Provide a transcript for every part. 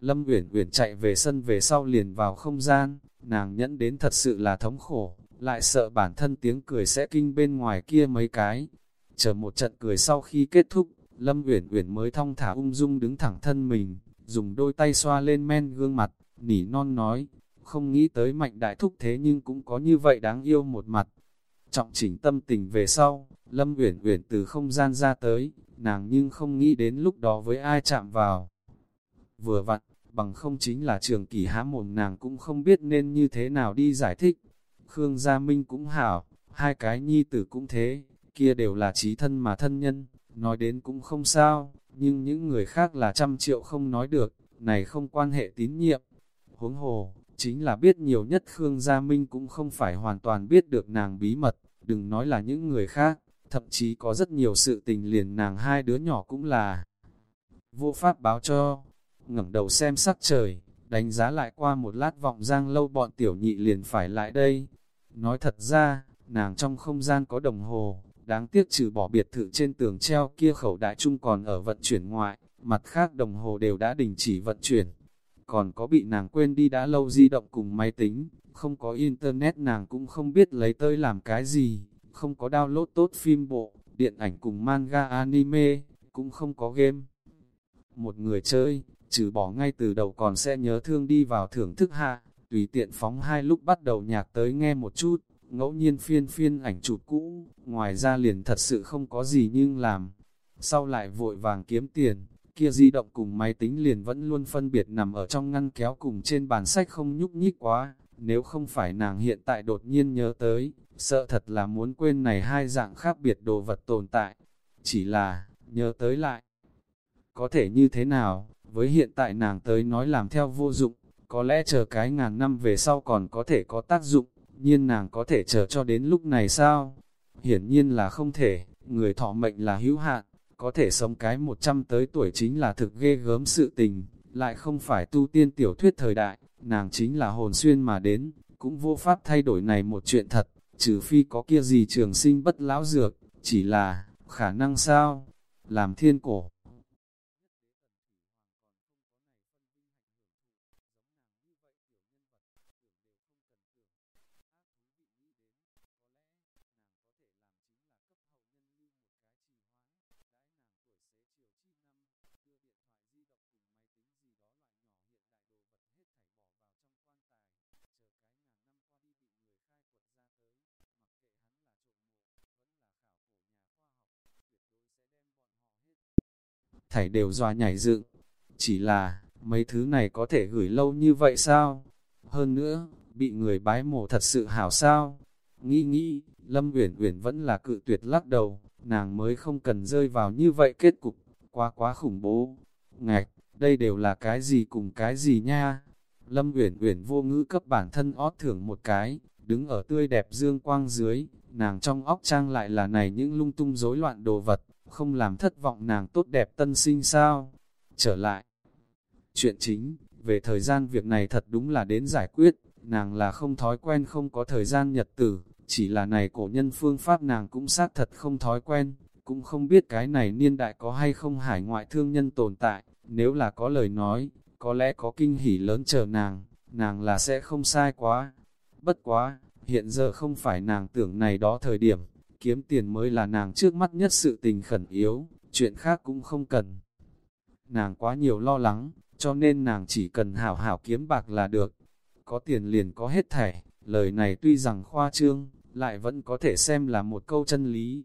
Lâm Uyển Uyển chạy về sân về sau liền vào không gian, nàng nhẫn đến thật sự là thống khổ, lại sợ bản thân tiếng cười sẽ kinh bên ngoài kia mấy cái. Chờ một trận cười sau khi kết thúc, Lâm Uyển Uyển mới thong thả ung dung đứng thẳng thân mình, dùng đôi tay xoa lên men gương mặt, nỉ non nói, không nghĩ tới mạnh đại thúc thế nhưng cũng có như vậy đáng yêu một mặt. Trọng chỉnh tâm tình về sau, Lâm Uyển Uyển từ không gian ra tới, nàng nhưng không nghĩ đến lúc đó với ai chạm vào. Vừa vặn, bằng không chính là trường kỳ há mồm nàng cũng không biết nên như thế nào đi giải thích. Khương Gia Minh cũng hảo, hai cái nhi tử cũng thế, kia đều là trí thân mà thân nhân, nói đến cũng không sao, nhưng những người khác là trăm triệu không nói được, này không quan hệ tín nhiệm. Huống hồ, chính là biết nhiều nhất Khương Gia Minh cũng không phải hoàn toàn biết được nàng bí mật, đừng nói là những người khác, thậm chí có rất nhiều sự tình liền nàng hai đứa nhỏ cũng là vô pháp báo cho ngẩng đầu xem sắc trời, đánh giá lại qua một lát vọng giang lâu bọn tiểu nhị liền phải lại đây. Nói thật ra, nàng trong không gian có đồng hồ, đáng tiếc trừ bỏ biệt thự trên tường treo kia khẩu đại trung còn ở vận chuyển ngoại, mặt khác đồng hồ đều đã đình chỉ vận chuyển. Còn có bị nàng quên đi đã lâu di động cùng máy tính, không có internet nàng cũng không biết lấy tới làm cái gì, không có download tốt phim bộ, điện ảnh cùng manga anime, cũng không có game. Một người chơi, trừ bỏ ngay từ đầu còn sẽ nhớ thương đi vào thưởng thức hạ, tùy tiện phóng hai lúc bắt đầu nhạc tới nghe một chút, ngẫu nhiên phiên phiên ảnh chụp cũ, ngoài ra liền thật sự không có gì nhưng làm. Sau lại vội vàng kiếm tiền, kia di động cùng máy tính liền vẫn luôn phân biệt nằm ở trong ngăn kéo cùng trên bàn sách không nhúc nhích quá, nếu không phải nàng hiện tại đột nhiên nhớ tới, sợ thật là muốn quên này hai dạng khác biệt đồ vật tồn tại. Chỉ là, nhớ tới lại. Có thể như thế nào, với hiện tại nàng tới nói làm theo vô dụng, có lẽ chờ cái ngàn năm về sau còn có thể có tác dụng, nhiên nàng có thể chờ cho đến lúc này sao? Hiển nhiên là không thể, người thọ mệnh là hữu hạn, có thể sống cái 100 tới tuổi chính là thực ghê gớm sự tình, lại không phải tu tiên tiểu thuyết thời đại, nàng chính là hồn xuyên mà đến, cũng vô pháp thay đổi này một chuyện thật, trừ phi có kia gì trường sinh bất lão dược, chỉ là, khả năng sao, làm thiên cổ. Thảy đều dòa nhảy dựng. Chỉ là, mấy thứ này có thể gửi lâu như vậy sao? Hơn nữa, bị người bái mổ thật sự hảo sao? Nghĩ nghĩ, Lâm Uyển Uyển vẫn là cự tuyệt lắc đầu, nàng mới không cần rơi vào như vậy kết cục, quá quá khủng bố. Ngạch, đây đều là cái gì cùng cái gì nha? Lâm Uyển Uyển vô ngữ cấp bản thân ót thưởng một cái, đứng ở tươi đẹp dương quang dưới, nàng trong óc trang lại là này những lung tung rối loạn đồ vật, không làm thất vọng nàng tốt đẹp tân sinh sao. Trở lại, chuyện chính, về thời gian việc này thật đúng là đến giải quyết, nàng là không thói quen không có thời gian nhật tử, chỉ là này cổ nhân phương pháp nàng cũng xác thật không thói quen, cũng không biết cái này niên đại có hay không hải ngoại thương nhân tồn tại, nếu là có lời nói, có lẽ có kinh hỉ lớn chờ nàng, nàng là sẽ không sai quá. Bất quá, hiện giờ không phải nàng tưởng này đó thời điểm, kiếm tiền mới là nàng trước mắt nhất sự tình khẩn yếu, chuyện khác cũng không cần. Nàng quá nhiều lo lắng, cho nên nàng chỉ cần hảo hảo kiếm bạc là được. Có tiền liền có hết thảy, lời này tuy rằng khoa trương, lại vẫn có thể xem là một câu chân lý.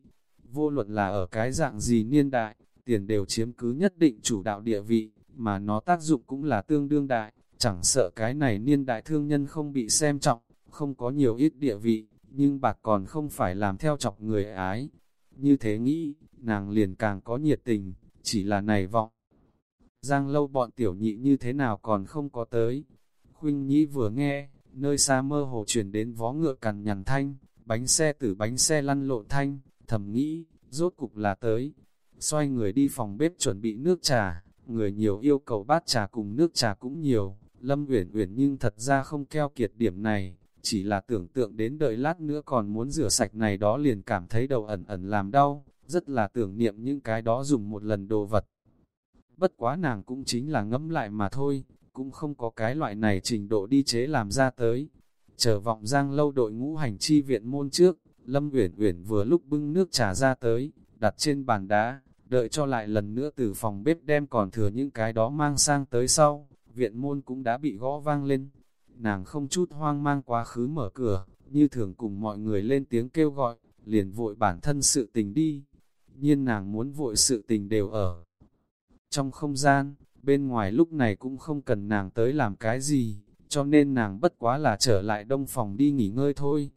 Vô luận là ở cái dạng gì niên đại, tiền đều chiếm cứ nhất định chủ đạo địa vị, mà nó tác dụng cũng là tương đương đại, chẳng sợ cái này niên đại thương nhân không bị xem trọng, không có nhiều ít địa vị, nhưng bạc còn không phải làm theo chọc người ái. Như thế nghĩ, nàng liền càng có nhiệt tình, chỉ là này vọng. Giang lâu bọn tiểu nhị như thế nào còn không có tới. Khuynh nhĩ vừa nghe, nơi xa mơ hồ chuyển đến vó ngựa cằn nhằn thanh, bánh xe từ bánh xe lăn lộn thanh, thầm nghĩ, rốt cục là tới. Xoay người đi phòng bếp chuẩn bị nước trà, người nhiều yêu cầu bát trà cùng nước trà cũng nhiều, Lâm Uyển Uyển nhưng thật ra không keo kiệt điểm này, chỉ là tưởng tượng đến đợi lát nữa còn muốn rửa sạch này đó liền cảm thấy đầu ẩn ẩn làm đau, rất là tưởng niệm những cái đó dùng một lần đồ vật. Bất quá nàng cũng chính là ngẫm lại mà thôi, cũng không có cái loại này trình độ đi chế làm ra tới. Chờ vọng giang lâu đội ngũ hành chi viện môn trước, Lâm Uyển Uyển vừa lúc bưng nước trà ra tới, đặt trên bàn đá, đợi cho lại lần nữa từ phòng bếp đem còn thừa những cái đó mang sang tới sau, viện môn cũng đã bị gõ vang lên. Nàng không chút hoang mang quá khứ mở cửa, như thường cùng mọi người lên tiếng kêu gọi, liền vội bản thân sự tình đi. Nhiên nàng muốn vội sự tình đều ở. Trong không gian, bên ngoài lúc này cũng không cần nàng tới làm cái gì, cho nên nàng bất quá là trở lại đông phòng đi nghỉ ngơi thôi.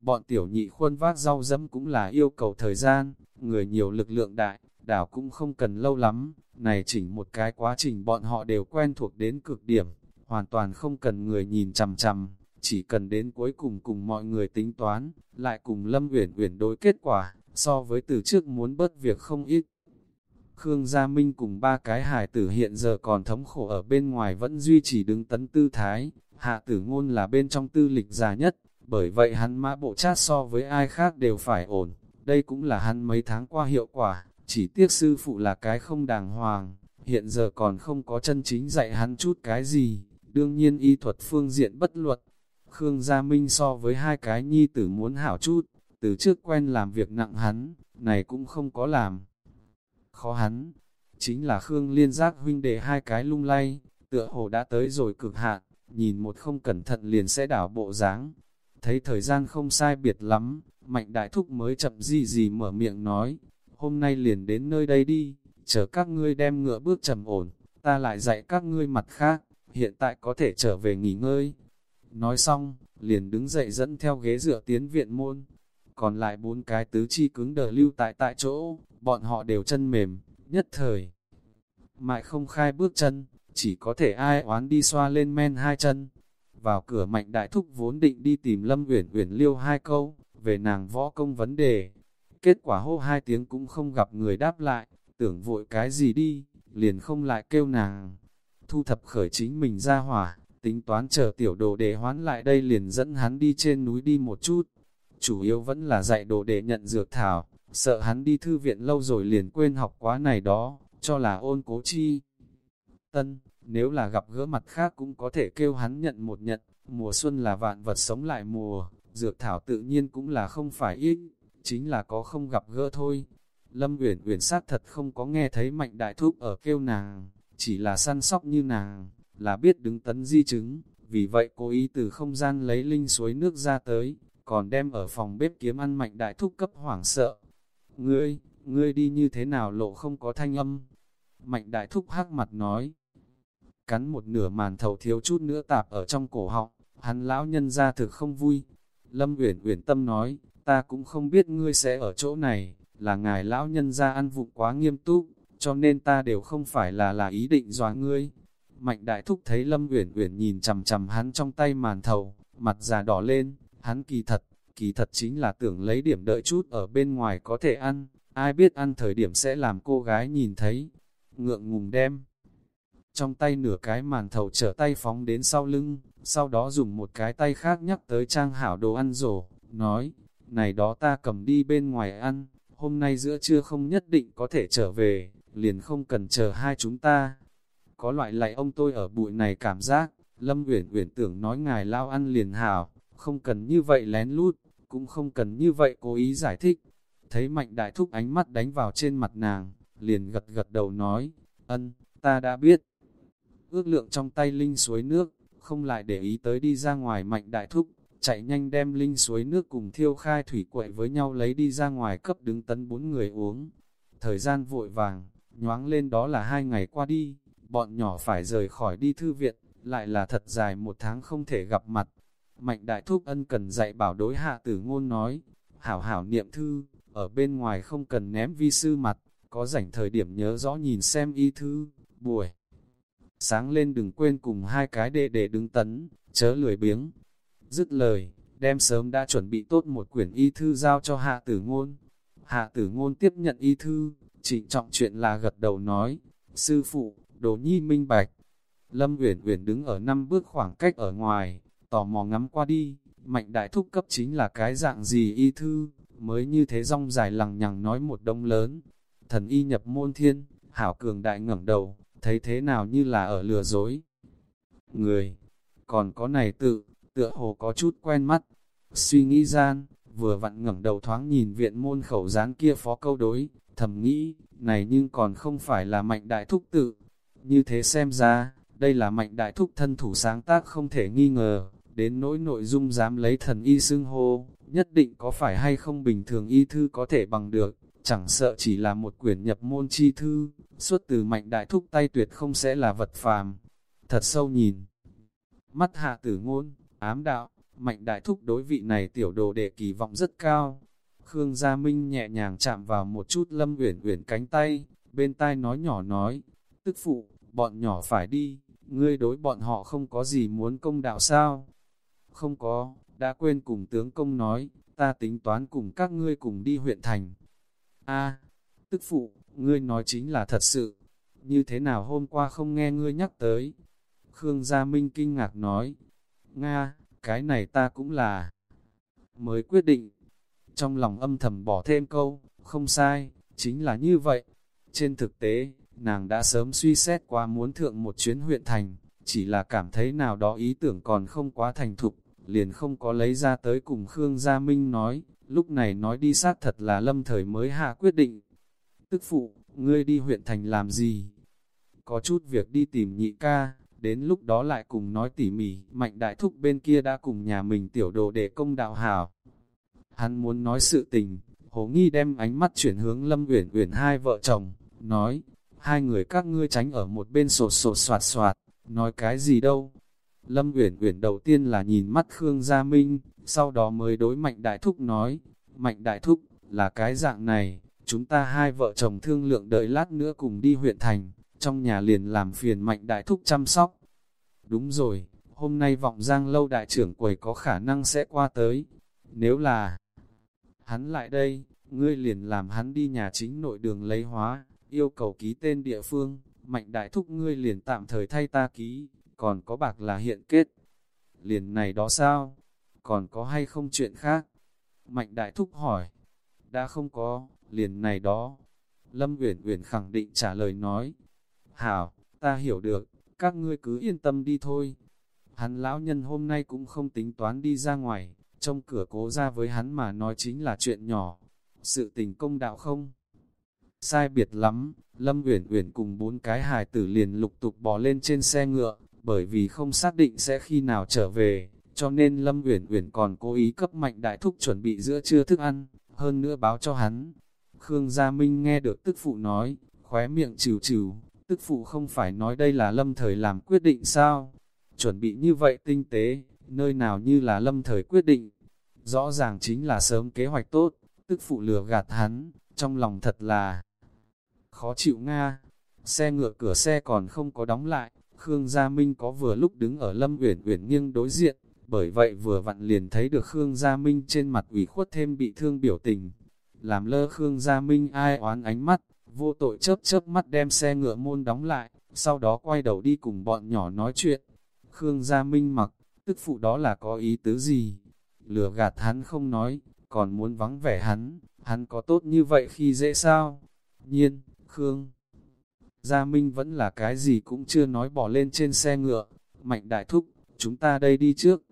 Bọn tiểu nhị khuôn vác rau dẫm cũng là yêu cầu thời gian, người nhiều lực lượng đại, đảo cũng không cần lâu lắm, này chỉnh một cái quá trình bọn họ đều quen thuộc đến cực điểm, hoàn toàn không cần người nhìn chằm chằm, chỉ cần đến cuối cùng cùng mọi người tính toán, lại cùng Lâm Uyển Uyển đối kết quả, so với từ trước muốn bớt việc không ít. Khương Gia Minh cùng ba cái hài tử hiện giờ còn thống khổ ở bên ngoài vẫn duy trì đứng tấn tư thái, hạ tử ngôn là bên trong tư lịch già nhất, bởi vậy hắn mã bộ chát so với ai khác đều phải ổn, đây cũng là hắn mấy tháng qua hiệu quả, chỉ tiếc sư phụ là cái không đàng hoàng, hiện giờ còn không có chân chính dạy hắn chút cái gì, đương nhiên y thuật phương diện bất luật. Khương Gia Minh so với hai cái nhi tử muốn hảo chút, từ trước quen làm việc nặng hắn, này cũng không có làm. Khó hắn, chính là Khương Liên giác huynh đệ hai cái lung lay, tựa hồ đã tới rồi cực hạn, nhìn một không cẩn thận liền sẽ đảo bộ dáng. Thấy thời gian không sai biệt lắm, Mạnh Đại Thúc mới chậm gì gì mở miệng nói, hôm nay liền đến nơi đây đi, chờ các ngươi đem ngựa bước trầm ổn, ta lại dạy các ngươi mặt khác, hiện tại có thể trở về nghỉ ngơi. Nói xong, liền đứng dậy dẫn theo ghế dựa tiến viện môn, còn lại bốn cái tứ chi cứng đờ lưu tại tại chỗ, bọn họ đều chân mềm, nhất thời. Mại không khai bước chân, chỉ có thể ai oán đi xoa lên men hai chân. Vào cửa mạnh đại thúc vốn định đi tìm Lâm Uyển Uyển liêu hai câu, về nàng võ công vấn đề. Kết quả hô hai tiếng cũng không gặp người đáp lại, tưởng vội cái gì đi, liền không lại kêu nàng. Thu thập khởi chính mình ra hỏa, tính toán chờ tiểu đồ để hoán lại đây liền dẫn hắn đi trên núi đi một chút. Chủ yếu vẫn là dạy đồ để nhận dược thảo, sợ hắn đi thư viện lâu rồi liền quên học quá này đó, cho là ôn cố chi. Tân, nếu là gặp gỡ mặt khác cũng có thể kêu hắn nhận một nhận, mùa xuân là vạn vật sống lại mùa, dược thảo tự nhiên cũng là không phải ít, chính là có không gặp gỡ thôi. Lâm Uyển Uyển sát thật không có nghe thấy mạnh đại thúc ở kêu nàng, chỉ là săn sóc như nàng, là biết đứng tấn di chứng, vì vậy cố ý từ không gian lấy linh suối nước ra tới, còn đem ở phòng bếp kiếm ăn mạnh đại thúc cấp hoảng sợ. Ngươi, ngươi đi như thế nào lộ không có thanh âm? Mạnh đại thúc hắc mặt nói. Cắn một nửa màn thầu thiếu chút nữa tạp ở trong cổ họng, hắn lão nhân ra thực không vui. Lâm Uyển Uyển tâm nói, ta cũng không biết ngươi sẽ ở chỗ này, là ngài lão nhân ra ăn vụng quá nghiêm túc, cho nên ta đều không phải là là ý định dọa ngươi. Mạnh đại thúc thấy Lâm Uyển Uyển nhìn chằm chằm hắn trong tay màn thầu, mặt già đỏ lên, hắn kỳ thật, kỳ thật chính là tưởng lấy điểm đợi chút ở bên ngoài có thể ăn, ai biết ăn thời điểm sẽ làm cô gái nhìn thấy, ngượng ngùng đem. Trong tay nửa cái màn thầu trở tay phóng đến sau lưng, sau đó dùng một cái tay khác nhắc tới trang hảo đồ ăn rổ, nói, này đó ta cầm đi bên ngoài ăn, hôm nay giữa trưa không nhất định có thể trở về, liền không cần chờ hai chúng ta. Có loại lạy ông tôi ở bụi này cảm giác, Lâm Uyển Uyển tưởng nói ngài lao ăn liền hảo, không cần như vậy lén lút, cũng không cần như vậy cố ý giải thích. Thấy mạnh đại thúc ánh mắt đánh vào trên mặt nàng, liền gật gật đầu nói, ân, ta đã biết. Ước lượng trong tay linh suối nước, không lại để ý tới đi ra ngoài mạnh đại thúc, chạy nhanh đem linh suối nước cùng thiêu khai thủy quậy với nhau lấy đi ra ngoài cấp đứng tấn bốn người uống. Thời gian vội vàng, nhoáng lên đó là hai ngày qua đi, bọn nhỏ phải rời khỏi đi thư viện, lại là thật dài một tháng không thể gặp mặt. Mạnh đại thúc ân cần dạy bảo đối hạ tử ngôn nói, hảo hảo niệm thư, ở bên ngoài không cần ném vi sư mặt, có rảnh thời điểm nhớ rõ nhìn xem y thư, buổi. Sáng lên đừng quên cùng hai cái đệ để đứng tấn, chớ lười biếng. Dứt lời, đem sớm đã chuẩn bị tốt một quyển y thư giao cho hạ tử ngôn. Hạ tử ngôn tiếp nhận y thư, trịnh trọng chuyện là gật đầu nói, sư phụ, đồ nhi minh bạch. Lâm Uyển Uyển đứng ở năm bước khoảng cách ở ngoài, tò mò ngắm qua đi, mạnh đại thúc cấp chính là cái dạng gì y thư, mới như thế rong dài lằng nhằng nói một đông lớn. Thần y nhập môn thiên, hảo cường đại ngẩng đầu, thấy thế nào như là ở lừa dối. người, còn có này tự, tựa hồ có chút quen mắt. Suy nghĩ gian, vừa vặn ngẩng đầu thoáng nhìn viện môn khẩu dáng kia phó câu đối, thầm nghĩ, này nhưng còn không phải là mạnh đại thúc tự. Như thế xem ra, đây là mạnh đại thúc thân thủ sáng tác không thể nghi ngờ, đến nỗi nội dung dám lấy thần y xưng hô, nhất định có phải hay không bình thường y thư có thể bằng được, chẳng sợ chỉ là một quyển nhập môn chi thư, xuất từ mạnh đại thúc tay tuyệt không sẽ là vật phàm. Thật sâu nhìn, mắt hạ tử ngôn, ám đạo, mạnh đại thúc đối vị này tiểu đồ đệ kỳ vọng rất cao. Khương Gia Minh nhẹ nhàng chạm vào một chút lâm uyển uyển cánh tay, bên tai nói nhỏ nói, tức phụ, bọn nhỏ phải đi, ngươi đối bọn họ không có gì muốn công đạo sao? Không có, đã quên cùng tướng công nói, ta tính toán cùng các ngươi cùng đi huyện thành. A, tức phụ, ngươi nói chính là thật sự, như thế nào hôm qua không nghe ngươi nhắc tới? Khương Gia Minh kinh ngạc nói, Nga, cái này ta cũng là mới quyết định. Trong lòng âm thầm bỏ thêm câu, không sai, chính là như vậy. Trên thực tế, nàng đã sớm suy xét qua muốn thượng một chuyến huyện thành, chỉ là cảm thấy nào đó ý tưởng còn không quá thành thục, liền không có lấy ra tới cùng Khương Gia Minh nói, lúc này nói đi sát thật là lâm thời mới hạ quyết định. Tức phụ, ngươi đi huyện thành làm gì? Có chút việc đi tìm nhị ca, đến lúc đó lại cùng nói tỉ mỉ, mạnh đại thúc bên kia đã cùng nhà mình tiểu đồ để công đạo hảo. Hắn muốn nói sự tình, hồ nghi đem ánh mắt chuyển hướng lâm uyển uyển hai vợ chồng, nói, hai người các ngươi tránh ở một bên sột sột soạt soạt, nói cái gì đâu. Lâm Uyển Uyển đầu tiên là nhìn mắt Khương Gia Minh, sau đó mới đối Mạnh Đại Thúc nói, Mạnh Đại Thúc, là cái dạng này, chúng ta hai vợ chồng thương lượng đợi lát nữa cùng đi huyện thành, trong nhà liền làm phiền Mạnh Đại Thúc chăm sóc. Đúng rồi, hôm nay vọng giang lâu đại trưởng quầy có khả năng sẽ qua tới, nếu là hắn lại đây, ngươi liền làm hắn đi nhà chính nội đường lấy hóa, yêu cầu ký tên địa phương, mạnh đại thúc ngươi liền tạm thời thay ta ký, còn có bạc là hiện kết. Liền này đó sao? Còn có hay không chuyện khác? Mạnh đại thúc hỏi. Đã không có, liền này đó. Lâm Uyển Uyển khẳng định trả lời nói. Hảo, ta hiểu được, các ngươi cứ yên tâm đi thôi. Hắn lão nhân hôm nay cũng không tính toán đi ra ngoài, trong cửa cố ra với hắn mà nói chính là chuyện nhỏ. Sự tình công đạo không? Sai biệt lắm, Lâm Uyển Uyển cùng bốn cái hài tử liền lục tục bò lên trên xe ngựa, bởi vì không xác định sẽ khi nào trở về, cho nên Lâm Uyển Uyển còn cố ý cấp mạnh đại thúc chuẩn bị giữa trưa thức ăn, hơn nữa báo cho hắn. Khương Gia Minh nghe được tức phụ nói, khóe miệng trừ trừ, tức phụ không phải nói đây là lâm thời làm quyết định sao? Chuẩn bị như vậy tinh tế, nơi nào như là lâm thời quyết định. Rõ ràng chính là sớm kế hoạch tốt, tức phụ lừa gạt hắn, trong lòng thật là khó chịu Nga. Xe ngựa cửa xe còn không có đóng lại, Khương Gia Minh có vừa lúc đứng ở Lâm Uyển Uyển nghiêng đối diện, bởi vậy vừa vặn liền thấy được Khương Gia Minh trên mặt ủy khuất thêm bị thương biểu tình. Làm lơ Khương Gia Minh ai oán ánh mắt, vô tội chớp chớp mắt đem xe ngựa môn đóng lại, sau đó quay đầu đi cùng bọn nhỏ nói chuyện. Khương Gia Minh mặc, tức phụ đó là có ý tứ gì? Lừa gạt hắn không nói, còn muốn vắng vẻ hắn, hắn có tốt như vậy khi dễ sao? Nhiên, Khương. Gia Minh vẫn là cái gì cũng chưa nói bỏ lên trên xe ngựa, mạnh đại thúc, chúng ta đây đi trước.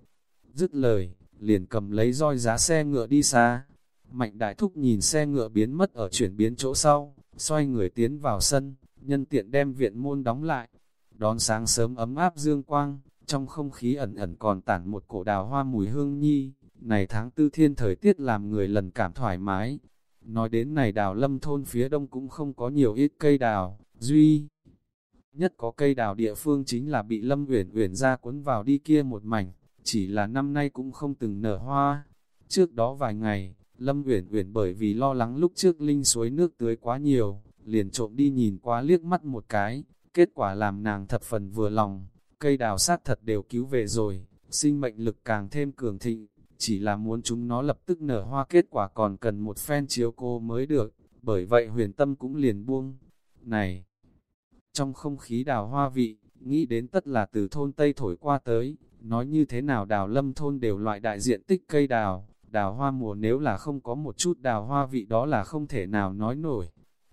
Dứt lời, liền cầm lấy roi giá xe ngựa đi xa. Mạnh đại thúc nhìn xe ngựa biến mất ở chuyển biến chỗ sau, xoay người tiến vào sân, nhân tiện đem viện môn đóng lại. Đón sáng sớm ấm áp dương quang, trong không khí ẩn ẩn còn tản một cổ đào hoa mùi hương nhi. Này tháng tư thiên thời tiết làm người lần cảm thoải mái, Nói đến này đào lâm thôn phía đông cũng không có nhiều ít cây đào, duy nhất có cây đào địa phương chính là bị lâm uyển uyển ra cuốn vào đi kia một mảnh, chỉ là năm nay cũng không từng nở hoa. Trước đó vài ngày, lâm uyển uyển bởi vì lo lắng lúc trước linh suối nước tưới quá nhiều, liền trộm đi nhìn qua liếc mắt một cái, kết quả làm nàng thập phần vừa lòng, cây đào sát thật đều cứu về rồi, sinh mệnh lực càng thêm cường thịnh chỉ là muốn chúng nó lập tức nở hoa kết quả còn cần một phen chiếu cô mới được, bởi vậy huyền tâm cũng liền buông. Này! Trong không khí đào hoa vị, nghĩ đến tất là từ thôn Tây thổi qua tới, nói như thế nào đào lâm thôn đều loại đại diện tích cây đào, đào hoa mùa nếu là không có một chút đào hoa vị đó là không thể nào nói nổi.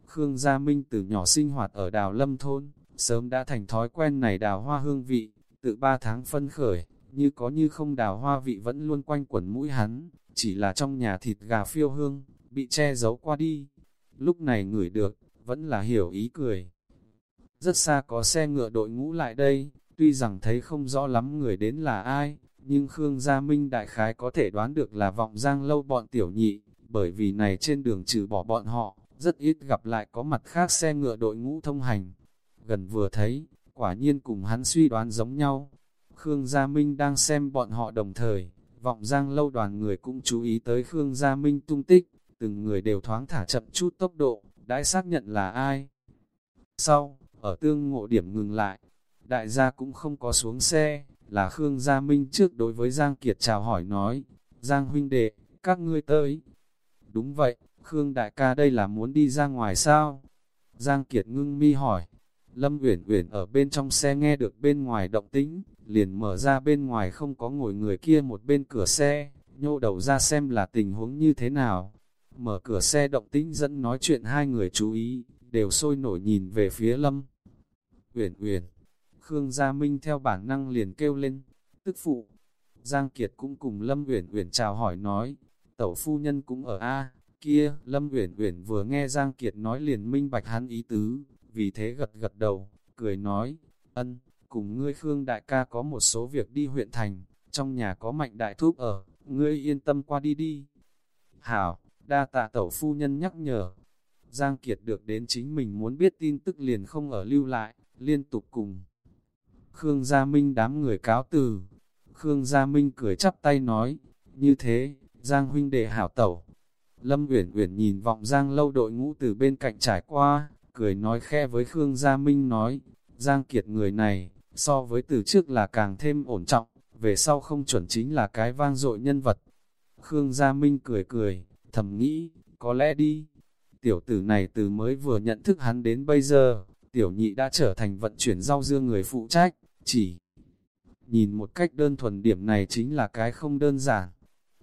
Khương Gia Minh từ nhỏ sinh hoạt ở đào lâm thôn, sớm đã thành thói quen này đào hoa hương vị, tự ba tháng phân khởi, như có như không đào hoa vị vẫn luôn quanh quẩn mũi hắn, chỉ là trong nhà thịt gà phiêu hương, bị che giấu qua đi. Lúc này ngửi được, vẫn là hiểu ý cười. Rất xa có xe ngựa đội ngũ lại đây, tuy rằng thấy không rõ lắm người đến là ai, nhưng Khương Gia Minh đại khái có thể đoán được là vọng giang lâu bọn tiểu nhị, bởi vì này trên đường trừ bỏ bọn họ, rất ít gặp lại có mặt khác xe ngựa đội ngũ thông hành. Gần vừa thấy, quả nhiên cùng hắn suy đoán giống nhau. Khương Gia Minh đang xem bọn họ đồng thời, vọng giang lâu đoàn người cũng chú ý tới Khương Gia Minh tung tích, từng người đều thoáng thả chậm chút tốc độ, đã xác nhận là ai. Sau, ở tương ngộ điểm ngừng lại, đại gia cũng không có xuống xe, là Khương Gia Minh trước đối với Giang Kiệt chào hỏi nói, Giang huynh đệ, các ngươi tới. Đúng vậy, Khương đại ca đây là muốn đi ra ngoài sao? Giang Kiệt ngưng mi hỏi, Lâm Uyển Uyển ở bên trong xe nghe được bên ngoài động tĩnh, liền mở ra bên ngoài không có ngồi người kia một bên cửa xe, nhô đầu ra xem là tình huống như thế nào. Mở cửa xe động tĩnh dẫn nói chuyện hai người chú ý, đều sôi nổi nhìn về phía Lâm. Uyển Uyển, Khương Gia Minh theo bản năng liền kêu lên, tức phụ. Giang Kiệt cũng cùng Lâm Uyển Uyển chào hỏi nói, tẩu phu nhân cũng ở A, kia, Lâm Uyển Uyển vừa nghe Giang Kiệt nói liền minh bạch hắn ý tứ, vì thế gật gật đầu, cười nói, ân, cùng ngươi Khương đại ca có một số việc đi huyện thành, trong nhà có mạnh đại thúc ở, ngươi yên tâm qua đi đi. Hảo, đa tạ tẩu phu nhân nhắc nhở. Giang Kiệt được đến chính mình muốn biết tin tức liền không ở lưu lại, liên tục cùng. Khương Gia Minh đám người cáo từ. Khương Gia Minh cười chắp tay nói, như thế, Giang huynh đệ hảo tẩu. Lâm Uyển Uyển nhìn vọng Giang lâu đội ngũ từ bên cạnh trải qua, cười nói khe với Khương Gia Minh nói, Giang Kiệt người này, so với từ trước là càng thêm ổn trọng, về sau không chuẩn chính là cái vang dội nhân vật. Khương Gia Minh cười cười, thầm nghĩ, có lẽ đi. Tiểu tử này từ mới vừa nhận thức hắn đến bây giờ, tiểu nhị đã trở thành vận chuyển rau dưa người phụ trách, chỉ nhìn một cách đơn thuần điểm này chính là cái không đơn giản.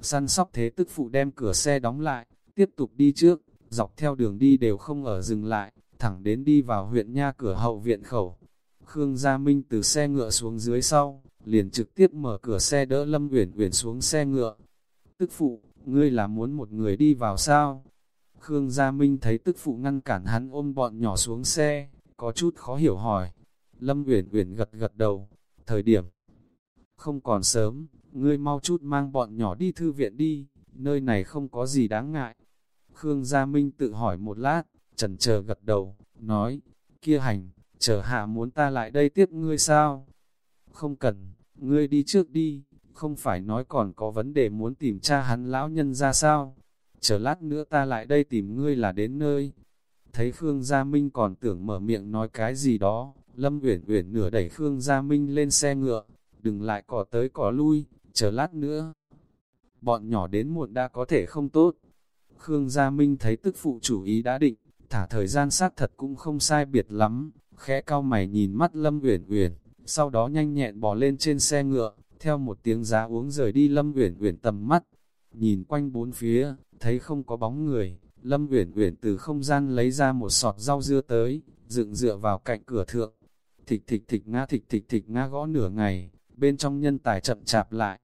Săn sóc thế tức phụ đem cửa xe đóng lại, tiếp tục đi trước, dọc theo đường đi đều không ở dừng lại, thẳng đến đi vào huyện nha cửa hậu viện khẩu. Khương Gia Minh từ xe ngựa xuống dưới sau, liền trực tiếp mở cửa xe đỡ Lâm Uyển Uyển xuống xe ngựa. Tức phụ, ngươi là muốn một người đi vào sao? Khương Gia Minh thấy tức phụ ngăn cản hắn ôm bọn nhỏ xuống xe, có chút khó hiểu hỏi. Lâm Uyển Uyển gật gật đầu, thời điểm không còn sớm, ngươi mau chút mang bọn nhỏ đi thư viện đi, nơi này không có gì đáng ngại. Khương Gia Minh tự hỏi một lát, chần chờ gật đầu, nói, kia hành, chờ hạ muốn ta lại đây tiếp ngươi sao? Không cần, ngươi đi trước đi, không phải nói còn có vấn đề muốn tìm cha hắn lão nhân ra sao? Chờ lát nữa ta lại đây tìm ngươi là đến nơi. Thấy Khương Gia Minh còn tưởng mở miệng nói cái gì đó, Lâm Uyển Uyển nửa đẩy Khương Gia Minh lên xe ngựa, đừng lại cỏ tới cỏ lui, chờ lát nữa. Bọn nhỏ đến muộn đã có thể không tốt. Khương Gia Minh thấy tức phụ chủ ý đã định, thả thời gian xác thật cũng không sai biệt lắm, khẽ cao mày nhìn mắt Lâm Uyển Uyển, sau đó nhanh nhẹn bò lên trên xe ngựa, theo một tiếng giá uống rời đi Lâm Uyển Uyển tầm mắt, nhìn quanh bốn phía, thấy không có bóng người, Lâm Uyển Uyển từ không gian lấy ra một sọt rau dưa tới, dựng dựa vào cạnh cửa thượng, thịch thịch thịch nga thịch thịch thịch nga gõ nửa ngày, bên trong nhân tài chậm chạp lại.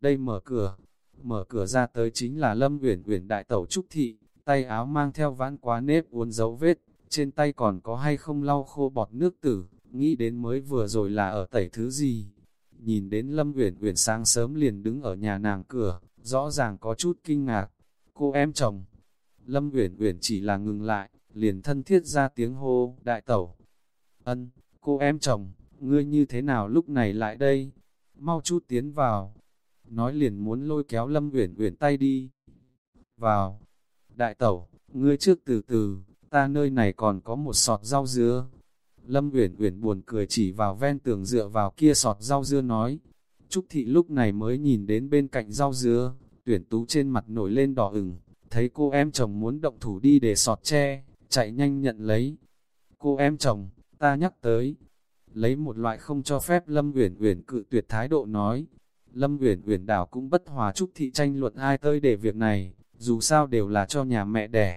Đây mở cửa, mở cửa ra tới chính là Lâm Uyển Uyển đại tẩu trúc thị, tay áo mang theo vãn quá nếp uốn dấu vết, trên tay còn có hay không lau khô bọt nước tử, nghĩ đến mới vừa rồi là ở tẩy thứ gì. Nhìn đến Lâm Uyển Uyển sáng sớm liền đứng ở nhà nàng cửa, rõ ràng có chút kinh ngạc. Cô em chồng. Lâm Uyển Uyển chỉ là ngừng lại, liền thân thiết ra tiếng hô, đại tẩu. Ân, cô em chồng, ngươi như thế nào lúc này lại đây? Mau chút tiến vào. Nói liền muốn lôi kéo Lâm Uyển Uyển tay đi. Vào, Đại tẩu, ngươi trước từ từ, ta nơi này còn có một sọt rau dưa. Lâm Uyển Uyển buồn cười chỉ vào ven tường dựa vào kia sọt rau dưa nói. Trúc thị lúc này mới nhìn đến bên cạnh rau dưa, tuyển tú trên mặt nổi lên đỏ ửng, thấy cô em chồng muốn động thủ đi để sọt tre, chạy nhanh nhận lấy. Cô em chồng, ta nhắc tới, lấy một loại không cho phép Lâm Uyển Uyển cự tuyệt thái độ nói. Lâm Uyển Uyển đảo cũng bất hòa Trúc thị tranh luận ai tơi để việc này, dù sao đều là cho nhà mẹ đẻ.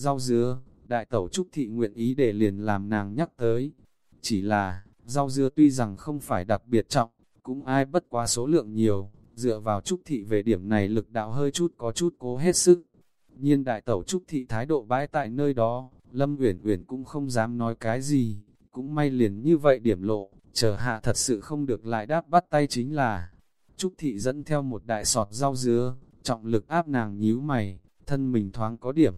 Rau dưa đại tẩu Trúc Thị nguyện ý để liền làm nàng nhắc tới. Chỉ là, Rau dưa tuy rằng không phải đặc biệt trọng, cũng ai bất quá số lượng nhiều, dựa vào Trúc Thị về điểm này lực đạo hơi chút có chút cố hết sức. Nhiên đại tẩu Trúc Thị thái độ bãi tại nơi đó, Lâm Uyển Uyển cũng không dám nói cái gì, cũng may liền như vậy điểm lộ, chờ hạ thật sự không được lại đáp bắt tay chính là. Trúc Thị dẫn theo một đại sọt rau dứa, trọng lực áp nàng nhíu mày, thân mình thoáng có điểm.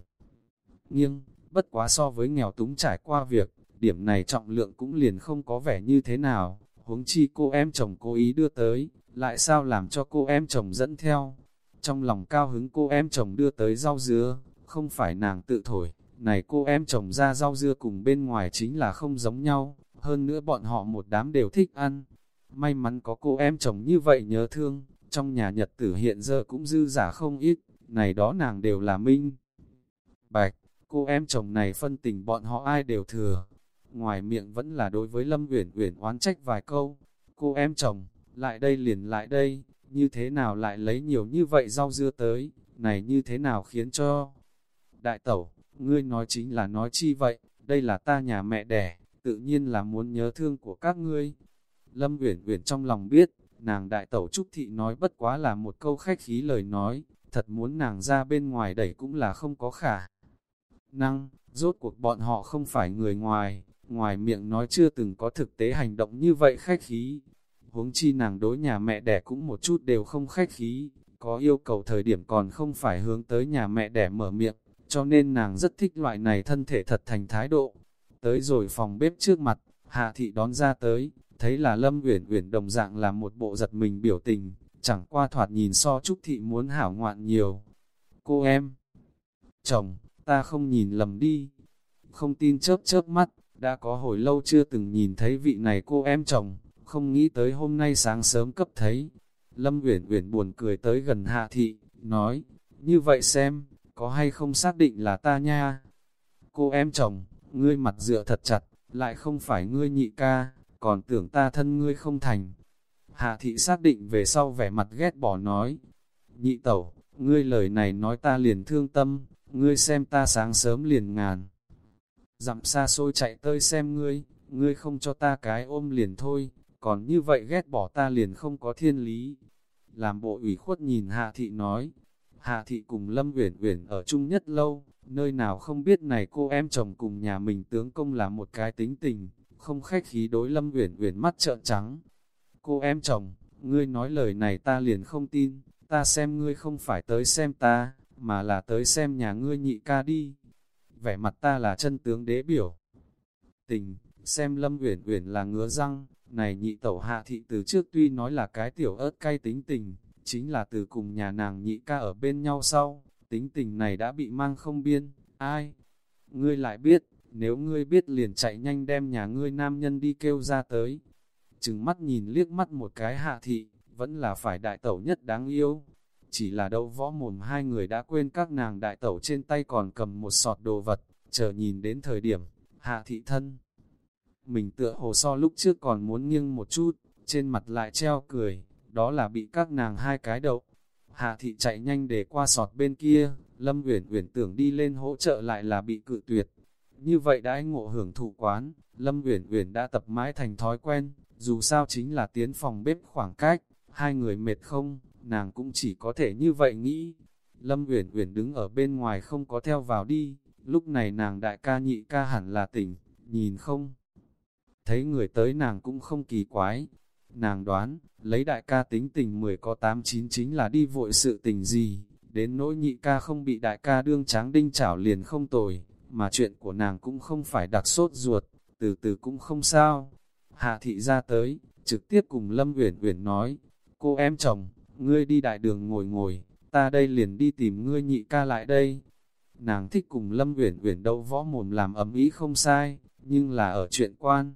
Nghiêng, bất quá so với nghèo túng trải qua việc, điểm này trọng lượng cũng liền không có vẻ như thế nào, huống chi cô em chồng cố ý đưa tới, lại sao làm cho cô em chồng dẫn theo. Trong lòng cao hứng cô em chồng đưa tới rau dứa, không phải nàng tự thổi, này cô em chồng ra rau dưa cùng bên ngoài chính là không giống nhau, hơn nữa bọn họ một đám đều thích ăn. May mắn có cô em chồng như vậy nhớ thương, trong nhà nhật tử hiện giờ cũng dư giả không ít, này đó nàng đều là minh. Bạch, cô em chồng này phân tình bọn họ ai đều thừa. Ngoài miệng vẫn là đối với Lâm Uyển Uyển oán trách vài câu. Cô em chồng, lại đây liền lại đây, như thế nào lại lấy nhiều như vậy rau dưa tới, này như thế nào khiến cho... Đại tẩu, ngươi nói chính là nói chi vậy, đây là ta nhà mẹ đẻ, tự nhiên là muốn nhớ thương của các ngươi. Lâm Uyển Uyển trong lòng biết, nàng đại tẩu Trúc Thị nói bất quá là một câu khách khí lời nói, thật muốn nàng ra bên ngoài đẩy cũng là không có khả. Năng, rốt cuộc bọn họ không phải người ngoài, ngoài miệng nói chưa từng có thực tế hành động như vậy khách khí. Huống chi nàng đối nhà mẹ đẻ cũng một chút đều không khách khí, có yêu cầu thời điểm còn không phải hướng tới nhà mẹ đẻ mở miệng, cho nên nàng rất thích loại này thân thể thật thành thái độ. Tới rồi phòng bếp trước mặt, Hạ Thị đón ra tới, thấy là Lâm Uyển Uyển đồng dạng là một bộ giật mình biểu tình, chẳng qua thoạt nhìn so Trúc Thị muốn hảo ngoạn nhiều. Cô em, chồng, ta không nhìn lầm đi, không tin chớp chớp mắt, đã có hồi lâu chưa từng nhìn thấy vị này cô em chồng, không nghĩ tới hôm nay sáng sớm cấp thấy. Lâm Uyển Uyển buồn cười tới gần Hạ Thị, nói, như vậy xem, có hay không xác định là ta nha? Cô em chồng, ngươi mặt dựa thật chặt, lại không phải ngươi nhị ca, còn tưởng ta thân ngươi không thành. Hạ thị xác định về sau vẻ mặt ghét bỏ nói, nhị tẩu, ngươi lời này nói ta liền thương tâm, ngươi xem ta sáng sớm liền ngàn. Dặm xa xôi chạy tới xem ngươi, ngươi không cho ta cái ôm liền thôi, còn như vậy ghét bỏ ta liền không có thiên lý. Làm bộ ủy khuất nhìn Hạ thị nói, Hạ thị cùng Lâm Uyển Uyển ở chung nhất lâu, nơi nào không biết này cô em chồng cùng nhà mình tướng công là một cái tính tình, không khách khí đối Lâm Uyển Uyển mắt trợn trắng. Cô em chồng, ngươi nói lời này ta liền không tin, ta xem ngươi không phải tới xem ta, mà là tới xem nhà ngươi nhị ca đi. Vẻ mặt ta là chân tướng đế biểu. Tình, xem Lâm Uyển Uyển là ngứa răng, này nhị tẩu hạ thị từ trước tuy nói là cái tiểu ớt cay tính tình, chính là từ cùng nhà nàng nhị ca ở bên nhau sau, tính tình này đã bị mang không biên, ai? Ngươi lại biết, nếu ngươi biết liền chạy nhanh đem nhà ngươi nam nhân đi kêu ra tới. Trừng mắt nhìn liếc mắt một cái hạ thị, vẫn là phải đại tẩu nhất đáng yêu. Chỉ là đâu võ mồm hai người đã quên các nàng đại tẩu trên tay còn cầm một sọt đồ vật, chờ nhìn đến thời điểm, hạ thị thân. Mình tựa hồ so lúc trước còn muốn nghiêng một chút, trên mặt lại treo cười, đó là bị các nàng hai cái đậu. Hạ thị chạy nhanh để qua sọt bên kia, Lâm Uyển Uyển tưởng đi lên hỗ trợ lại là bị cự tuyệt. Như vậy đã ngộ hưởng thụ quán, Lâm Uyển Uyển đã tập mãi thành thói quen, dù sao chính là tiến phòng bếp khoảng cách, hai người mệt không, nàng cũng chỉ có thể như vậy nghĩ. Lâm Uyển Uyển đứng ở bên ngoài không có theo vào đi, lúc này nàng đại ca nhị ca hẳn là tỉnh, nhìn không. Thấy người tới nàng cũng không kỳ quái, Nàng đoán, lấy đại ca tính tình 10 có 8 chín chính là đi vội sự tình gì, đến nỗi nhị ca không bị đại ca đương tráng đinh chảo liền không tồi, mà chuyện của nàng cũng không phải đặc sốt ruột, từ từ cũng không sao. Hạ thị ra tới, trực tiếp cùng Lâm Uyển Uyển nói, cô em chồng, ngươi đi đại đường ngồi ngồi, ta đây liền đi tìm ngươi nhị ca lại đây. Nàng thích cùng Lâm Uyển Uyển đâu võ mồm làm ấm ý không sai, nhưng là ở chuyện quan.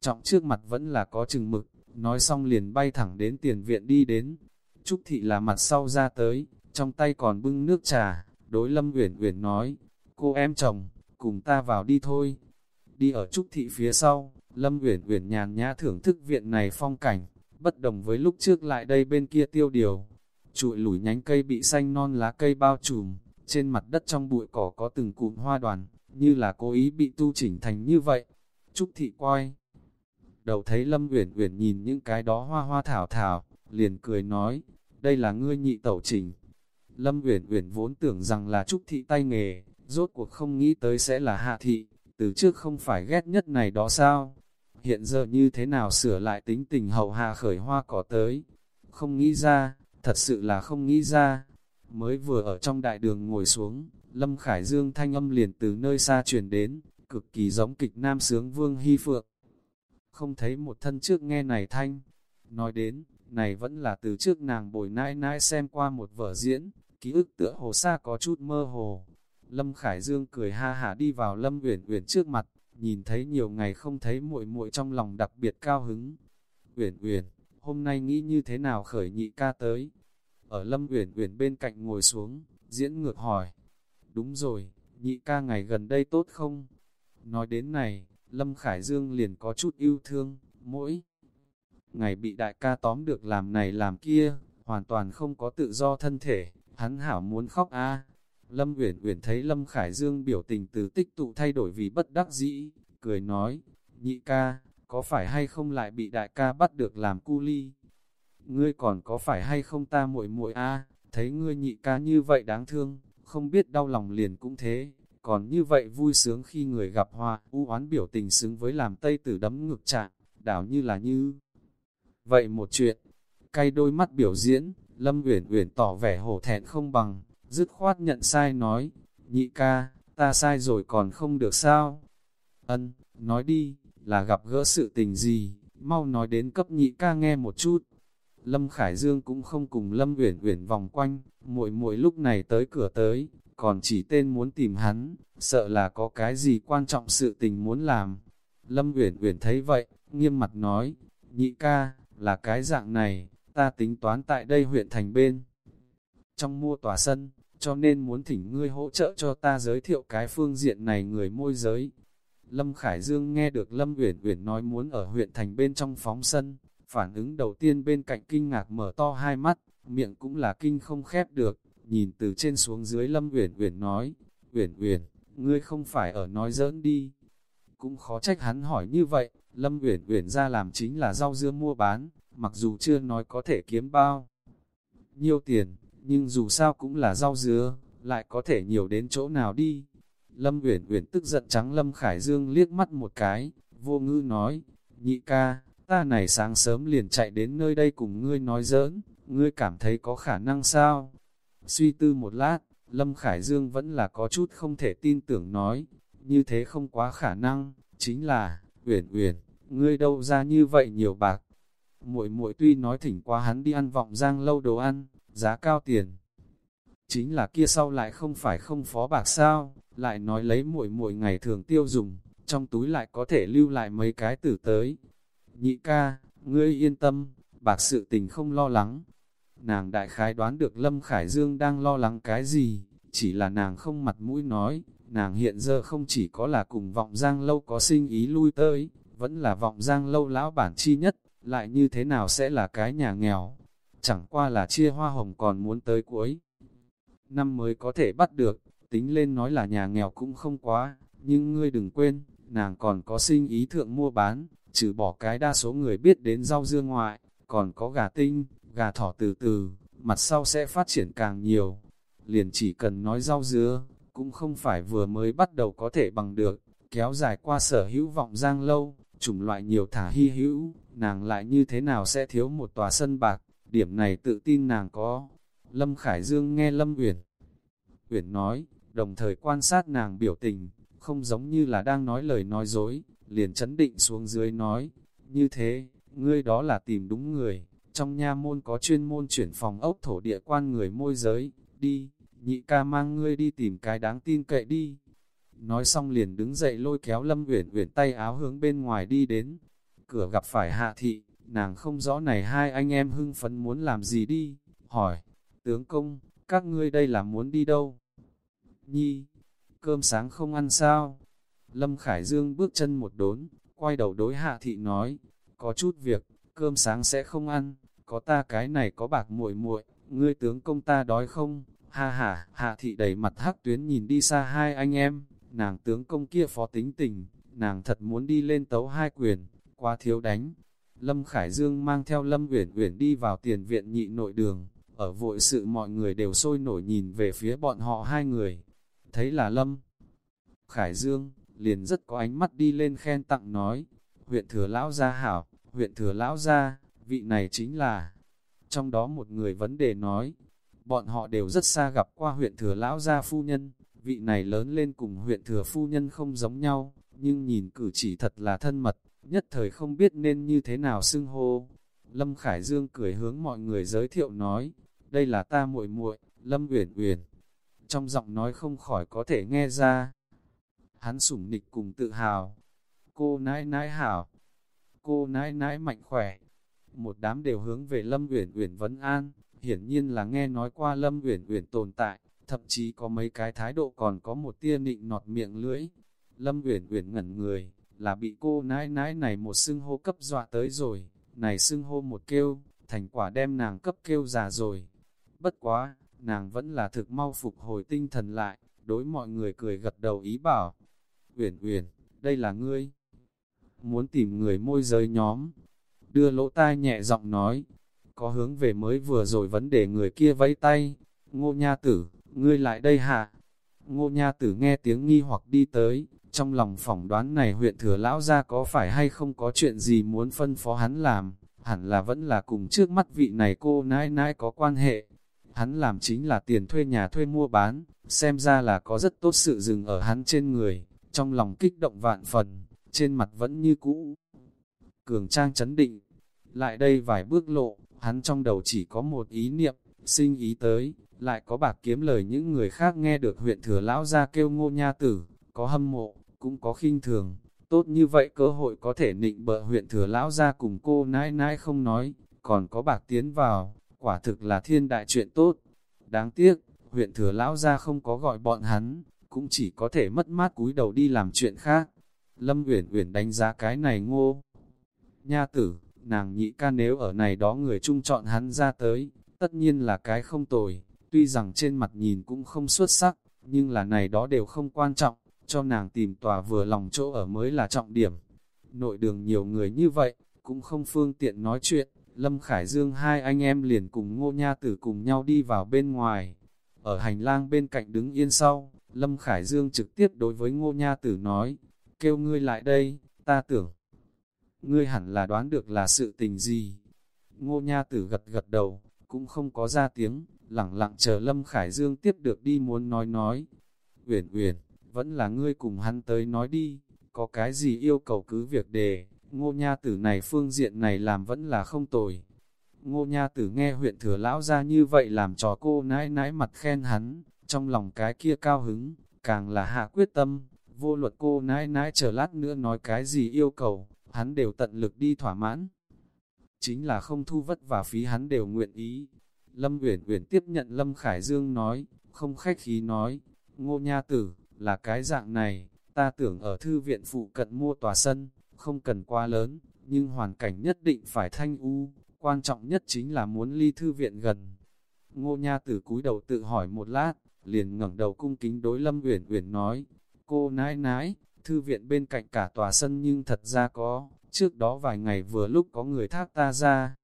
Trọng trước mặt vẫn là có chừng mực, nói xong liền bay thẳng đến tiền viện đi đến. Trúc thị là mặt sau ra tới, trong tay còn bưng nước trà, đối Lâm Uyển Uyển nói, cô em chồng, cùng ta vào đi thôi. Đi ở Trúc thị phía sau, Lâm Uyển Uyển nhàn nhã thưởng thức viện này phong cảnh, bất đồng với lúc trước lại đây bên kia tiêu điều. Trụi lủi nhánh cây bị xanh non lá cây bao trùm, trên mặt đất trong bụi cỏ có từng cụm hoa đoàn, như là cố ý bị tu chỉnh thành như vậy. Trúc thị quay đầu thấy Lâm Uyển Uyển nhìn những cái đó hoa hoa thảo thảo, liền cười nói, đây là ngươi nhị tẩu trình. Lâm Uyển Uyển vốn tưởng rằng là trúc thị tay nghề, rốt cuộc không nghĩ tới sẽ là hạ thị, từ trước không phải ghét nhất này đó sao? Hiện giờ như thế nào sửa lại tính tình hậu hạ khởi hoa cỏ tới? Không nghĩ ra, thật sự là không nghĩ ra. Mới vừa ở trong đại đường ngồi xuống, Lâm Khải Dương thanh âm liền từ nơi xa truyền đến, cực kỳ giống kịch nam sướng Vương Hy Phượng. Không thấy một thân trước nghe này thanh. Nói đến, này vẫn là từ trước nàng bồi nãi nãi xem qua một vở diễn, ký ức tựa hồ xa có chút mơ hồ. Lâm Khải Dương cười ha hả đi vào Lâm Uyển Uyển trước mặt, nhìn thấy nhiều ngày không thấy muội muội trong lòng đặc biệt cao hứng. Uyển Uyển, hôm nay nghĩ như thế nào khởi nhị ca tới? Ở Lâm Uyển Uyển bên cạnh ngồi xuống, diễn ngược hỏi. Đúng rồi, nhị ca ngày gần đây tốt không? Nói đến này, Lâm Khải Dương liền có chút yêu thương, mỗi ngày bị đại ca tóm được làm này làm kia, hoàn toàn không có tự do thân thể, hắn hảo muốn khóc a. Lâm Uyển Uyển thấy Lâm Khải Dương biểu tình từ tích tụ thay đổi vì bất đắc dĩ, cười nói, nhị ca, có phải hay không lại bị đại ca bắt được làm cu ly? Ngươi còn có phải hay không ta muội muội a? thấy ngươi nhị ca như vậy đáng thương, không biết đau lòng liền cũng thế, còn như vậy vui sướng khi người gặp hoa, u oán biểu tình xứng với làm tây tử đấm ngực trạng, đảo như là như. Vậy một chuyện, cay đôi mắt biểu diễn, Lâm Uyển Uyển tỏ vẻ hổ thẹn không bằng, dứt khoát nhận sai nói, nhị ca, ta sai rồi còn không được sao? Ân, nói đi, là gặp gỡ sự tình gì, mau nói đến cấp nhị ca nghe một chút. Lâm Khải Dương cũng không cùng Lâm Uyển Uyển vòng quanh, muội muội lúc này tới cửa tới, còn chỉ tên muốn tìm hắn, sợ là có cái gì quan trọng sự tình muốn làm. Lâm Uyển Uyển thấy vậy, nghiêm mặt nói, nhị ca, là cái dạng này, ta tính toán tại đây huyện thành bên. Trong mua tòa sân, cho nên muốn thỉnh ngươi hỗ trợ cho ta giới thiệu cái phương diện này người môi giới. Lâm Khải Dương nghe được Lâm Uyển Uyển nói muốn ở huyện thành bên trong phóng sân, phản ứng đầu tiên bên cạnh kinh ngạc mở to hai mắt, miệng cũng là kinh không khép được, nhìn từ trên xuống dưới Lâm Uyển Uyển nói, "Uyển Uyển, ngươi không phải ở nói giỡn đi?" Cũng khó trách hắn hỏi như vậy, Lâm Uyển Uyển ra làm chính là rau dưa mua bán, mặc dù chưa nói có thể kiếm bao nhiêu tiền, nhưng dù sao cũng là rau dứa, lại có thể nhiều đến chỗ nào đi. Lâm Uyển Uyển tức giận trắng Lâm Khải Dương liếc mắt một cái, vô ngư nói, nhị ca, ta này sáng sớm liền chạy đến nơi đây cùng ngươi nói giỡn, ngươi cảm thấy có khả năng sao? Suy tư một lát, Lâm Khải Dương vẫn là có chút không thể tin tưởng nói, như thế không quá khả năng, chính là, Uyển Uyển, ngươi đâu ra như vậy nhiều bạc. Muội muội tuy nói thỉnh qua hắn đi ăn vọng giang lâu đồ ăn, giá cao tiền. Chính là kia sau lại không phải không phó bạc sao, lại nói lấy muội muội ngày thường tiêu dùng, trong túi lại có thể lưu lại mấy cái tử tới. Nhị ca, ngươi yên tâm, bạc sự tình không lo lắng. Nàng đại khái đoán được Lâm Khải Dương đang lo lắng cái gì, chỉ là nàng không mặt mũi nói, nàng hiện giờ không chỉ có là cùng vọng giang lâu có sinh ý lui tới, vẫn là vọng giang lâu lão bản chi nhất, lại như thế nào sẽ là cái nhà nghèo, chẳng qua là chia hoa hồng còn muốn tới cuối. Năm mới có thể bắt được, tính lên nói là nhà nghèo cũng không quá, nhưng ngươi đừng quên, nàng còn có sinh ý thượng mua bán, trừ bỏ cái đa số người biết đến rau dưa ngoại, còn có gà tinh, gà thỏ từ từ, mặt sau sẽ phát triển càng nhiều. Liền chỉ cần nói rau dưa, cũng không phải vừa mới bắt đầu có thể bằng được, kéo dài qua sở hữu vọng giang lâu, chủng loại nhiều thả hy hữu, nàng lại như thế nào sẽ thiếu một tòa sân bạc, điểm này tự tin nàng có. Lâm Khải Dương nghe Lâm Uyển Uyển nói, đồng thời quan sát nàng biểu tình, không giống như là đang nói lời nói dối, liền chấn định xuống dưới nói, như thế, ngươi đó là tìm đúng người, trong nha môn có chuyên môn chuyển phòng ốc thổ địa quan người môi giới, đi, nhị ca mang ngươi đi tìm cái đáng tin cậy đi. Nói xong liền đứng dậy lôi kéo Lâm Uyển Uyển tay áo hướng bên ngoài đi đến, cửa gặp phải hạ thị, nàng không rõ này hai anh em hưng phấn muốn làm gì đi, hỏi, tướng công, các ngươi đây là muốn đi đâu? Nhi, cơm sáng không ăn sao? Lâm Khải Dương bước chân một đốn, quay đầu đối hạ thị nói, có chút việc, cơm sáng sẽ không ăn, có ta cái này có bạc muội muội, ngươi tướng công ta đói không? Ha ha, hạ thị đẩy mặt hắc tuyến nhìn đi xa hai anh em, nàng tướng công kia phó tính tình, nàng thật muốn đi lên tấu hai quyền, quá thiếu đánh. Lâm Khải Dương mang theo Lâm Uyển Uyển đi vào tiền viện nhị nội đường, ở vội sự mọi người đều sôi nổi nhìn về phía bọn họ hai người. Thấy là Lâm Khải Dương, liền rất có ánh mắt đi lên khen tặng nói, huyện thừa lão gia hảo, huyện thừa lão gia, vị này chính là. Trong đó một người vấn đề nói, bọn họ đều rất xa gặp qua huyện thừa lão gia phu nhân, vị này lớn lên cùng huyện thừa phu nhân không giống nhau, nhưng nhìn cử chỉ thật là thân mật, nhất thời không biết nên như thế nào xưng hô. Lâm Khải Dương cười hướng mọi người giới thiệu nói, đây là ta muội muội, Lâm Uyển Uyển. Trong giọng nói không khỏi có thể nghe ra. Hắn sủng nịch cùng tự hào. Cô nãi nãi hảo. Cô nãi nãi mạnh khỏe. Một đám đều hướng về Lâm Uyển Uyển vấn an, hiển nhiên là nghe nói qua Lâm Uyển Uyển tồn tại, thậm chí có mấy cái thái độ còn có một tia nịnh nọt miệng lưỡi. Lâm Uyển Uyển ngẩn người, là bị cô nãi nãi này một xưng hô cấp dọa tới rồi, này xưng hô một kêu, thành quả đem nàng cấp kêu già rồi. Bất quá, nàng vẫn là thực mau phục hồi tinh thần lại, đối mọi người cười gật đầu ý bảo. Uyển Uyển, đây là ngươi. Muốn tìm người môi giới nhóm. Đưa lỗ tai nhẹ giọng nói, có hướng về mới vừa rồi vấn đề người kia vẫy tay. Ngô Nha Tử, ngươi lại đây hạ. Ngô Nha Tử nghe tiếng nghi hoặc đi tới, trong lòng phỏng đoán này huyện thừa lão ra có phải hay không có chuyện gì muốn phân phó hắn làm, hẳn là vẫn là cùng trước mắt vị này cô nãi nãi có quan hệ. Hắn làm chính là tiền thuê nhà thuê mua bán, xem ra là có rất tốt sự dừng ở hắn trên người, trong lòng kích động vạn phần, trên mặt vẫn như cũ. Cường trang chấn định, lại đây vài bước lộ, hắn trong đầu chỉ có một ý niệm, sinh ý tới, lại có bạc kiếm lời những người khác nghe được huyện thừa lão ra kêu ngô nha tử, có hâm mộ, cũng có khinh thường, tốt như vậy cơ hội có thể nịnh bợ huyện thừa lão ra cùng cô nãi nãi không nói, còn có bạc tiến vào, quả thực là thiên đại chuyện tốt. Đáng tiếc, huyện thừa lão ra không có gọi bọn hắn, cũng chỉ có thể mất mát cúi đầu đi làm chuyện khác. Lâm Uyển Uyển đánh giá cái này ngô. Nha tử, nàng nhị ca nếu ở này đó người chung chọn hắn ra tới, tất nhiên là cái không tồi, tuy rằng trên mặt nhìn cũng không xuất sắc, nhưng là này đó đều không quan trọng, cho nàng tìm tòa vừa lòng chỗ ở mới là trọng điểm. Nội đường nhiều người như vậy, cũng không phương tiện nói chuyện, Lâm Khải Dương hai anh em liền cùng Ngô Nha Tử cùng nhau đi vào bên ngoài. Ở hành lang bên cạnh đứng yên sau, Lâm Khải Dương trực tiếp đối với Ngô Nha Tử nói, kêu ngươi lại đây, ta tưởng. Ngươi hẳn là đoán được là sự tình gì. Ngô Nha Tử gật gật đầu, cũng không có ra tiếng, lặng lặng chờ Lâm Khải Dương tiếp được đi muốn nói nói. Uyển Uyển, vẫn là ngươi cùng hắn tới nói đi, có cái gì yêu cầu cứ việc đề, ngô nha tử này phương diện này làm vẫn là không tồi. Ngô nha tử nghe huyện thừa lão ra như vậy làm cho cô nãi nãi mặt khen hắn, trong lòng cái kia cao hứng, càng là hạ quyết tâm, vô luật cô nãi nãi chờ lát nữa nói cái gì yêu cầu, hắn đều tận lực đi thỏa mãn. Chính là không thu vất và phí hắn đều nguyện ý. Lâm Uyển Uyển tiếp nhận Lâm Khải Dương nói, không khách khí nói, ngô nha tử, là cái dạng này, ta tưởng ở thư viện phụ cận mua tòa sân, không cần quá lớn, nhưng hoàn cảnh nhất định phải thanh u, quan trọng nhất chính là muốn ly thư viện gần. Ngô Nha Tử cúi đầu tự hỏi một lát, liền ngẩng đầu cung kính đối Lâm Uyển Uyển nói, cô nãi nãi, thư viện bên cạnh cả tòa sân nhưng thật ra có, trước đó vài ngày vừa lúc có người thác ta ra.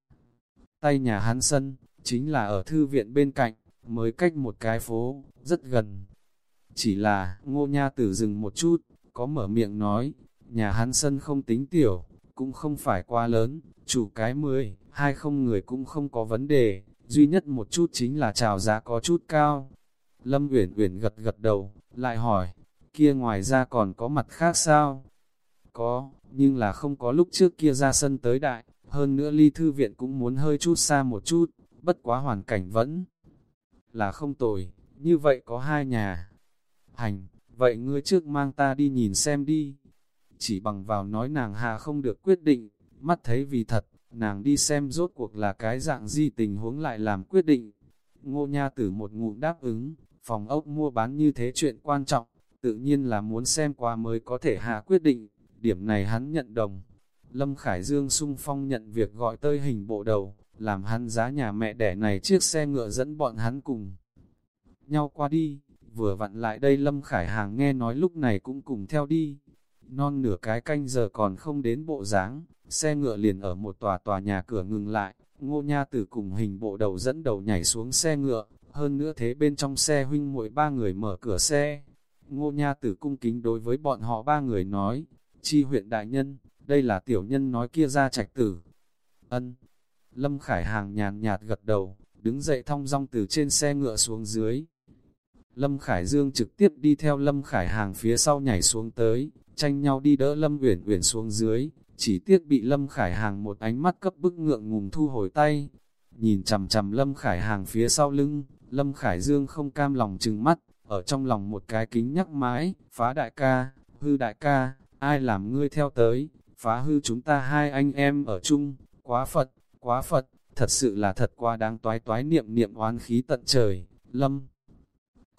Tay nhà hắn sân, chính là ở thư viện bên cạnh, mới cách một cái phố, rất gần. Chỉ là, ngô nha tử dừng một chút, có mở miệng nói, nhà hắn sân không tính tiểu, cũng không phải quá lớn, chủ cái mười, hai không người cũng không có vấn đề, duy nhất một chút chính là chào giá có chút cao. Lâm Uyển Uyển gật gật đầu, lại hỏi, kia ngoài ra còn có mặt khác sao? Có, nhưng là không có lúc trước kia ra sân tới đại, hơn nữa ly thư viện cũng muốn hơi chút xa một chút, bất quá hoàn cảnh vẫn là không tồi, như vậy có hai nhà, Hành, vậy ngươi trước mang ta đi nhìn xem đi. Chỉ bằng vào nói nàng hà không được quyết định, mắt thấy vì thật, nàng đi xem rốt cuộc là cái dạng gì tình huống lại làm quyết định. Ngô Nha tử một ngụm đáp ứng, phòng ốc mua bán như thế chuyện quan trọng, tự nhiên là muốn xem qua mới có thể hạ quyết định, điểm này hắn nhận đồng. Lâm Khải Dương sung phong nhận việc gọi tơi hình bộ đầu, làm hắn giá nhà mẹ đẻ này chiếc xe ngựa dẫn bọn hắn cùng nhau qua đi vừa vặn lại đây Lâm Khải Hàng nghe nói lúc này cũng cùng theo đi. Non nửa cái canh giờ còn không đến bộ dáng xe ngựa liền ở một tòa tòa nhà cửa ngừng lại, ngô nha tử cùng hình bộ đầu dẫn đầu nhảy xuống xe ngựa, hơn nữa thế bên trong xe huynh muội ba người mở cửa xe. Ngô nha tử cung kính đối với bọn họ ba người nói, chi huyện đại nhân, đây là tiểu nhân nói kia ra trạch tử. Ân, Lâm Khải Hàng nhàn nhạt gật đầu, đứng dậy thong dong từ trên xe ngựa xuống dưới. Lâm Khải Dương trực tiếp đi theo Lâm Khải Hàng phía sau nhảy xuống tới, tranh nhau đi đỡ Lâm Uyển Uyển xuống dưới, chỉ tiếc bị Lâm Khải Hàng một ánh mắt cấp bức ngượng ngùng thu hồi tay. Nhìn chằm chằm Lâm Khải Hàng phía sau lưng, Lâm Khải Dương không cam lòng trừng mắt, ở trong lòng một cái kính nhắc mãi, phá đại ca, hư đại ca, ai làm ngươi theo tới, phá hư chúng ta hai anh em ở chung, quá Phật, quá Phật, thật sự là thật quá đáng toái toái niệm niệm oán khí tận trời, Lâm.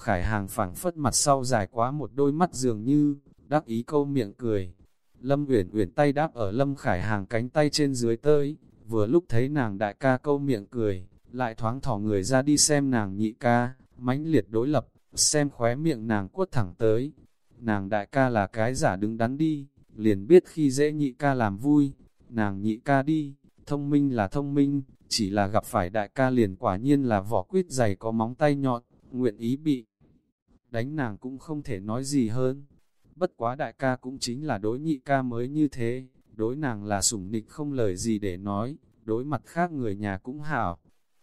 Khải hàng phẳng phất mặt sau dài quá một đôi mắt dường như, đắc ý câu miệng cười. Lâm uyển uyển tay đáp ở Lâm Khải hàng cánh tay trên dưới tới, vừa lúc thấy nàng đại ca câu miệng cười, lại thoáng thỏ người ra đi xem nàng nhị ca, mãnh liệt đối lập, xem khóe miệng nàng quất thẳng tới. Nàng đại ca là cái giả đứng đắn đi, liền biết khi dễ nhị ca làm vui, nàng nhị ca đi, thông minh là thông minh, chỉ là gặp phải đại ca liền quả nhiên là vỏ quyết dày có móng tay nhọn, nguyện ý bị. Đánh nàng cũng không thể nói gì hơn. Bất quá đại ca cũng chính là đối nhị ca mới như thế, đối nàng là sủng nịch không lời gì để nói, đối mặt khác người nhà cũng hảo.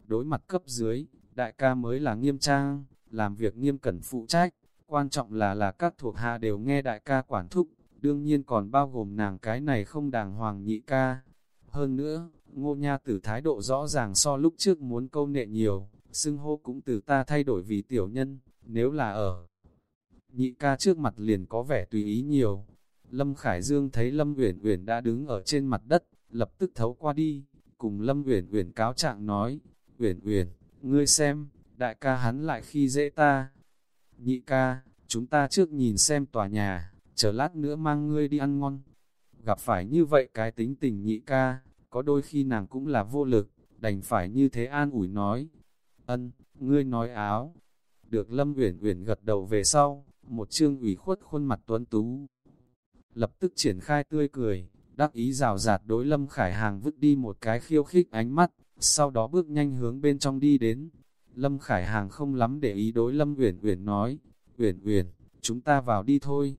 Đối mặt cấp dưới, đại ca mới là nghiêm trang, làm việc nghiêm cẩn phụ trách, quan trọng là là các thuộc hạ đều nghe đại ca quản thúc, đương nhiên còn bao gồm nàng cái này không đàng hoàng nhị ca. Hơn nữa, ngô nha tử thái độ rõ ràng so lúc trước muốn câu nệ nhiều, xưng hô cũng từ ta thay đổi vì tiểu nhân, nếu là ở. Nhị ca trước mặt liền có vẻ tùy ý nhiều. Lâm Khải Dương thấy Lâm Uyển Uyển đã đứng ở trên mặt đất, lập tức thấu qua đi, cùng Lâm Uyển Uyển cáo trạng nói, "Uyển Uyển, ngươi xem, đại ca hắn lại khi dễ ta." "Nhị ca, chúng ta trước nhìn xem tòa nhà, chờ lát nữa mang ngươi đi ăn ngon." Gặp phải như vậy cái tính tình nhị ca, có đôi khi nàng cũng là vô lực, đành phải như thế an ủi nói, ân, ngươi nói áo. Được Lâm Uyển Uyển gật đầu về sau, một trương ủy khuất khuôn mặt tuấn tú. Lập tức triển khai tươi cười, đắc ý rào rạt đối Lâm Khải Hàng vứt đi một cái khiêu khích ánh mắt, sau đó bước nhanh hướng bên trong đi đến. Lâm Khải Hàng không lắm để ý đối Lâm Uyển Uyển nói, Uyển Uyển, chúng ta vào đi thôi.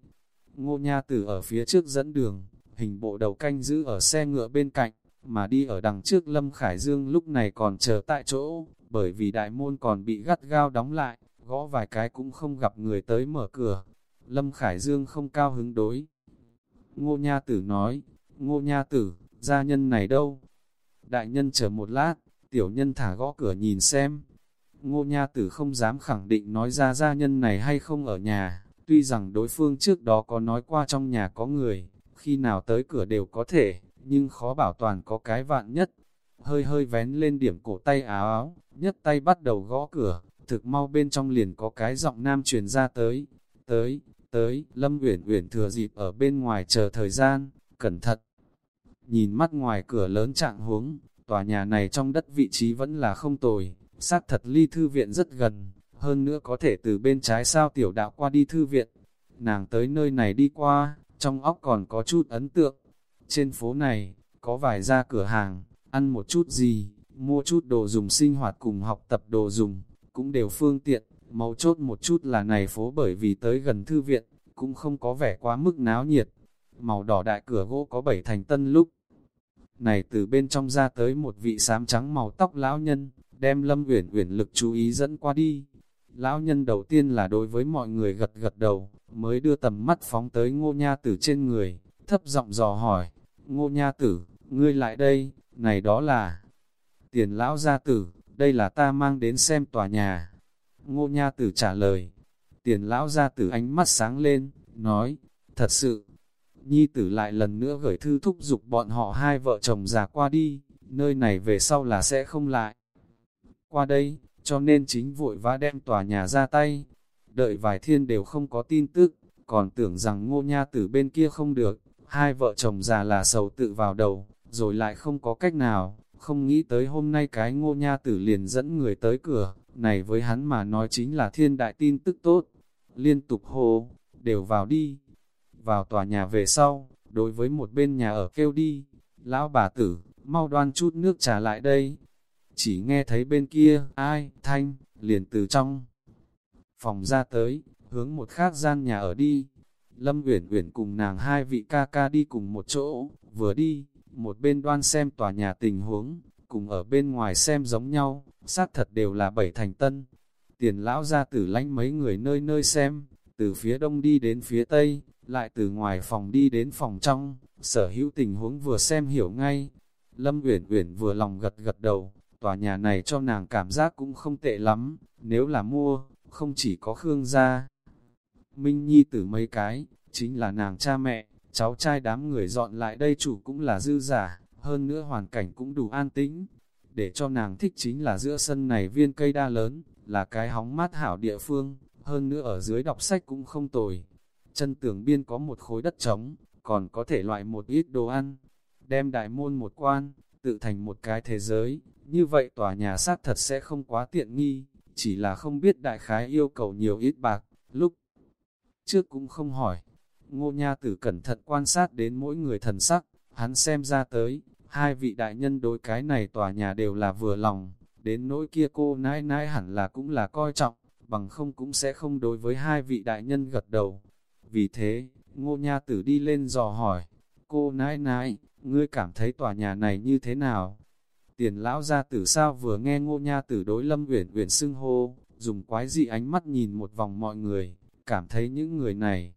Ngô Nha Tử ở phía trước dẫn đường, hình bộ đầu canh giữ ở xe ngựa bên cạnh, mà đi ở đằng trước Lâm Khải Dương lúc này còn chờ tại chỗ, bởi vì đại môn còn bị gắt gao đóng lại, gõ vài cái cũng không gặp người tới mở cửa. Lâm Khải Dương không cao hứng đối. Ngô Nha Tử nói, Ngô Nha Tử, gia nhân này đâu? Đại nhân chờ một lát, tiểu nhân thả gõ cửa nhìn xem. Ngô Nha Tử không dám khẳng định nói ra gia nhân này hay không ở nhà, tuy rằng đối phương trước đó có nói qua trong nhà có người, khi nào tới cửa đều có thể, nhưng khó bảo toàn có cái vạn nhất. Hơi hơi vén lên điểm cổ tay áo áo, nhất tay bắt đầu gõ cửa, thực mau bên trong liền có cái giọng nam truyền ra tới, tới, tới, Lâm Uyển Uyển thừa dịp ở bên ngoài chờ thời gian, cẩn thận. Nhìn mắt ngoài cửa lớn trạng huống, tòa nhà này trong đất vị trí vẫn là không tồi, xác thật ly thư viện rất gần, hơn nữa có thể từ bên trái sao tiểu đạo qua đi thư viện. Nàng tới nơi này đi qua, trong óc còn có chút ấn tượng. Trên phố này, có vài gia cửa hàng, ăn một chút gì, mua chút đồ dùng sinh hoạt cùng học tập đồ dùng, cũng đều phương tiện, mấu chốt một chút là này phố bởi vì tới gần thư viện, cũng không có vẻ quá mức náo nhiệt. Màu đỏ đại cửa gỗ có bảy thành tân lúc. Này từ bên trong ra tới một vị xám trắng màu tóc lão nhân, đem Lâm Uyển Uyển lực chú ý dẫn qua đi. Lão nhân đầu tiên là đối với mọi người gật gật đầu, mới đưa tầm mắt phóng tới ngô nha tử trên người, thấp giọng dò hỏi, ngô nha tử, ngươi lại đây, này đó là tiền lão gia tử, đây là ta mang đến xem tòa nhà. Ngô nha tử trả lời, tiền lão gia tử ánh mắt sáng lên, nói, thật sự, nhi tử lại lần nữa gửi thư thúc giục bọn họ hai vợ chồng già qua đi, nơi này về sau là sẽ không lại. Qua đây, cho nên chính vội vã đem tòa nhà ra tay, đợi vài thiên đều không có tin tức, còn tưởng rằng ngô nha tử bên kia không được, hai vợ chồng già là sầu tự vào đầu, rồi lại không có cách nào, không nghĩ tới hôm nay cái ngô nha tử liền dẫn người tới cửa, này với hắn mà nói chính là thiên đại tin tức tốt, liên tục hô, đều vào đi, vào tòa nhà về sau, đối với một bên nhà ở kêu đi, Lão bà tử, mau đoan chút nước trà lại đây. Chỉ nghe thấy bên kia, ai, thanh, liền từ trong phòng ra tới, hướng một khác gian nhà ở đi. Lâm Uyển Uyển cùng nàng hai vị ca ca đi cùng một chỗ, vừa đi, một bên đoan xem tòa nhà tình huống, cùng ở bên ngoài xem giống nhau, xác thật đều là bảy thành tân. Tiền lão ra tử lánh mấy người nơi nơi xem, từ phía đông đi đến phía tây, lại từ ngoài phòng đi đến phòng trong, sở hữu tình huống vừa xem hiểu ngay. Lâm Uyển Uyển vừa lòng gật gật đầu, tòa nhà này cho nàng cảm giác cũng không tệ lắm, nếu là mua, không chỉ có Khương gia. Minh Nhi tử mấy cái, chính là nàng cha mẹ, cháu trai đám người dọn lại đây chủ cũng là dư giả, hơn nữa hoàn cảnh cũng đủ an tĩnh. Để cho nàng thích chính là giữa sân này viên cây đa lớn, là cái hóng mát hảo địa phương, hơn nữa ở dưới đọc sách cũng không tồi. Chân tường biên có một khối đất trống, còn có thể loại một ít đồ ăn, đem đại môn một quan, tự thành một cái thế giới, như vậy tòa nhà xác thật sẽ không quá tiện nghi, chỉ là không biết đại khái yêu cầu nhiều ít bạc, lúc trước cũng không hỏi. Ngô Nha Tử cẩn thận quan sát đến mỗi người thần sắc, hắn xem ra tới, hai vị đại nhân đối cái này tòa nhà đều là vừa lòng, đến nỗi kia cô nãi nãi hẳn là cũng là coi trọng, bằng không cũng sẽ không đối với hai vị đại nhân gật đầu. Vì thế, Ngô Nha Tử đi lên dò hỏi, cô nãi nãi, ngươi cảm thấy tòa nhà này như thế nào? Tiền lão gia tử sao vừa nghe ngô nha tử đối lâm uyển uyển xưng hô, dùng quái dị ánh mắt nhìn một vòng mọi người, cảm thấy những người này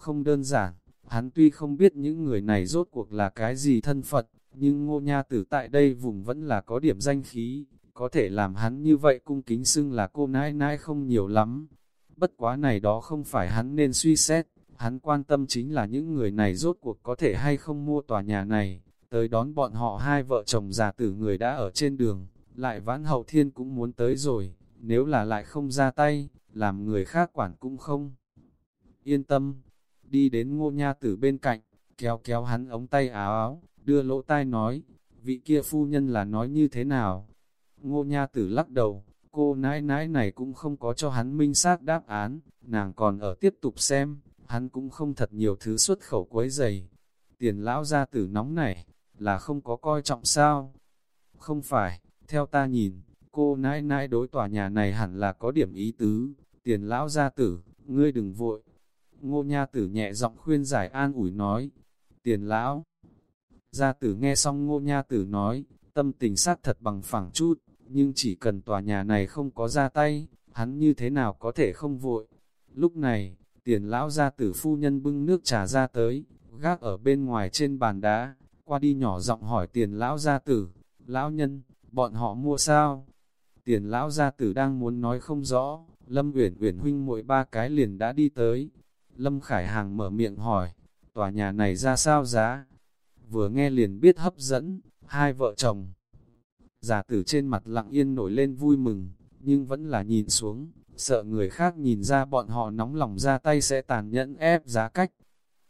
không đơn giản. Hắn tuy không biết những người này rốt cuộc là cái gì thân Phật, nhưng ngô nha tử tại đây vùng vẫn là có điểm danh khí, có thể làm hắn như vậy cung kính xưng là cô nãi nãi không nhiều lắm. Bất quá này đó không phải hắn nên suy xét, hắn quan tâm chính là những người này rốt cuộc có thể hay không mua tòa nhà này, tới đón bọn họ hai vợ chồng già tử người đã ở trên đường, lại vãn hậu thiên cũng muốn tới rồi, nếu là lại không ra tay, làm người khác quản cũng không. Yên tâm, đi đến ngô nha tử bên cạnh, kéo kéo hắn ống tay áo áo, đưa lỗ tai nói, vị kia phu nhân là nói như thế nào? Ngô nha tử lắc đầu, cô nãi nãi này cũng không có cho hắn minh xác đáp án, nàng còn ở tiếp tục xem, hắn cũng không thật nhiều thứ xuất khẩu quấy dày. Tiền lão gia tử nóng này, là không có coi trọng sao? Không phải, theo ta nhìn, cô nãi nãi đối tòa nhà này hẳn là có điểm ý tứ, tiền lão gia tử, ngươi đừng vội. Ngô nha tử nhẹ giọng khuyên giải an ủi nói, tiền lão. Gia tử nghe xong ngô nha tử nói, tâm tình sát thật bằng phẳng chút, nhưng chỉ cần tòa nhà này không có ra tay, hắn như thế nào có thể không vội. Lúc này, tiền lão gia tử phu nhân bưng nước trà ra tới, gác ở bên ngoài trên bàn đá, qua đi nhỏ giọng hỏi tiền lão gia tử, lão nhân, bọn họ mua sao? Tiền lão gia tử đang muốn nói không rõ, Lâm Uyển Uyển huynh mỗi ba cái liền đã đi tới. Lâm Khải Hàng mở miệng hỏi, tòa nhà này ra sao giá? Vừa nghe liền biết hấp dẫn, hai vợ chồng. Giả tử trên mặt lặng yên nổi lên vui mừng, nhưng vẫn là nhìn xuống, sợ người khác nhìn ra bọn họ nóng lòng ra tay sẽ tàn nhẫn ép giá cách.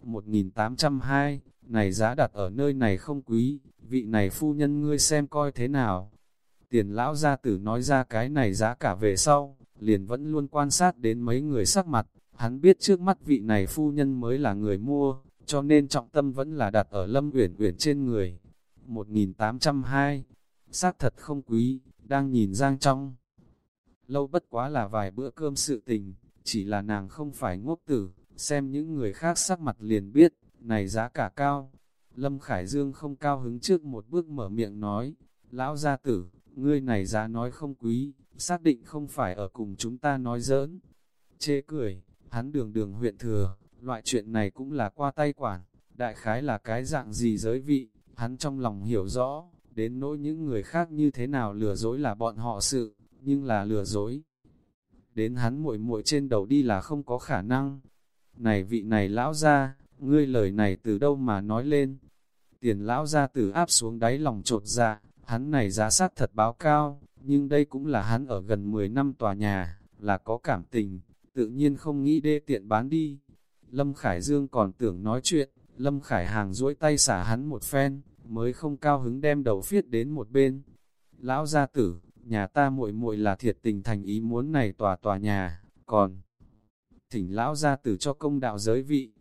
1802, này giá đặt ở nơi này không quý, vị này phu nhân ngươi xem coi thế nào. Tiền lão gia tử nói ra cái này giá cả về sau, liền vẫn luôn quan sát đến mấy người sắc mặt, hắn biết trước mắt vị này phu nhân mới là người mua, cho nên trọng tâm vẫn là đặt ở lâm uyển uyển trên người. 1802, xác thật không quý, đang nhìn giang trong. Lâu bất quá là vài bữa cơm sự tình, chỉ là nàng không phải ngốc tử, xem những người khác sắc mặt liền biết, này giá cả cao. Lâm Khải Dương không cao hứng trước một bước mở miệng nói, lão gia tử, ngươi này giá nói không quý, xác định không phải ở cùng chúng ta nói giỡn. Chê cười, hắn đường đường huyện thừa, loại chuyện này cũng là qua tay quản, đại khái là cái dạng gì giới vị, hắn trong lòng hiểu rõ, đến nỗi những người khác như thế nào lừa dối là bọn họ sự, nhưng là lừa dối. Đến hắn muội muội trên đầu đi là không có khả năng. Này vị này lão ra, ngươi lời này từ đâu mà nói lên. Tiền lão ra từ áp xuống đáy lòng trột dạ, hắn này giá sát thật báo cao, nhưng đây cũng là hắn ở gần 10 năm tòa nhà, là có cảm tình, tự nhiên không nghĩ đê tiện bán đi. Lâm Khải Dương còn tưởng nói chuyện, Lâm Khải Hàng duỗi tay xả hắn một phen, mới không cao hứng đem đầu phiết đến một bên. Lão gia tử, nhà ta muội muội là thiệt tình thành ý muốn này tòa tòa nhà, còn thỉnh lão gia tử cho công đạo giới vị,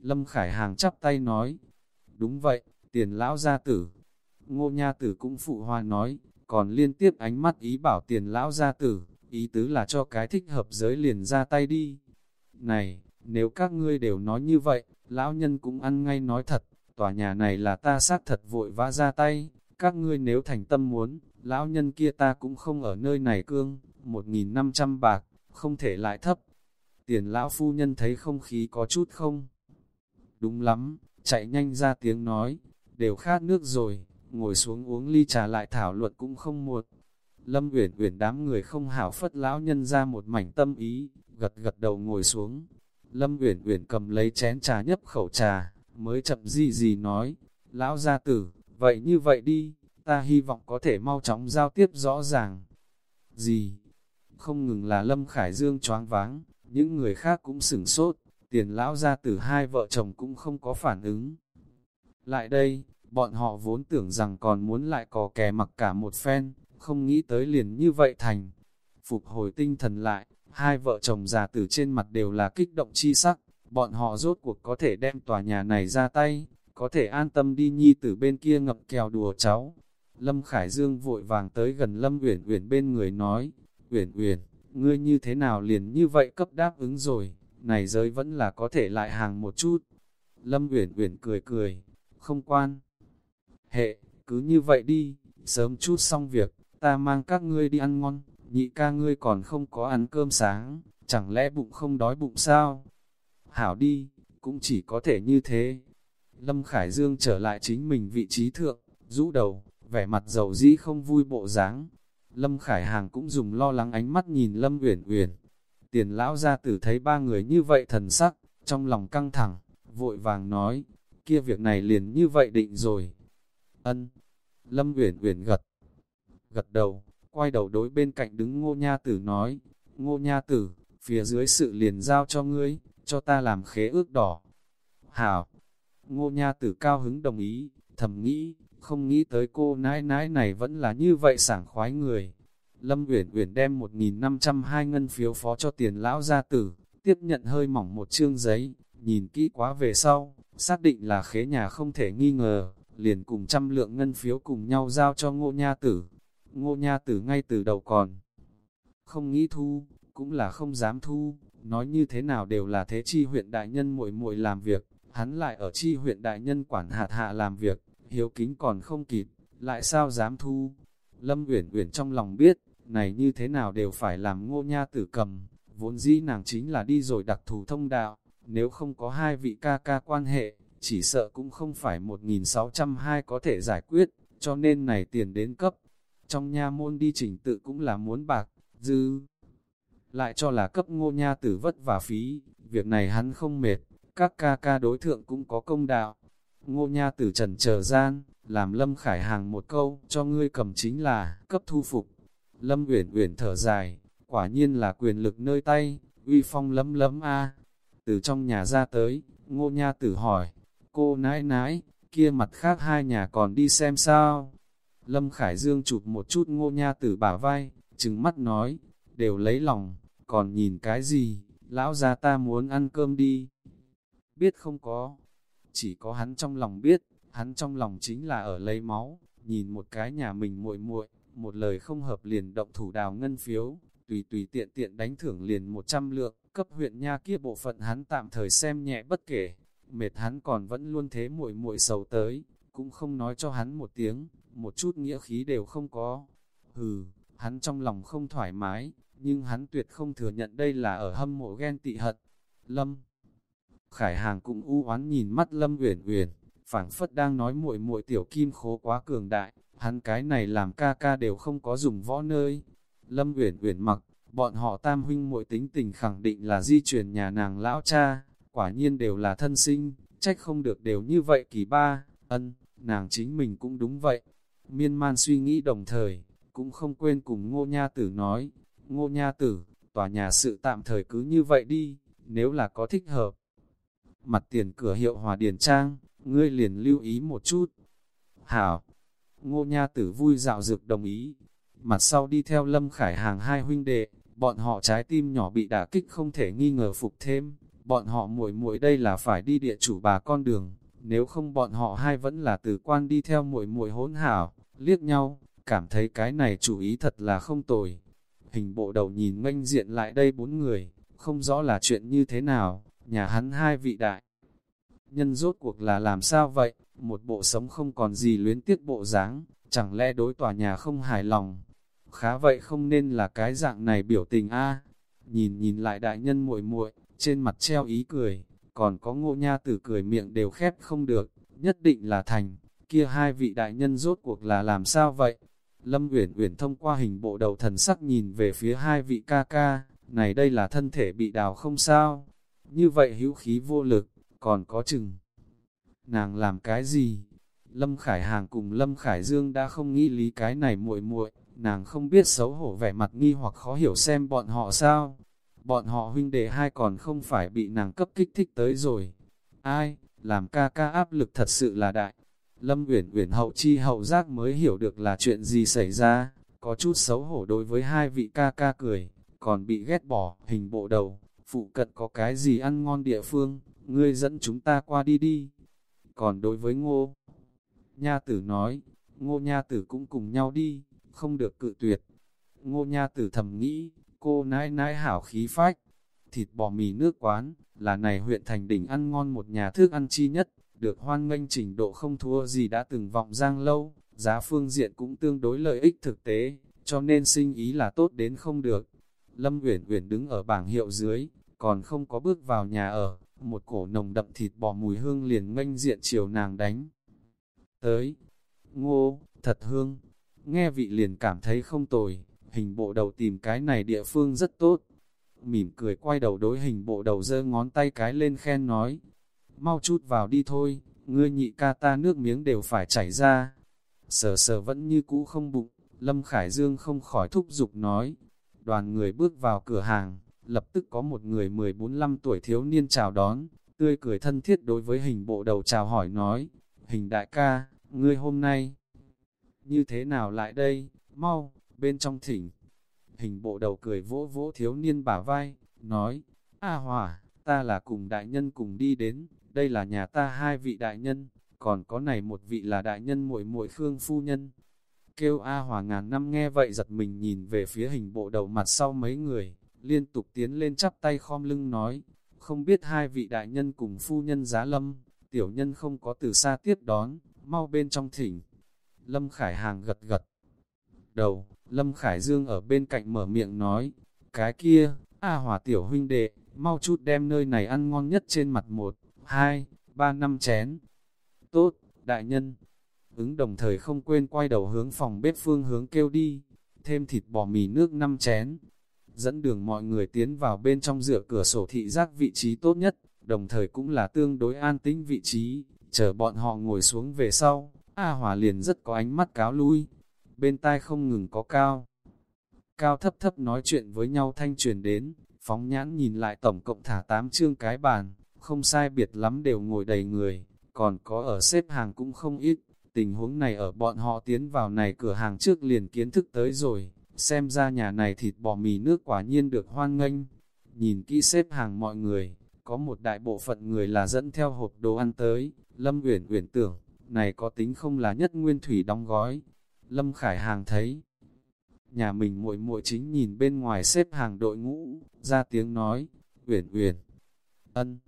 Lâm Khải Hàng chắp tay nói, đúng vậy, Tiền lão gia tử, ngô nha tử cũng phụ hoa nói, còn liên tiếp ánh mắt ý bảo tiền lão gia tử, ý tứ là cho cái thích hợp giới liền ra tay đi. Này, nếu các ngươi đều nói như vậy, lão nhân cũng ăn ngay nói thật, tòa nhà này là ta xác thật vội vã ra tay, các ngươi nếu thành tâm muốn, lão nhân kia ta cũng không ở nơi này cương, 1.500 bạc, không thể lại thấp. Tiền lão phu nhân thấy không khí có chút không? Đúng lắm, chạy nhanh ra tiếng nói, đều khát nước rồi, ngồi xuống uống ly trà lại thảo luận cũng không muộn. Lâm Uyển Uyển đám người không hảo phất lão nhân ra một mảnh tâm ý, gật gật đầu ngồi xuống. Lâm Uyển Uyển cầm lấy chén trà nhấp khẩu trà, mới chậm gì gì nói, lão gia tử, vậy như vậy đi, ta hy vọng có thể mau chóng giao tiếp rõ ràng. Gì? Không ngừng là Lâm Khải Dương choáng váng, những người khác cũng sửng sốt, tiền lão gia tử hai vợ chồng cũng không có phản ứng. Lại đây, bọn họ vốn tưởng rằng còn muốn lại cò kè mặc cả một phen, không nghĩ tới liền như vậy thành. Phục hồi tinh thần lại, hai vợ chồng già tử trên mặt đều là kích động chi sắc, bọn họ rốt cuộc có thể đem tòa nhà này ra tay, có thể an tâm đi nhi tử bên kia ngập kèo đùa cháu. Lâm Khải Dương vội vàng tới gần Lâm Uyển Uyển bên người nói, Uyển Uyển, ngươi như thế nào liền như vậy cấp đáp ứng rồi, này giới vẫn là có thể lại hàng một chút. Lâm Uyển Uyển cười cười, không quan. Hệ, cứ như vậy đi, sớm chút xong việc, ta mang các ngươi đi ăn ngon, nhị ca ngươi còn không có ăn cơm sáng, chẳng lẽ bụng không đói bụng sao? Hảo đi, cũng chỉ có thể như thế. Lâm Khải Dương trở lại chính mình vị trí thượng, rũ đầu, vẻ mặt dầu dĩ không vui bộ dáng. Lâm Khải Hàng cũng dùng lo lắng ánh mắt nhìn Lâm Uyển Uyển. Tiền lão gia tử thấy ba người như vậy thần sắc, trong lòng căng thẳng, vội vàng nói, kia việc này liền như vậy định rồi. Ân. Lâm Uyển Uyển gật gật đầu, quay đầu đối bên cạnh đứng Ngô Nha Tử nói, Ngô Nha Tử, phía dưới sự liền giao cho ngươi, cho ta làm khế ước đỏ. Hảo. Ngô Nha Tử cao hứng đồng ý, thầm nghĩ, không nghĩ tới cô nãi nãi này vẫn là như vậy sảng khoái người. Lâm Uyển Uyển đem 1.502 ngân phiếu phó cho tiền lão gia tử, tiếp nhận hơi mỏng một chương giấy, nhìn kỹ quá về sau, xác định là khế nhà không thể nghi ngờ, liền cùng trăm lượng ngân phiếu cùng nhau giao cho ngô nha tử. Ngô nha tử ngay từ đầu còn không nghĩ thu, cũng là không dám thu, nói như thế nào đều là thế chi huyện đại nhân muội muội làm việc, hắn lại ở chi huyện đại nhân quản hạt hạ làm việc, hiếu kính còn không kịp, lại sao dám thu. Lâm Uyển Uyển trong lòng biết, này như thế nào đều phải làm ngô nha tử cầm, vốn dĩ nàng chính là đi rồi đặc thù thông đạo, nếu không có hai vị ca ca quan hệ, chỉ sợ cũng không phải 1.602 có thể giải quyết, cho nên này tiền đến cấp. Trong nha môn đi chỉnh tự cũng là muốn bạc, dư. Lại cho là cấp ngô nha tử vất và phí, việc này hắn không mệt, các ca ca đối thượng cũng có công đạo. Ngô nha tử trần chờ gian, làm Lâm Khải Hàng một câu, cho ngươi cầm chính là, cấp thu phục. Lâm uyển uyển thở dài, quả nhiên là quyền lực nơi tay, uy phong lấm lấm a. Từ trong nhà ra tới, ngô nha tử hỏi, cô nãi nãi, kia mặt khác hai nhà còn đi xem sao. Lâm Khải Dương chụp một chút ngô nha tử bả vai, trừng mắt nói, đều lấy lòng, còn nhìn cái gì, lão gia ta muốn ăn cơm đi. Biết không có, chỉ có hắn trong lòng biết, hắn trong lòng chính là ở lấy máu, nhìn một cái nhà mình muội muội, một lời không hợp liền động thủ đào ngân phiếu, tùy tùy tiện tiện đánh thưởng liền 100 lượng, cấp huyện nha kia bộ phận hắn tạm thời xem nhẹ bất kể, mệt hắn còn vẫn luôn thế muội muội sầu tới, cũng không nói cho hắn một tiếng, một chút nghĩa khí đều không có. Hừ, hắn trong lòng không thoải mái, nhưng hắn tuyệt không thừa nhận đây là ở hâm mộ ghen tị hận. Lâm Khải Hàng cũng u oán nhìn mắt Lâm Uyển Uyển, phảng phất đang nói muội muội tiểu kim khố quá cường đại, hắn cái này làm ca ca đều không có dùng võ nơi. Lâm Uyển Uyển mặc, bọn họ tam huynh muội tính tình khẳng định là di truyền nhà nàng lão cha, quả nhiên đều là thân sinh, trách không được đều như vậy kỳ ba, ân, nàng chính mình cũng đúng vậy. Miên man suy nghĩ đồng thời, cũng không quên cùng ngô nha tử nói, ngô nha tử, tòa nhà sự tạm thời cứ như vậy đi, nếu là có thích hợp. Mặt tiền cửa hiệu hòa điển trang, ngươi liền lưu ý một chút. Hảo, ngô nha tử vui dạo dược đồng ý, mặt sau đi theo lâm khải hàng hai huynh đệ, bọn họ trái tim nhỏ bị đả kích không thể nghi ngờ phục thêm, bọn họ muội muội đây là phải đi địa chủ bà con đường, nếu không bọn họ hai vẫn là từ quan đi theo muội muội hỗn hảo, liếc nhau, cảm thấy cái này chủ ý thật là không tồi. Hình bộ đầu nhìn nganh diện lại đây bốn người, không rõ là chuyện như thế nào, nhà hắn hai vị đại. Nhân rốt cuộc là làm sao vậy, một bộ sống không còn gì luyến tiếc bộ dáng, chẳng lẽ đối tòa nhà không hài lòng. Khá vậy không nên là cái dạng này biểu tình a Nhìn nhìn lại đại nhân muội muội trên mặt treo ý cười, còn có ngô nha tử cười miệng đều khép không được, nhất định là thành, kia hai vị đại nhân rốt cuộc là làm sao vậy? Lâm Uyển Uyển thông qua hình bộ đầu thần sắc nhìn về phía hai vị ca ca, này đây là thân thể bị đào không sao? Như vậy hữu khí vô lực, còn có chừng. Nàng làm cái gì? Lâm Khải Hàng cùng Lâm Khải Dương đã không nghĩ lý cái này muội muội, nàng không biết xấu hổ vẻ mặt nghi hoặc khó hiểu xem bọn họ sao. Bọn họ huynh đệ hai còn không phải bị nàng cấp kích thích tới rồi. Ai, làm ca ca áp lực thật sự là đại. Lâm Uyển Uyển hậu chi hậu giác mới hiểu được là chuyện gì xảy ra, có chút xấu hổ đối với hai vị ca ca cười, còn bị ghét bỏ, hình bộ đầu, phụ cận có cái gì ăn ngon địa phương, ngươi dẫn chúng ta qua đi đi. Còn đối với ngô, nha tử nói, ngô nha tử cũng cùng nhau đi, không được cự tuyệt. Ngô nha tử thầm nghĩ, cô nãi nãi hảo khí phách, thịt bò mì nước quán, là này huyện thành đỉnh ăn ngon một nhà thức ăn chi nhất, được hoan nghênh trình độ không thua gì đã từng vọng giang lâu, giá phương diện cũng tương đối lợi ích thực tế, cho nên sinh ý là tốt đến không được. Lâm Uyển Uyển đứng ở bảng hiệu dưới, còn không có bước vào nhà ở, một cổ nồng đậm thịt bò mùi hương liền nghênh diện chiều nàng đánh. Tới, ngô, thật hương, nghe vị liền cảm thấy không tồi, hình bộ đầu tìm cái này địa phương rất tốt. Mỉm cười quay đầu đối hình bộ đầu giơ ngón tay cái lên khen nói, mau chút vào đi thôi, ngươi nhị ca ta nước miếng đều phải chảy ra. Sờ sờ vẫn như cũ không bụng, Lâm Khải Dương không khỏi thúc giục nói. Đoàn người bước vào cửa hàng, lập tức có một người 14-15 tuổi thiếu niên chào đón, tươi cười thân thiết đối với hình bộ đầu chào hỏi nói, hình đại ca, ngươi hôm nay, như thế nào lại đây, mau, bên trong thỉnh. Hình bộ đầu cười vỗ vỗ thiếu niên bả vai, nói, A Hòa, ta là cùng đại nhân cùng đi đến, đây là nhà ta hai vị đại nhân, còn có này một vị là đại nhân muội muội Khương phu nhân. Kêu A Hòa ngàn năm nghe vậy giật mình nhìn về phía hình bộ đầu mặt sau mấy người, liên tục tiến lên chắp tay khom lưng nói, không biết hai vị đại nhân cùng phu nhân giá lâm, tiểu nhân không có từ xa tiếp đón, mau bên trong thỉnh. Lâm Khải Hàng gật gật. Đầu, Lâm Khải Dương ở bên cạnh mở miệng nói, cái kia, A Hòa tiểu huynh đệ, mau chút đem nơi này ăn ngon nhất trên mặt một, hai, ba năm chén. Tốt, đại nhân. Ứng đồng thời không quên quay đầu hướng phòng bếp phương hướng kêu đi, thêm thịt bò mì nước năm chén. Dẫn đường mọi người tiến vào bên trong rửa cửa sổ thị giác vị trí tốt nhất, đồng thời cũng là tương đối an tĩnh vị trí, chờ bọn họ ngồi xuống về sau. A Hòa liền rất có ánh mắt cáo lui, bên tai không ngừng có cao. Cao thấp thấp nói chuyện với nhau thanh truyền đến, phóng nhãn nhìn lại tổng cộng thả 8 chương cái bàn, không sai biệt lắm đều ngồi đầy người, còn có ở xếp hàng cũng không ít. Tình huống này ở bọn họ tiến vào này cửa hàng trước liền kiến thức tới rồi, xem ra nhà này thịt bò mì nước quả nhiên được hoan nghênh. Nhìn kỹ xếp hàng mọi người, có một đại bộ phận người là dẫn theo hộp đồ ăn tới, Lâm Uyển Uyển tưởng, này có tính không là nhất nguyên thủy đóng gói. Lâm Khải Hàng thấy, nhà mình muội muội chính nhìn bên ngoài xếp hàng đội ngũ, ra tiếng nói, Uyển Uyển, ân,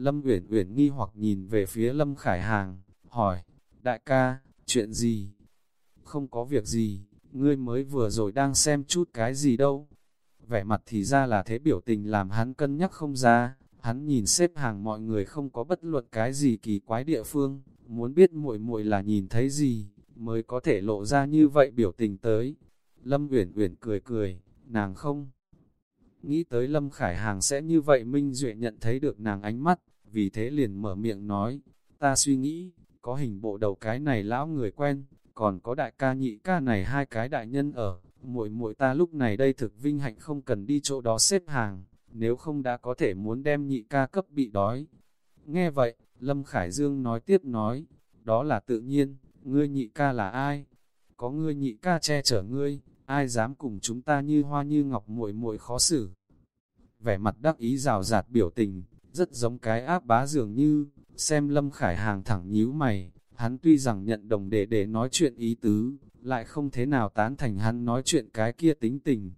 Lâm Uyển Uyển nghi hoặc nhìn về phía Lâm Khải Hàng, hỏi, đại ca, chuyện gì? Không có việc gì, ngươi mới vừa rồi đang xem chút cái gì đâu. Vẻ mặt thì ra là thế biểu tình làm hắn cân nhắc không ra, hắn nhìn xếp hàng mọi người không có bất luận cái gì kỳ quái địa phương, muốn biết muội muội là nhìn thấy gì, mới có thể lộ ra như vậy biểu tình tới. Lâm Uyển Uyển cười cười, nàng không nghĩ tới Lâm Khải Hàng sẽ như vậy Minh Duệ nhận thấy được nàng ánh mắt, vì thế liền mở miệng nói, ta suy nghĩ, có hình bộ đầu cái này lão người quen, còn có đại ca nhị ca này hai cái đại nhân ở, muội muội ta lúc này đây thực vinh hạnh không cần đi chỗ đó xếp hàng, nếu không đã có thể muốn đem nhị ca cấp bị đói. Nghe vậy, Lâm Khải Dương nói tiếp nói, đó là tự nhiên, ngươi nhị ca là ai? Có ngươi nhị ca che chở ngươi, ai dám cùng chúng ta như hoa như ngọc muội muội khó xử. Vẻ mặt đắc ý rào rạt biểu tình, rất giống cái áp bá dường như, Xem Lâm Khải Hàng thẳng nhíu mày, hắn tuy rằng nhận đồng để để nói chuyện ý tứ, lại không thế nào tán thành hắn nói chuyện cái kia tính tình.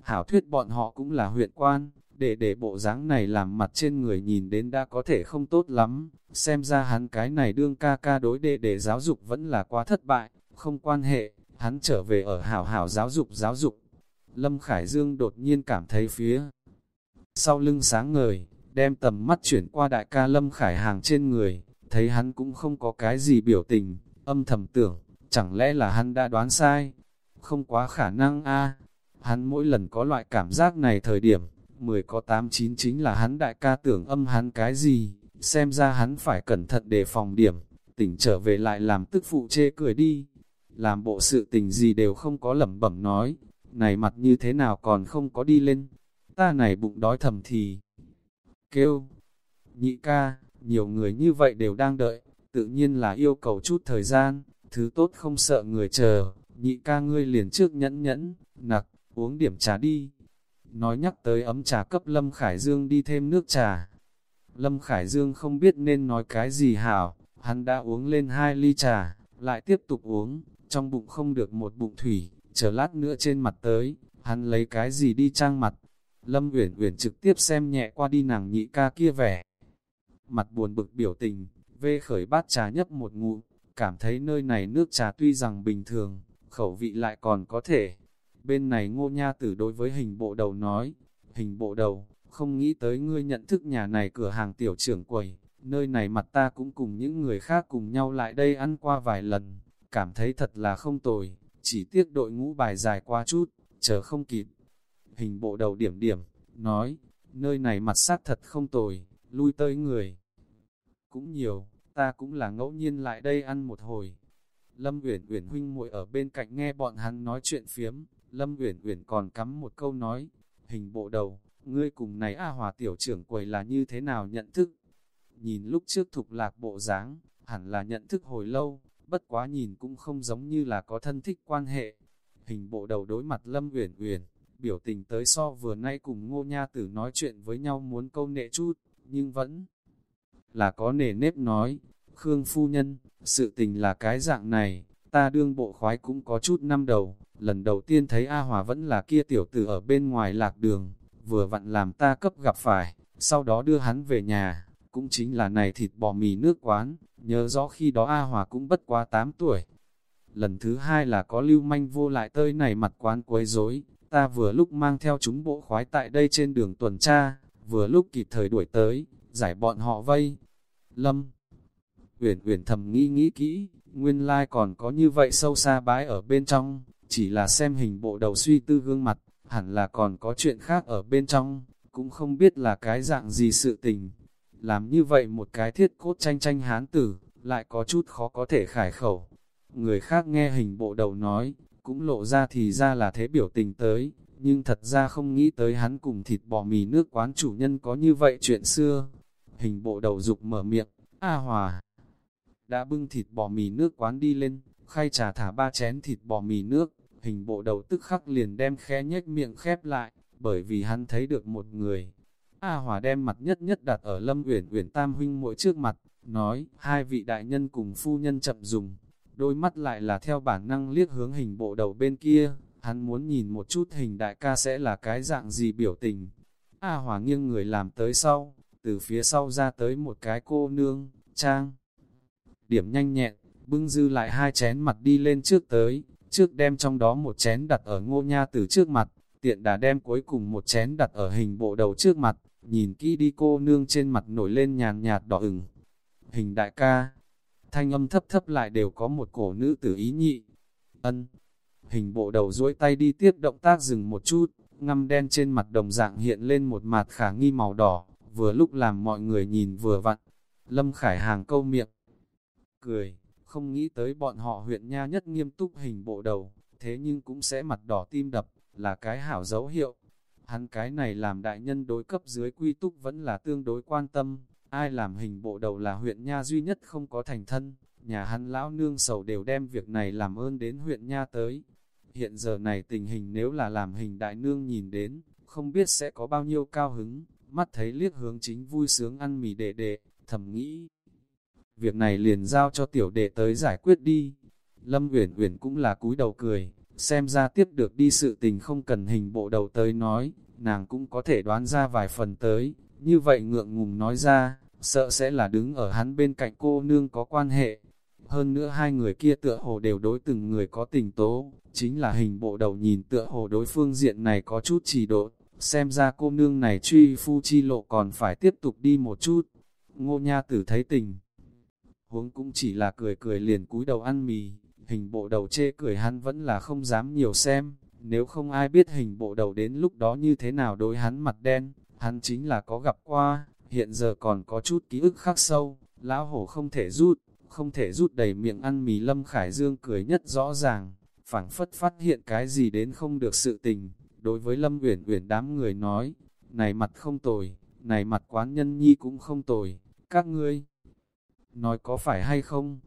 Hảo thuyết bọn họ cũng là huyện quan, để để bộ dáng này làm mặt trên người nhìn đến đã có thể không tốt lắm, xem ra hắn cái này đương ca ca đối đệ để giáo dục vẫn là quá thất bại, không quan hệ, hắn trở về ở hảo hảo giáo dục giáo dục. Lâm Khải Dương đột nhiên cảm thấy phía sau lưng sáng ngời, đem tầm mắt chuyển qua đại ca Lâm Khải Hàng trên người, thấy hắn cũng không có cái gì biểu tình, âm thầm tưởng, chẳng lẽ là hắn đã đoán sai? Không quá khả năng a Hắn mỗi lần có loại cảm giác này thời điểm, 10 có 8 9 chính là hắn đại ca tưởng âm hắn cái gì, xem ra hắn phải cẩn thận đề phòng điểm, tỉnh trở về lại làm tức phụ chê cười đi. Làm bộ sự tình gì đều không có lẩm bẩm nói, này mặt như thế nào còn không có đi lên, ta này bụng đói thầm thì kêu. Nhị ca, nhiều người như vậy đều đang đợi, tự nhiên là yêu cầu chút thời gian, thứ tốt không sợ người chờ, nhị ca ngươi liền trước nhẫn nhẫn, nặc, uống điểm trà đi. Nói nhắc tới ấm trà cấp Lâm Khải Dương đi thêm nước trà. Lâm Khải Dương không biết nên nói cái gì hảo, hắn đã uống lên hai ly trà, lại tiếp tục uống, trong bụng không được một bụng thủy, chờ lát nữa trên mặt tới, hắn lấy cái gì đi trang mặt. Lâm Uyển Uyển trực tiếp xem nhẹ qua đi nàng nhị ca kia vẻ. Mặt buồn bực biểu tình, vê khởi bát trà nhấp một ngụm, cảm thấy nơi này nước trà tuy rằng bình thường, khẩu vị lại còn có thể. Bên này ngô nha tử đối với hình bộ đầu nói, hình bộ đầu, không nghĩ tới ngươi nhận thức nhà này cửa hàng tiểu trưởng quầy, nơi này mặt ta cũng cùng những người khác cùng nhau lại đây ăn qua vài lần, cảm thấy thật là không tồi, chỉ tiếc đội ngũ bài dài qua chút, chờ không kịp. Hình bộ đầu điểm điểm, nói, nơi này mặt sát thật không tồi, lui tới người. Cũng nhiều, ta cũng là ngẫu nhiên lại đây ăn một hồi. Lâm Uyển Uyển huynh muội ở bên cạnh nghe bọn hắn nói chuyện phiếm, Lâm Uyển Uyển còn cắm một câu nói, hình bộ đầu, ngươi cùng này A Hòa tiểu trưởng quầy là như thế nào nhận thức? Nhìn lúc trước thục lạc bộ dáng, hẳn là nhận thức hồi lâu, bất quá nhìn cũng không giống như là có thân thích quan hệ. Hình bộ đầu đối mặt Lâm Uyển Uyển, biểu tình tới so vừa nay cùng Ngô Nha Tử nói chuyện với nhau muốn câu nệ chút, nhưng vẫn là có nề nếp nói, Khương phu nhân, sự tình là cái dạng này, ta đương bộ khoái cũng có chút năm đầu, lần đầu tiên thấy A Hòa vẫn là kia tiểu tử ở bên ngoài lạc đường, vừa vặn làm ta cấp gặp phải, sau đó đưa hắn về nhà, cũng chính là này thịt bò mì nước quán, nhớ rõ khi đó A Hòa cũng bất quá 8 tuổi. Lần thứ hai là có lưu manh vô lại tơi này mặt quán quấy rối, ta vừa lúc mang theo chúng bộ khoái tại đây trên đường tuần tra, vừa lúc kịp thời đuổi tới, giải bọn họ vây. Lâm Uyển Uyển thầm nghĩ nghĩ kỹ, nguyên lai like còn có như vậy sâu xa bái ở bên trong, chỉ là xem hình bộ đầu suy tư gương mặt, hẳn là còn có chuyện khác ở bên trong, cũng không biết là cái dạng gì sự tình. Làm như vậy một cái thiết cốt tranh tranh hán tử, lại có chút khó có thể khải khẩu. Người khác nghe hình bộ đầu nói, cũng lộ ra thì ra là thế biểu tình tới, nhưng thật ra không nghĩ tới hắn cùng thịt bò mì nước quán chủ nhân có như vậy chuyện xưa. Hình bộ đầu dục mở miệng, A Hòa đã bưng thịt bò mì nước quán đi lên, khay trà thả ba chén thịt bò mì nước, hình bộ đầu tức khắc liền đem khẽ nhếch miệng khép lại, bởi vì hắn thấy được một người. A Hòa đem mặt nhất nhất đặt ở Lâm Uyển Uyển Tam huynh mỗi trước mặt, nói: "Hai vị đại nhân cùng phu nhân chậm dùng." Đôi mắt lại là theo bản năng liếc hướng hình bộ đầu bên kia, hắn muốn nhìn một chút hình đại ca sẽ là cái dạng gì biểu tình. A Hòa nghiêng người làm tới sau, từ phía sau ra tới một cái cô nương, trang. Điểm nhanh nhẹn, bưng dư lại hai chén mặt đi lên trước tới, trước đem trong đó một chén đặt ở ngô nha từ trước mặt, tiện đã đem cuối cùng một chén đặt ở hình bộ đầu trước mặt, nhìn kỹ đi cô nương trên mặt nổi lên nhàn nhạt đỏ ửng. Hình đại ca, thanh âm thấp thấp lại đều có một cổ nữ tử ý nhị. Ân, hình bộ đầu duỗi tay đi tiếp động tác dừng một chút, ngăm đen trên mặt đồng dạng hiện lên một mặt khả nghi màu đỏ, vừa lúc làm mọi người nhìn vừa vặn. Lâm Khải Hàng câu miệng, cười, không nghĩ tới bọn họ huyện nha nhất nghiêm túc hình bộ đầu, thế nhưng cũng sẽ mặt đỏ tim đập, là cái hảo dấu hiệu. Hắn cái này làm đại nhân đối cấp dưới quy túc vẫn là tương đối quan tâm, ai làm hình bộ đầu là huyện nha duy nhất không có thành thân, nhà hắn lão nương sầu đều đem việc này làm ơn đến huyện nha tới. Hiện giờ này tình hình nếu là làm hình đại nương nhìn đến, không biết sẽ có bao nhiêu cao hứng, mắt thấy liếc hướng chính vui sướng ăn mì đệ đệ, thầm nghĩ. việc này liền giao cho tiểu đệ tới giải quyết đi. Lâm Uyển Uyển cũng là cúi đầu cười, xem ra tiếp được đi sự tình không cần hình bộ đầu tới nói, nàng cũng có thể đoán ra vài phần tới, như vậy ngượng ngùng nói ra, sợ sẽ là đứng ở hắn bên cạnh cô nương có quan hệ. Hơn nữa hai người kia tựa hồ đều đối từng người có tình tố, chính là hình bộ đầu nhìn tựa hồ đối phương diện này có chút trì độ, xem ra cô nương này truy phu chi lộ còn phải tiếp tục đi một chút. Ngô Nha Tử thấy tình, huống cũng chỉ là cười cười liền cúi đầu ăn mì, hình bộ đầu chê cười hắn vẫn là không dám nhiều xem, nếu không ai biết hình bộ đầu đến lúc đó như thế nào đối hắn mặt đen, hắn chính là có gặp qua, hiện giờ còn có chút ký ức khắc sâu, lão hổ không thể rút, không thể rút đầy miệng ăn mì Lâm Khải Dương cười nhất rõ ràng, phảng phất phát hiện cái gì đến không được sự tình, đối với Lâm Uyển Uyển đám người nói, này mặt không tồi, này mặt quán nhân nhi cũng không tồi, các ngươi nói có phải hay không?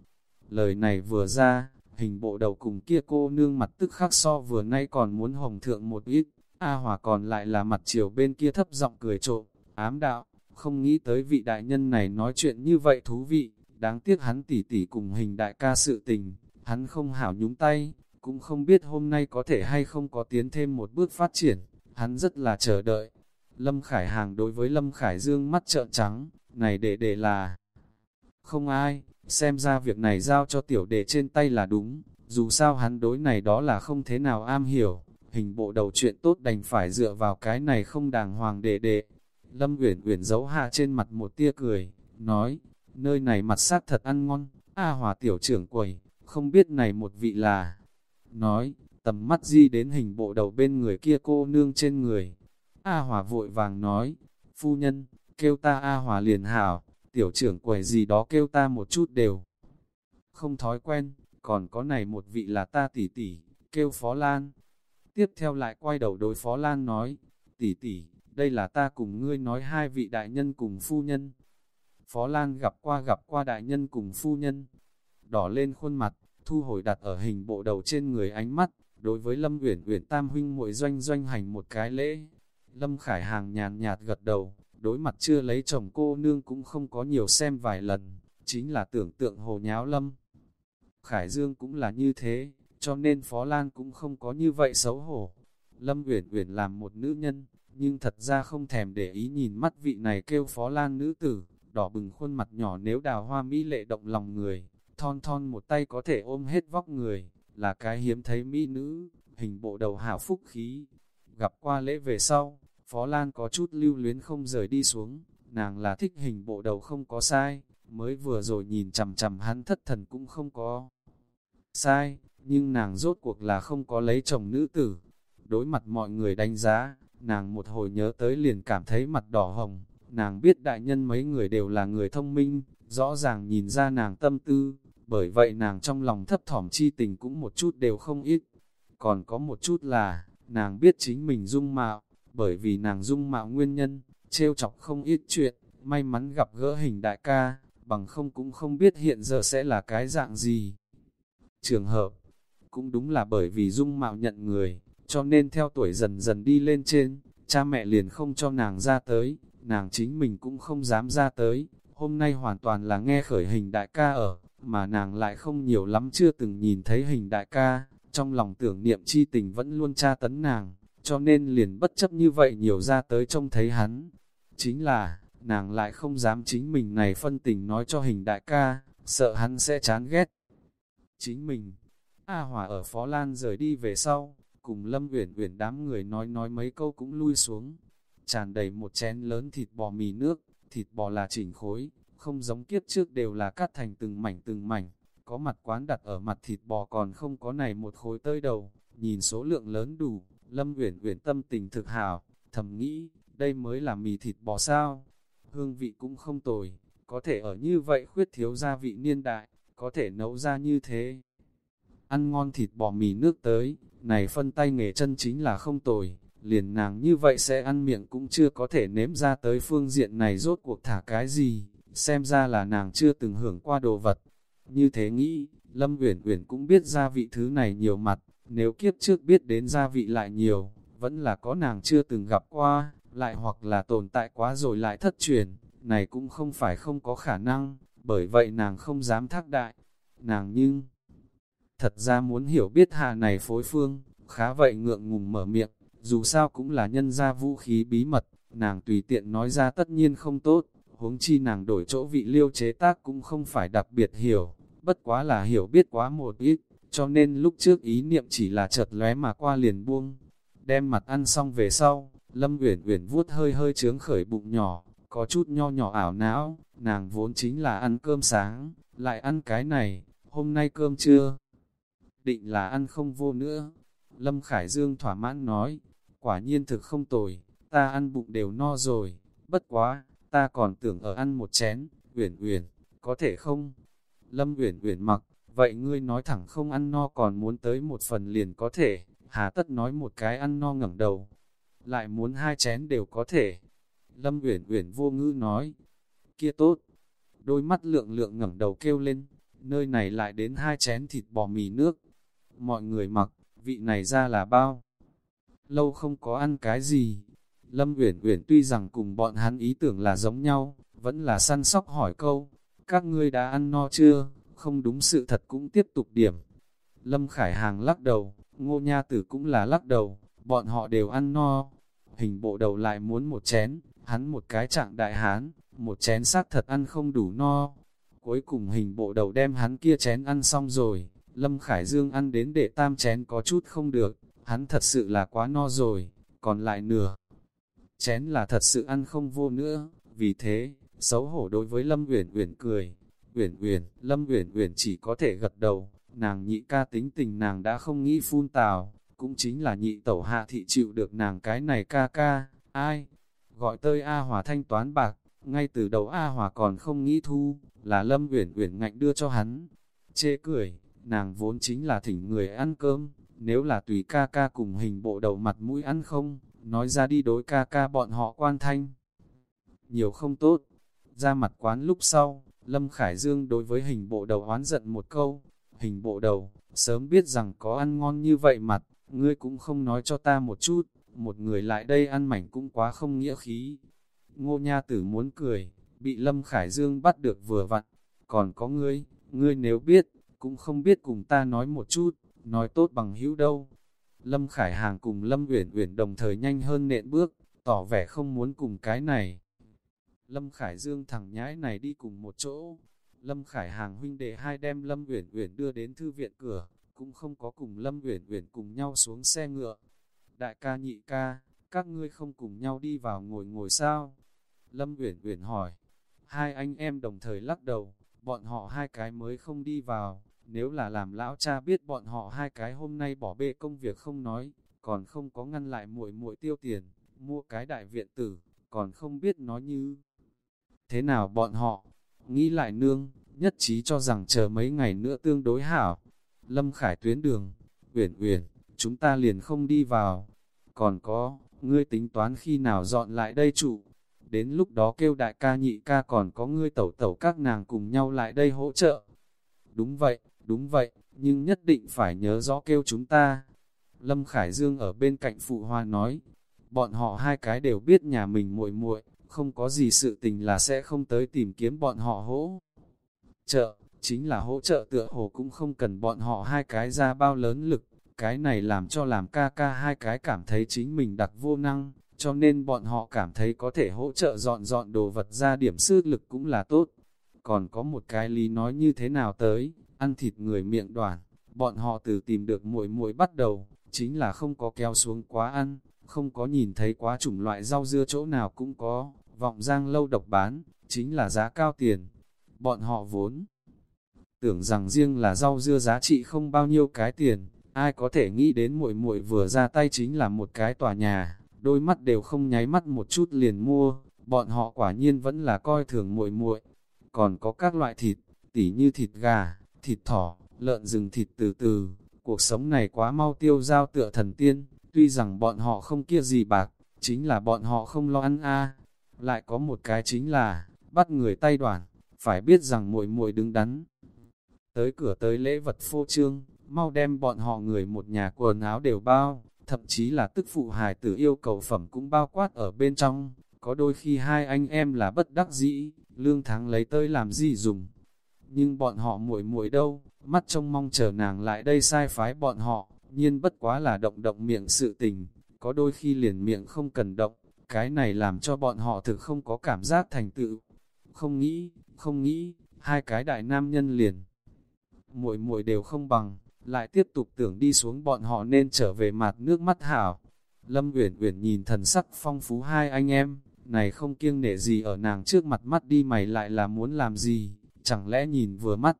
Lời này vừa ra, hình bộ đầu cùng kia cô nương mặt tức khắc so vừa nay còn muốn hồng thượng một ít, A Hòa còn lại là mặt chiều bên kia thấp giọng cười trộm, ám đạo, không nghĩ tới vị đại nhân này nói chuyện như vậy thú vị, đáng tiếc hắn tỉ tỉ cùng hình đại ca sự tình, hắn không hảo nhúng tay, cũng không biết hôm nay có thể hay không có tiến thêm một bước phát triển, hắn rất là chờ đợi. Lâm Khải Hàng đối với Lâm Khải Dương mắt trợn trắng, này để để là không ai, xem ra việc này giao cho tiểu đệ trên tay là đúng, dù sao hắn đối này đó là không thế nào am hiểu, hình bộ đầu chuyện tốt đành phải dựa vào cái này không đàng hoàng đệ đệ. Lâm Uyển Uyển giấu hạ trên mặt một tia cười, nói, nơi này mặt sát thật ăn ngon, A Hòa tiểu trưởng quầy, không biết này một vị là. Nói, tầm mắt di đến hình bộ đầu bên người kia cô nương trên người. A Hòa vội vàng nói, phu nhân, kêu ta A Hòa liền hảo, tiểu trưởng quầy gì đó kêu ta một chút đều. Không thói quen, còn có này một vị là ta tỷ tỷ, kêu Phó Lan. Tiếp theo lại quay đầu đối Phó Lan nói, tỷ tỷ, đây là ta cùng ngươi nói hai vị đại nhân cùng phu nhân. Phó Lan gặp qua gặp qua đại nhân cùng phu nhân, đỏ lên khuôn mặt, thu hồi đặt ở hình bộ đầu trên người ánh mắt, đối với Lâm Uyển Uyển Tam huynh muội doanh doanh hành một cái lễ. Lâm Khải Hàng nhàn nhạt gật đầu, đối mặt chưa lấy chồng cô nương cũng không có nhiều xem vài lần, chính là tưởng tượng hồ nháo Lâm. Khải Dương cũng là như thế, cho nên Phó Lan cũng không có như vậy xấu hổ. Lâm Uyển Uyển làm một nữ nhân, nhưng thật ra không thèm để ý nhìn mắt vị này kêu Phó Lan nữ tử, đỏ bừng khuôn mặt nhỏ nếu đào hoa mỹ lệ động lòng người, thon thon một tay có thể ôm hết vóc người, là cái hiếm thấy mỹ nữ, hình bộ đầu hảo phúc khí. Gặp qua lễ về sau, Phó Lan có chút lưu luyến không rời đi xuống, nàng là thích hình bộ đầu không có sai, mới vừa rồi nhìn chằm chằm hắn thất thần cũng không có sai, nhưng nàng rốt cuộc là không có lấy chồng nữ tử. Đối mặt mọi người đánh giá, nàng một hồi nhớ tới liền cảm thấy mặt đỏ hồng, nàng biết đại nhân mấy người đều là người thông minh, rõ ràng nhìn ra nàng tâm tư, bởi vậy nàng trong lòng thấp thỏm chi tình cũng một chút đều không ít. Còn có một chút là, nàng biết chính mình dung mạo, bởi vì nàng dung mạo nguyên nhân, trêu chọc không ít chuyện, may mắn gặp gỡ hình đại ca, bằng không cũng không biết hiện giờ sẽ là cái dạng gì. Trường hợp, cũng đúng là bởi vì dung mạo nhận người, cho nên theo tuổi dần dần đi lên trên, cha mẹ liền không cho nàng ra tới, nàng chính mình cũng không dám ra tới, hôm nay hoàn toàn là nghe khởi hình đại ca ở, mà nàng lại không nhiều lắm chưa từng nhìn thấy hình đại ca, trong lòng tưởng niệm chi tình vẫn luôn tra tấn nàng, cho nên liền bất chấp như vậy nhiều ra tới trông thấy hắn. Chính là, nàng lại không dám chính mình này phân tình nói cho hình đại ca, sợ hắn sẽ chán ghét. Chính mình, A Hòa ở Phó Lan rời đi về sau, cùng Lâm Uyển Uyển đám người nói nói mấy câu cũng lui xuống, tràn đầy một chén lớn thịt bò mì nước, thịt bò là chỉnh khối, không giống kiếp trước đều là cắt thành từng mảnh từng mảnh, có mặt quán đặt ở mặt thịt bò còn không có này một khối tơi đầu, nhìn số lượng lớn đủ, Lâm Uyển Uyển tâm tình thực hào, thầm nghĩ, đây mới là mì thịt bò sao, hương vị cũng không tồi, có thể ở như vậy khuyết thiếu gia vị niên đại, có thể nấu ra như thế. Ăn ngon thịt bò mì nước tới, này phân tay nghề chân chính là không tồi, liền nàng như vậy sẽ ăn miệng cũng chưa có thể nếm ra tới phương diện này rốt cuộc thả cái gì, xem ra là nàng chưa từng hưởng qua đồ vật. Như thế nghĩ, Lâm Uyển Uyển cũng biết gia vị thứ này nhiều mặt, nếu kiếp trước biết đến gia vị lại nhiều, vẫn là có nàng chưa từng gặp qua, lại hoặc là tồn tại quá rồi lại thất truyền, này cũng không phải không có khả năng, bởi vậy nàng không dám thác đại. Nàng nhưng, thật ra muốn hiểu biết hạ này phối phương, khá vậy ngượng ngùng mở miệng, dù sao cũng là nhân ra vũ khí bí mật, nàng tùy tiện nói ra tất nhiên không tốt, huống chi nàng đổi chỗ vị liêu chế tác cũng không phải đặc biệt hiểu, bất quá là hiểu biết quá một ít, cho nên lúc trước ý niệm chỉ là chợt lóe mà qua liền buông. Đem mặt ăn xong về sau, Lâm Uyển Uyển vuốt hơi hơi trướng khởi bụng nhỏ, có chút nho nhỏ ảo não, nàng vốn chính là ăn cơm sáng, lại ăn cái này, hôm nay cơm trưa. Định là ăn không vô nữa. Lâm Khải Dương thỏa mãn nói, quả nhiên thực không tồi, ta ăn bụng đều no rồi, bất quá, ta còn tưởng ở ăn một chén, Uyển Uyển, có thể không? Lâm Uyển Uyển mặc, vậy ngươi nói thẳng không ăn no còn muốn tới một phần liền có thể, hà tất nói một cái ăn no ngẩng đầu, lại muốn hai chén đều có thể. Lâm Uyển Uyển vô ngữ nói, kia tốt. Đôi mắt lượng lượng ngẩng đầu kêu lên, nơi này lại đến hai chén thịt bò mì nước. Mọi người mặc, vị này ra là bao. Lâu không có ăn cái gì. Lâm Uyển Uyển tuy rằng cùng bọn hắn ý tưởng là giống nhau, vẫn là săn sóc hỏi câu, các ngươi đã ăn no chưa? Không đúng sự thật cũng tiếp tục điểm. Lâm Khải Hàng lắc đầu, Ngô Nha Tử cũng là lắc đầu, bọn họ đều ăn no. Hình bộ đầu lại muốn một chén, hắn một cái trạng đại hán, một chén xác thật ăn không đủ no. Cuối cùng hình bộ đầu đem hắn kia chén ăn xong rồi, Lâm Khải Dương ăn đến để tam chén có chút không được, hắn thật sự là quá no rồi, còn lại nửa. Chén là thật sự ăn không vô nữa, vì thế, xấu hổ đối với Lâm Uyển Uyển cười. Uyển Uyển, Lâm Uyển Uyển chỉ có thể gật đầu, nàng nhị ca tính tình nàng đã không nghĩ phun tào, cũng chính là nhị tẩu hạ thị chịu được nàng cái này ca ca, ai? Gọi tơi A Hòa thanh toán bạc, ngay từ đầu A Hòa còn không nghĩ thu, là Lâm Uyển Uyển ngạnh đưa cho hắn. Chê cười, nàng vốn chính là thỉnh người ăn cơm, nếu là tùy ca ca cùng hình bộ đầu mặt mũi ăn không, nói ra đi đối ca ca bọn họ quan thanh. Nhiều không tốt, ra mặt quán lúc sau, Lâm Khải Dương đối với hình bộ đầu oán giận một câu, hình bộ đầu, sớm biết rằng có ăn ngon như vậy mặt, ngươi cũng không nói cho ta một chút, một người lại đây ăn mảnh cũng quá không nghĩa khí. Ngô Nha Tử muốn cười, bị Lâm Khải Dương bắt được vừa vặn, còn có ngươi, ngươi nếu biết, cũng không biết cùng ta nói một chút, nói tốt bằng hữu đâu. Lâm Khải Hàng cùng Lâm Uyển Uyển đồng thời nhanh hơn nện bước, tỏ vẻ không muốn cùng cái này. Lâm Khải Dương thẳng nhái này đi cùng một chỗ. Lâm Khải Hàng huynh đệ hai đem Lâm Uyển Uyển đưa đến thư viện cửa, cũng không có cùng Lâm Uyển Uyển cùng nhau xuống xe ngựa. Đại ca nhị ca, các ngươi không cùng nhau đi vào ngồi ngồi sao? Lâm Uyển Uyển hỏi. Hai anh em đồng thời lắc đầu, bọn họ hai cái mới không đi vào, nếu là làm lão cha biết bọn họ hai cái hôm nay bỏ bê công việc không nói, còn không có ngăn lại muội muội tiêu tiền, mua cái đại viện tử, còn không biết nói như thế nào bọn họ, nghĩ lại nương, nhất trí cho rằng chờ mấy ngày nữa tương đối hảo. Lâm Khải tuyến đường, uyển uyển, chúng ta liền không đi vào. Còn có, ngươi tính toán khi nào dọn lại đây trụ. Đến lúc đó kêu đại ca nhị ca còn có ngươi tẩu tẩu các nàng cùng nhau lại đây hỗ trợ. Đúng vậy, đúng vậy, nhưng nhất định phải nhớ rõ kêu chúng ta. Lâm Khải Dương ở bên cạnh phụ hoa nói, bọn họ hai cái đều biết nhà mình muội muội không có gì sự tình là sẽ không tới tìm kiếm bọn họ hỗ trợ, chính là hỗ trợ tựa hồ cũng không cần bọn họ hai cái ra bao lớn lực, cái này làm cho làm ca ca hai cái cảm thấy chính mình đặc vô năng, cho nên bọn họ cảm thấy có thể hỗ trợ dọn dọn đồ vật ra điểm sư lực cũng là tốt. Còn có một cái lý nói như thế nào tới, ăn thịt người miệng đoàn, bọn họ từ tìm được muội muội bắt đầu, chính là không có kéo xuống quá ăn, không có nhìn thấy quá chủng loại rau dưa chỗ nào cũng có, vọng giang lâu độc bán, chính là giá cao tiền. Bọn họ vốn tưởng rằng riêng là rau dưa giá trị không bao nhiêu cái tiền, ai có thể nghĩ đến muội muội vừa ra tay chính là một cái tòa nhà, đôi mắt đều không nháy mắt một chút liền mua, bọn họ quả nhiên vẫn là coi thường muội muội. Còn có các loại thịt, tỉ như thịt gà, thịt thỏ, lợn rừng thịt từ từ, cuộc sống này quá mau tiêu giao tựa thần tiên, tuy rằng bọn họ không kia gì bạc, chính là bọn họ không lo ăn a. Lại có một cái chính là, bắt người tay đoàn, phải biết rằng muội muội đứng đắn. Tới cửa tới lễ vật phô trương, mau đem bọn họ người một nhà quần áo đều bao, thậm chí là tức phụ hài tử yêu cầu phẩm cũng bao quát ở bên trong. Có đôi khi hai anh em là bất đắc dĩ, lương tháng lấy tới làm gì dùng. Nhưng bọn họ muội muội đâu, mắt trông mong chờ nàng lại đây sai phái bọn họ, nhiên bất quá là động động miệng sự tình, có đôi khi liền miệng không cần động, cái này làm cho bọn họ thực không có cảm giác thành tựu. Không nghĩ, không nghĩ, hai cái đại nam nhân liền. Muội muội đều không bằng, lại tiếp tục tưởng đi xuống bọn họ nên trở về mặt nước mắt hảo. Lâm Uyển Uyển nhìn thần sắc phong phú hai anh em, này không kiêng nể gì ở nàng trước mặt mắt đi mày lại là muốn làm gì, chẳng lẽ nhìn vừa mắt.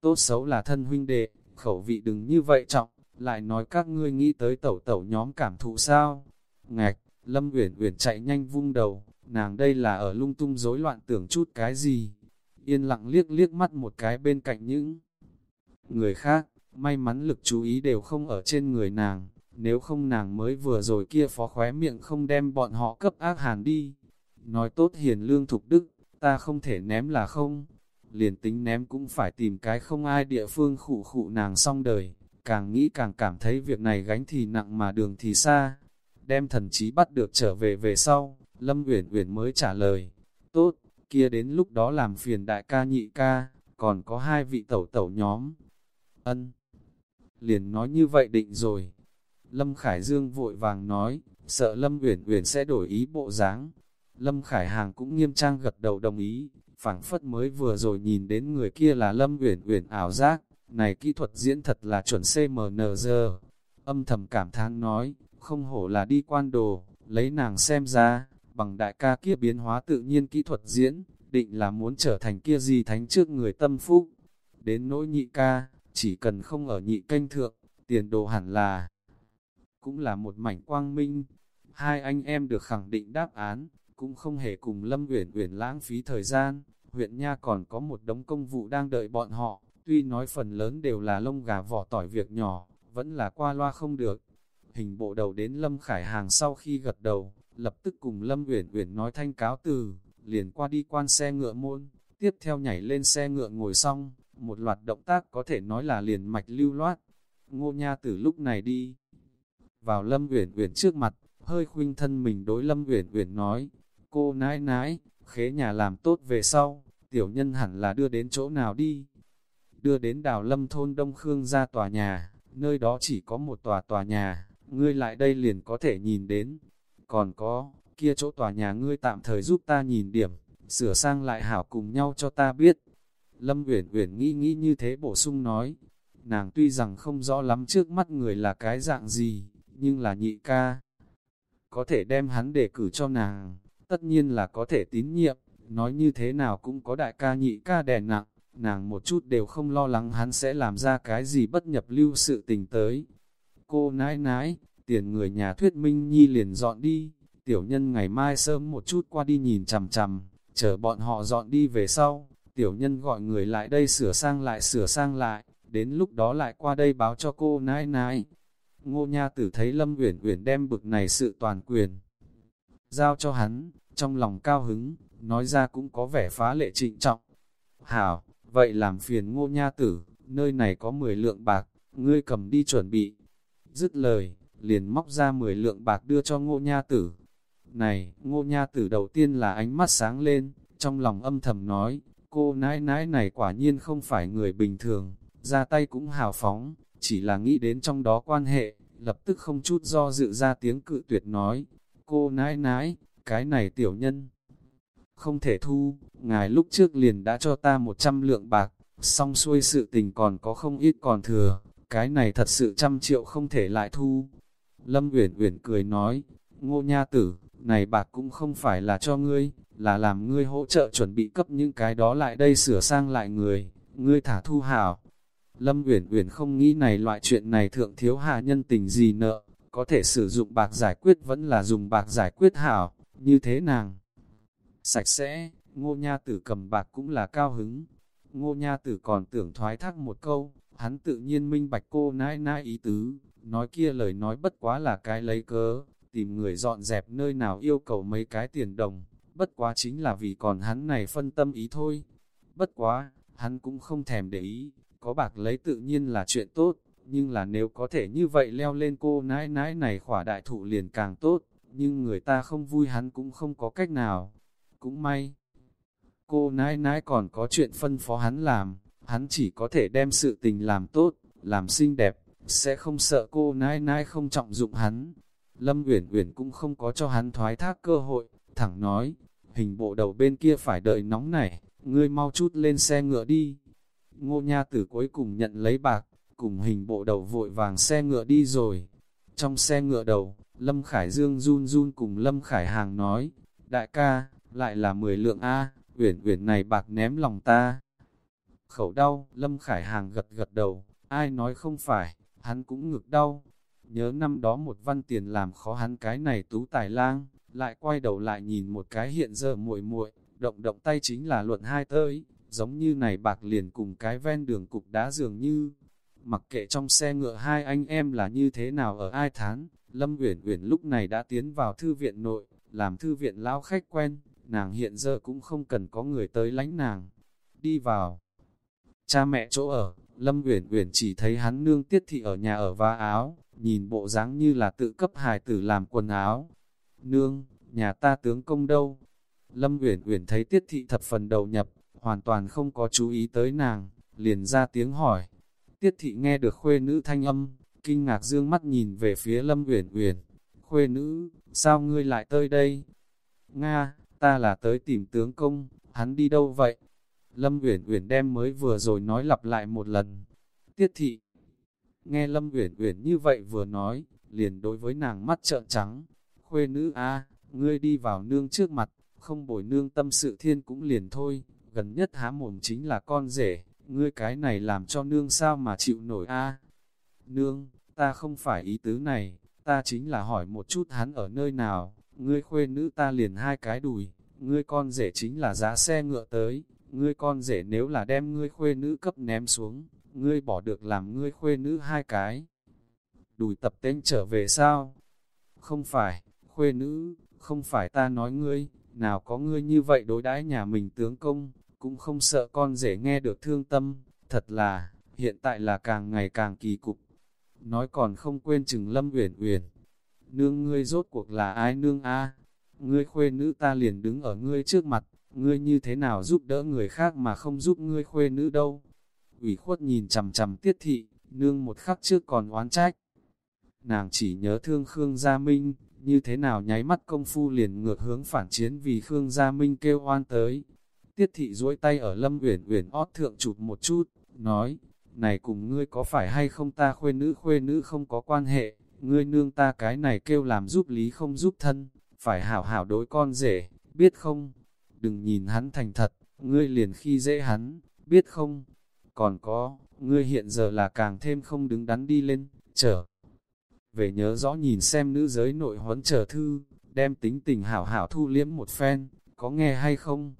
Tốt xấu là thân huynh đệ, khẩu vị đừng như vậy trọng, lại nói các ngươi nghĩ tới tẩu tẩu nhóm cảm thụ sao. Ngạch, Lâm Uyển Uyển chạy nhanh vung đầu, nàng đây là ở lung tung rối loạn tưởng chút cái gì. Yên lặng liếc liếc mắt một cái bên cạnh những người khác, may mắn lực chú ý đều không ở trên người nàng, nếu không nàng mới vừa rồi kia phó khóe miệng không đem bọn họ cấp ác hàn đi. Nói tốt hiền lương thục đức, ta không thể ném là không, liền tính ném cũng phải tìm cái không ai địa phương khụ khụ nàng xong đời, càng nghĩ càng cảm thấy việc này gánh thì nặng mà đường thì xa. Đem thần trí bắt được trở về về sau, Lâm Uyển Uyển mới trả lời, tốt, kia đến lúc đó làm phiền đại ca nhị ca, còn có hai vị tẩu tẩu nhóm. Ân, liền nói như vậy định rồi. Lâm Khải Dương vội vàng nói, sợ Lâm Uyển Uyển sẽ đổi ý bộ dáng. Lâm Khải Hàng cũng nghiêm trang gật đầu đồng ý, phảng phất mới vừa rồi nhìn đến người kia là Lâm Uyển Uyển ảo giác, này kỹ thuật diễn thật là chuẩn CMNZ. Âm thầm cảm thán nói, không hổ là đi quan đồ, lấy nàng xem ra, bằng đại ca kia biến hóa tự nhiên kỹ thuật diễn, định là muốn trở thành kia gì thánh trước người tâm phúc. Đến nỗi nhị ca, chỉ cần không ở nhị canh thượng, tiền đồ hẳn là cũng là một mảnh quang minh. Hai anh em được khẳng định đáp án, cũng không hề cùng Lâm Uyển Uyển lãng phí thời gian. Huyện Nha còn có một đống công vụ đang đợi bọn họ, tuy nói phần lớn đều là lông gà vỏ tỏi việc nhỏ, vẫn là qua loa không được. Hình bộ đầu đến Lâm Khải Hàng sau khi gật đầu, lập tức cùng Lâm Uyển Uyển nói thanh cáo từ, liền qua đi quan xe ngựa môn, tiếp theo nhảy lên xe ngựa ngồi xong, một loạt động tác có thể nói là liền mạch lưu loát. Ngô Nha từ lúc này đi vào Lâm Uyển Uyển trước mặt, hơi khuynh thân mình đối Lâm Uyển Uyển nói: "Cô nãi nãi, khế nhà làm tốt về sau, tiểu nhân hẳn là đưa đến chỗ nào đi?" Đưa đến Đào Lâm thôn Đông Khương ra tòa nhà, nơi đó chỉ có một tòa tòa nhà, ngươi lại đây liền có thể nhìn đến. Còn có, kia chỗ tòa nhà ngươi tạm thời giúp ta nhìn điểm, sửa sang lại hảo cùng nhau cho ta biết. Lâm Uyển Uyển nghĩ nghĩ như thế bổ sung nói, nàng tuy rằng không rõ lắm trước mắt người là cái dạng gì, nhưng là nhị ca. Có thể đem hắn để cử cho nàng, tất nhiên là có thể tín nhiệm, nói như thế nào cũng có đại ca nhị ca đè nặng, nàng một chút đều không lo lắng hắn sẽ làm ra cái gì bất nhập lưu sự tình tới. Cô nãi nãi, tiền người nhà thuyết minh nhi liền dọn đi, tiểu nhân ngày mai sớm một chút qua đi nhìn chằm chằm, chờ bọn họ dọn đi về sau, tiểu nhân gọi người lại đây sửa sang lại sửa sang lại, đến lúc đó lại qua đây báo cho cô nãi nãi. Ngô Nha Tử thấy Lâm Uyển Uyển đem bực này sự toàn quyền giao cho hắn, trong lòng cao hứng, nói ra cũng có vẻ phá lệ trịnh trọng. Hảo, vậy làm phiền Ngô Nha Tử, nơi này có 10 lượng bạc, ngươi cầm đi chuẩn bị. Dứt lời, liền móc ra 10 lượng bạc đưa cho Ngô Nha Tử. Này, Ngô Nha Tử đầu tiên là ánh mắt sáng lên, trong lòng âm thầm nói, cô nãi nãi này quả nhiên không phải người bình thường, ra tay cũng hào phóng, chỉ là nghĩ đến trong đó quan hệ, lập tức không chút do dự ra tiếng cự tuyệt nói, cô nãi nãi, cái này tiểu nhân, không thể thu, ngài lúc trước liền đã cho ta 100 lượng bạc, xong xuôi sự tình còn có không ít còn thừa, cái này thật sự trăm triệu không thể lại thu. Lâm Uyển Uyển cười nói, ngô nha tử, này bạc cũng không phải là cho ngươi, là làm ngươi hỗ trợ chuẩn bị cấp những cái đó lại đây sửa sang lại người, ngươi thả thu hảo. Lâm Uyển Uyển không nghĩ này loại chuyện này thượng thiếu hạ nhân tình gì nợ, có thể sử dụng bạc giải quyết vẫn là dùng bạc giải quyết hảo, như thế nàng. Sạch sẽ, ngô nha tử cầm bạc cũng là cao hứng. Ngô nha tử còn tưởng thoái thác một câu, hắn tự nhiên minh bạch cô nãi nãi ý tứ, nói kia lời nói bất quá là cái lấy cớ, tìm người dọn dẹp nơi nào yêu cầu mấy cái tiền đồng, bất quá chính là vì còn hắn này phân tâm ý thôi. Bất quá, hắn cũng không thèm để ý, có bạc lấy tự nhiên là chuyện tốt, nhưng là nếu có thể như vậy leo lên cô nãi nãi này khỏa đại thụ liền càng tốt, nhưng người ta không vui hắn cũng không có cách nào. Cũng may, cô nãi nãi còn có chuyện phân phó hắn làm, hắn chỉ có thể đem sự tình làm tốt, làm xinh đẹp, sẽ không sợ cô nãi nãi không trọng dụng hắn. Lâm Uyển Uyển cũng không có cho hắn thoái thác cơ hội, thẳng nói, hình bộ đầu bên kia phải đợi nóng này, ngươi mau chút lên xe ngựa đi. Ngô Nha Tử cuối cùng nhận lấy bạc, cùng hình bộ đầu vội vàng xe ngựa đi rồi. Trong xe ngựa đầu, Lâm Khải Dương run run cùng Lâm Khải Hàng nói, đại ca, lại là 10 lượng A, uyển uyển này bạc ném lòng ta. Khẩu đau, Lâm Khải Hàng gật gật đầu, ai nói không phải, hắn cũng ngực đau. Nhớ năm đó một văn tiền làm khó hắn cái này tú tài lang, lại quay đầu lại nhìn một cái hiện giờ muội muội động động tay chính là luận hai tới, giống như này bạc liền cùng cái ven đường cục đá dường như. Mặc kệ trong xe ngựa hai anh em là như thế nào ở ai thán, Lâm Uyển Uyển lúc này đã tiến vào thư viện nội, làm thư viện lão khách quen, nàng hiện giờ cũng không cần có người tới lánh nàng. Đi vào. Cha mẹ chỗ ở, Lâm Uyển Uyển chỉ thấy hắn nương tiết thị ở nhà ở va áo, nhìn bộ dáng như là tự cấp hài tử làm quần áo. Nương, nhà ta tướng công đâu? Lâm Uyển Uyển thấy tiết thị thập phần đầu nhập, hoàn toàn không có chú ý tới nàng, liền ra tiếng hỏi. Tiết thị nghe được khuê nữ thanh âm, kinh ngạc dương mắt nhìn về phía Lâm Uyển Uyển. Khuê nữ, sao ngươi lại tới đây? Nga, ta là tới tìm tướng công, hắn đi đâu vậy? Lâm Uyển Uyển đem mới vừa rồi nói lặp lại một lần. Tiết thị Nghe Lâm Uyển Uyển như vậy vừa nói, liền đối với nàng mắt trợn trắng. Khuê nữ a, ngươi đi vào nương trước mặt, không bồi nương tâm sự thiên cũng liền thôi, gần nhất há mồm chính là con rể, ngươi cái này làm cho nương sao mà chịu nổi a Nương, ta không phải ý tứ này, ta chính là hỏi một chút hắn ở nơi nào, ngươi khuê nữ ta liền hai cái đùi, ngươi con rể chính là giá xe ngựa tới, ngươi con rể nếu là đem ngươi khuê nữ cấp ném xuống, ngươi bỏ được làm ngươi khuê nữ hai cái. Đùi tập tên trở về sao? Không phải, khuê nữ, không phải ta nói ngươi, nào có ngươi như vậy đối đãi nhà mình tướng công, cũng không sợ con rể nghe được thương tâm, thật là, hiện tại là càng ngày càng kỳ cục. Nói còn không quên chừng lâm uyển uyển Nương ngươi rốt cuộc là ai nương a Ngươi khuê nữ ta liền đứng ở ngươi trước mặt, ngươi như thế nào giúp đỡ người khác mà không giúp ngươi khuê nữ đâu. ủy khuất nhìn chằm chằm tiết thị, nương một khắc trước còn oán trách. Nàng chỉ nhớ thương Khương Gia Minh, như thế nào nháy mắt công phu liền ngược hướng phản chiến vì Khương Gia Minh kêu oan tới. Tiết thị duỗi tay ở Lâm Uyển Uyển ót thượng chụp một chút, nói, này cùng ngươi có phải hay không ta khuê nữ khuê nữ không có quan hệ, ngươi nương ta cái này kêu làm giúp lý không giúp thân, phải hảo hảo đối con rể, biết không? Đừng nhìn hắn thành thật, ngươi liền khi dễ hắn, biết không? Còn có, ngươi hiện giờ là càng thêm không đứng đắn đi lên, trở. Về nhớ rõ nhìn xem nữ giới nội huấn trở thư, đem tính tình hảo hảo thu liếm một phen, có nghe hay không?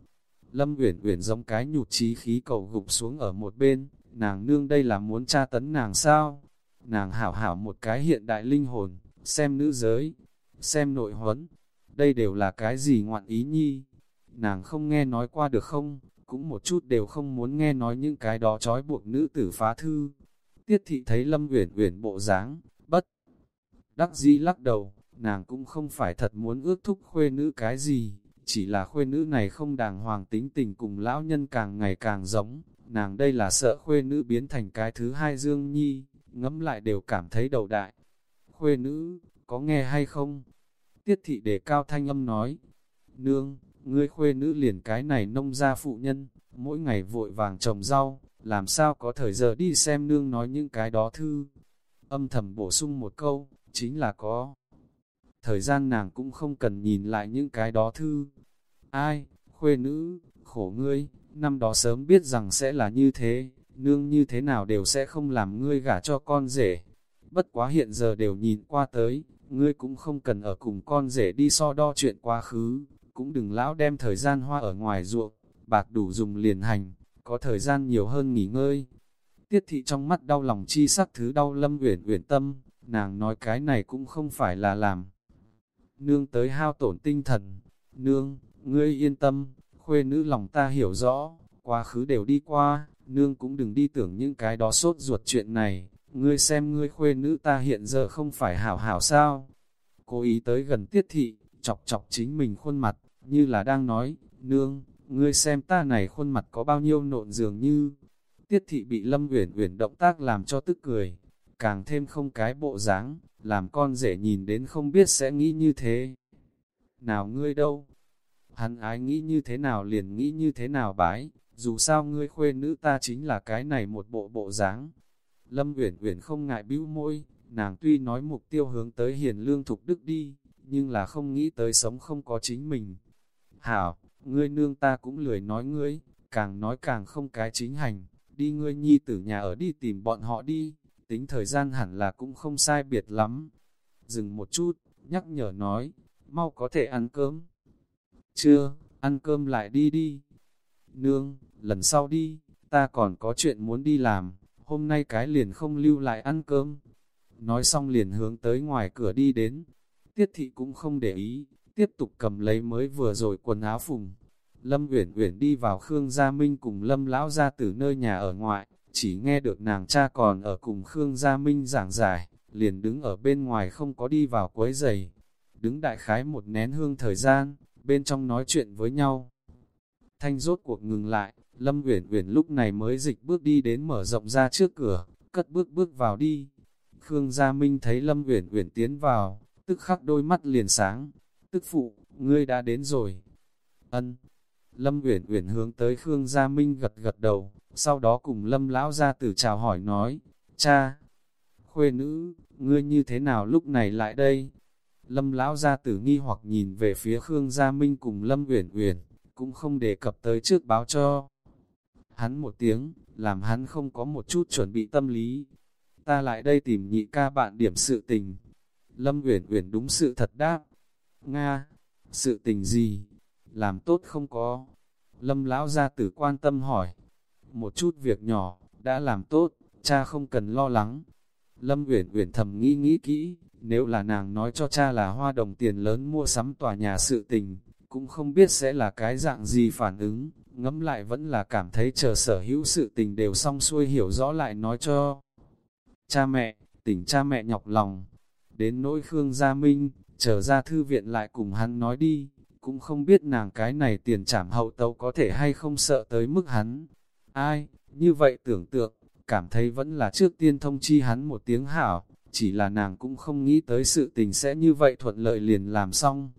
Lâm Uyển Uyển giống cái nhụt chí khí cầu gục xuống ở một bên, nàng nương đây là muốn tra tấn nàng sao? Nàng hảo hảo một cái hiện đại linh hồn, xem nữ giới, xem nội huấn, đây đều là cái gì ngoạn ý nhi? Nàng không nghe nói qua được không? Cũng một chút đều không muốn nghe nói những cái đó trói buộc nữ tử phá thư. Tiết thị thấy Lâm Uyển Uyển bộ dáng, bất đắc dĩ lắc đầu, nàng cũng không phải thật muốn ước thúc khuê nữ cái gì, chỉ là khuê nữ này không đàng hoàng tính tình cùng lão nhân càng ngày càng giống, nàng đây là sợ khuê nữ biến thành cái thứ hai dương nhi, ngẫm lại đều cảm thấy đầu đại. Khuê nữ, có nghe hay không? Tiết thị đề cao thanh âm nói, nương, ngươi khuê nữ liền cái này nông gia phụ nhân, mỗi ngày vội vàng trồng rau, làm sao có thời giờ đi xem nương nói những cái đó thư. Âm thầm bổ sung một câu, chính là có. Thời gian nàng cũng không cần nhìn lại những cái đó thư. Ai, khuê nữ, khổ ngươi, năm đó sớm biết rằng sẽ là như thế, nương như thế nào đều sẽ không làm ngươi gả cho con rể. Bất quá hiện giờ đều nhìn qua tới, ngươi cũng không cần ở cùng con rể đi so đo chuyện quá khứ, cũng đừng lão đem thời gian hoa ở ngoài ruộng, bạc đủ dùng liền hành, có thời gian nhiều hơn nghỉ ngơi. Tiết thị trong mắt đau lòng chi sắc thứ đau lâm uyển uyển tâm, nàng nói cái này cũng không phải là làm. Nương tới hao tổn tinh thần, nương, ngươi yên tâm, khuê nữ lòng ta hiểu rõ, quá khứ đều đi qua, nương cũng đừng đi tưởng những cái đó sốt ruột chuyện này, ngươi xem ngươi khuê nữ ta hiện giờ không phải hảo hảo sao. Cố ý tới gần tiết thị, chọc chọc chính mình khuôn mặt, như là đang nói, nương, ngươi xem ta này khuôn mặt có bao nhiêu nộn dường như. Tiết thị bị Lâm Uyển Uyển động tác làm cho tức cười, càng thêm không cái bộ dáng, làm con rể nhìn đến không biết sẽ nghĩ như thế. Nào ngươi đâu? Hắn ái nghĩ như thế nào liền nghĩ như thế nào bái, dù sao ngươi khuê nữ ta chính là cái này một bộ bộ dáng. Lâm Uyển Uyển không ngại bĩu môi, nàng tuy nói mục tiêu hướng tới hiền lương thục đức đi, nhưng là không nghĩ tới sống không có chính mình. Hảo, ngươi nương ta cũng lười nói ngươi, càng nói càng không cái chính hành, đi ngươi nhi tử nhà ở đi tìm bọn họ đi, tính thời gian hẳn là cũng không sai biệt lắm. Dừng một chút, nhắc nhở nói, mau có thể ăn cơm. Chưa, ăn cơm lại đi đi. Nương, lần sau đi, ta còn có chuyện muốn đi làm, hôm nay cái liền không lưu lại ăn cơm. Nói xong liền hướng tới ngoài cửa đi đến. Tiết thị cũng không để ý, tiếp tục cầm lấy mới vừa rồi quần áo phùng. Lâm Uyển Uyển đi vào Khương Gia Minh cùng Lâm lão gia từ nơi nhà ở ngoại, chỉ nghe được nàng cha còn ở cùng Khương Gia Minh giảng giải, liền đứng ở bên ngoài không có đi vào quấy giày. Đứng đại khái một nén hương thời gian, bên trong nói chuyện với nhau. Thanh rốt cuộc ngừng lại, Lâm Uyển Uyển lúc này mới dịch bước đi đến mở rộng ra trước cửa, cất bước bước vào đi. Khương Gia Minh thấy Lâm Uyển Uyển tiến vào, tức khắc đôi mắt liền sáng. Tức phụ, ngươi đã đến rồi. Ân. Lâm Uyển Uyển hướng tới Khương Gia Minh gật gật đầu, sau đó cùng Lâm lão gia tử chào hỏi nói, "Cha, khuê nữ, ngươi như thế nào lúc này lại đây?" Lâm lão gia tử nghi hoặc nhìn về phía Khương Gia Minh cùng Lâm Uyển Uyển, cũng không đề cập tới trước báo cho. Hắn một tiếng, làm hắn không có một chút chuẩn bị tâm lý. Ta lại đây tìm nhị ca bạn điểm sự tình. Lâm Uyển Uyển đúng sự thật đáp. Nga, sự tình gì? Làm tốt không có. Lâm lão gia tử quan tâm hỏi. Một chút việc nhỏ, đã làm tốt, cha không cần lo lắng. Lâm Uyển Uyển thầm nghĩ nghĩ kỹ, nếu là nàng nói cho cha là hoa đồng tiền lớn mua sắm tòa nhà sự tình, cũng không biết sẽ là cái dạng gì phản ứng, ngẫm lại vẫn là cảm thấy chờ sở hữu sự tình đều xong xuôi hiểu rõ lại nói cho. Cha mẹ, tỉnh cha mẹ nhọc lòng, đến nỗi Khương Gia Minh, trở ra thư viện lại cùng hắn nói đi, cũng không biết nàng cái này tiền trảm hậu tấu có thể hay không sợ tới mức hắn. Ai, như vậy tưởng tượng, cảm thấy vẫn là trước tiên thông chi hắn một tiếng hảo, chỉ là nàng cũng không nghĩ tới sự tình sẽ như vậy thuận lợi liền làm xong.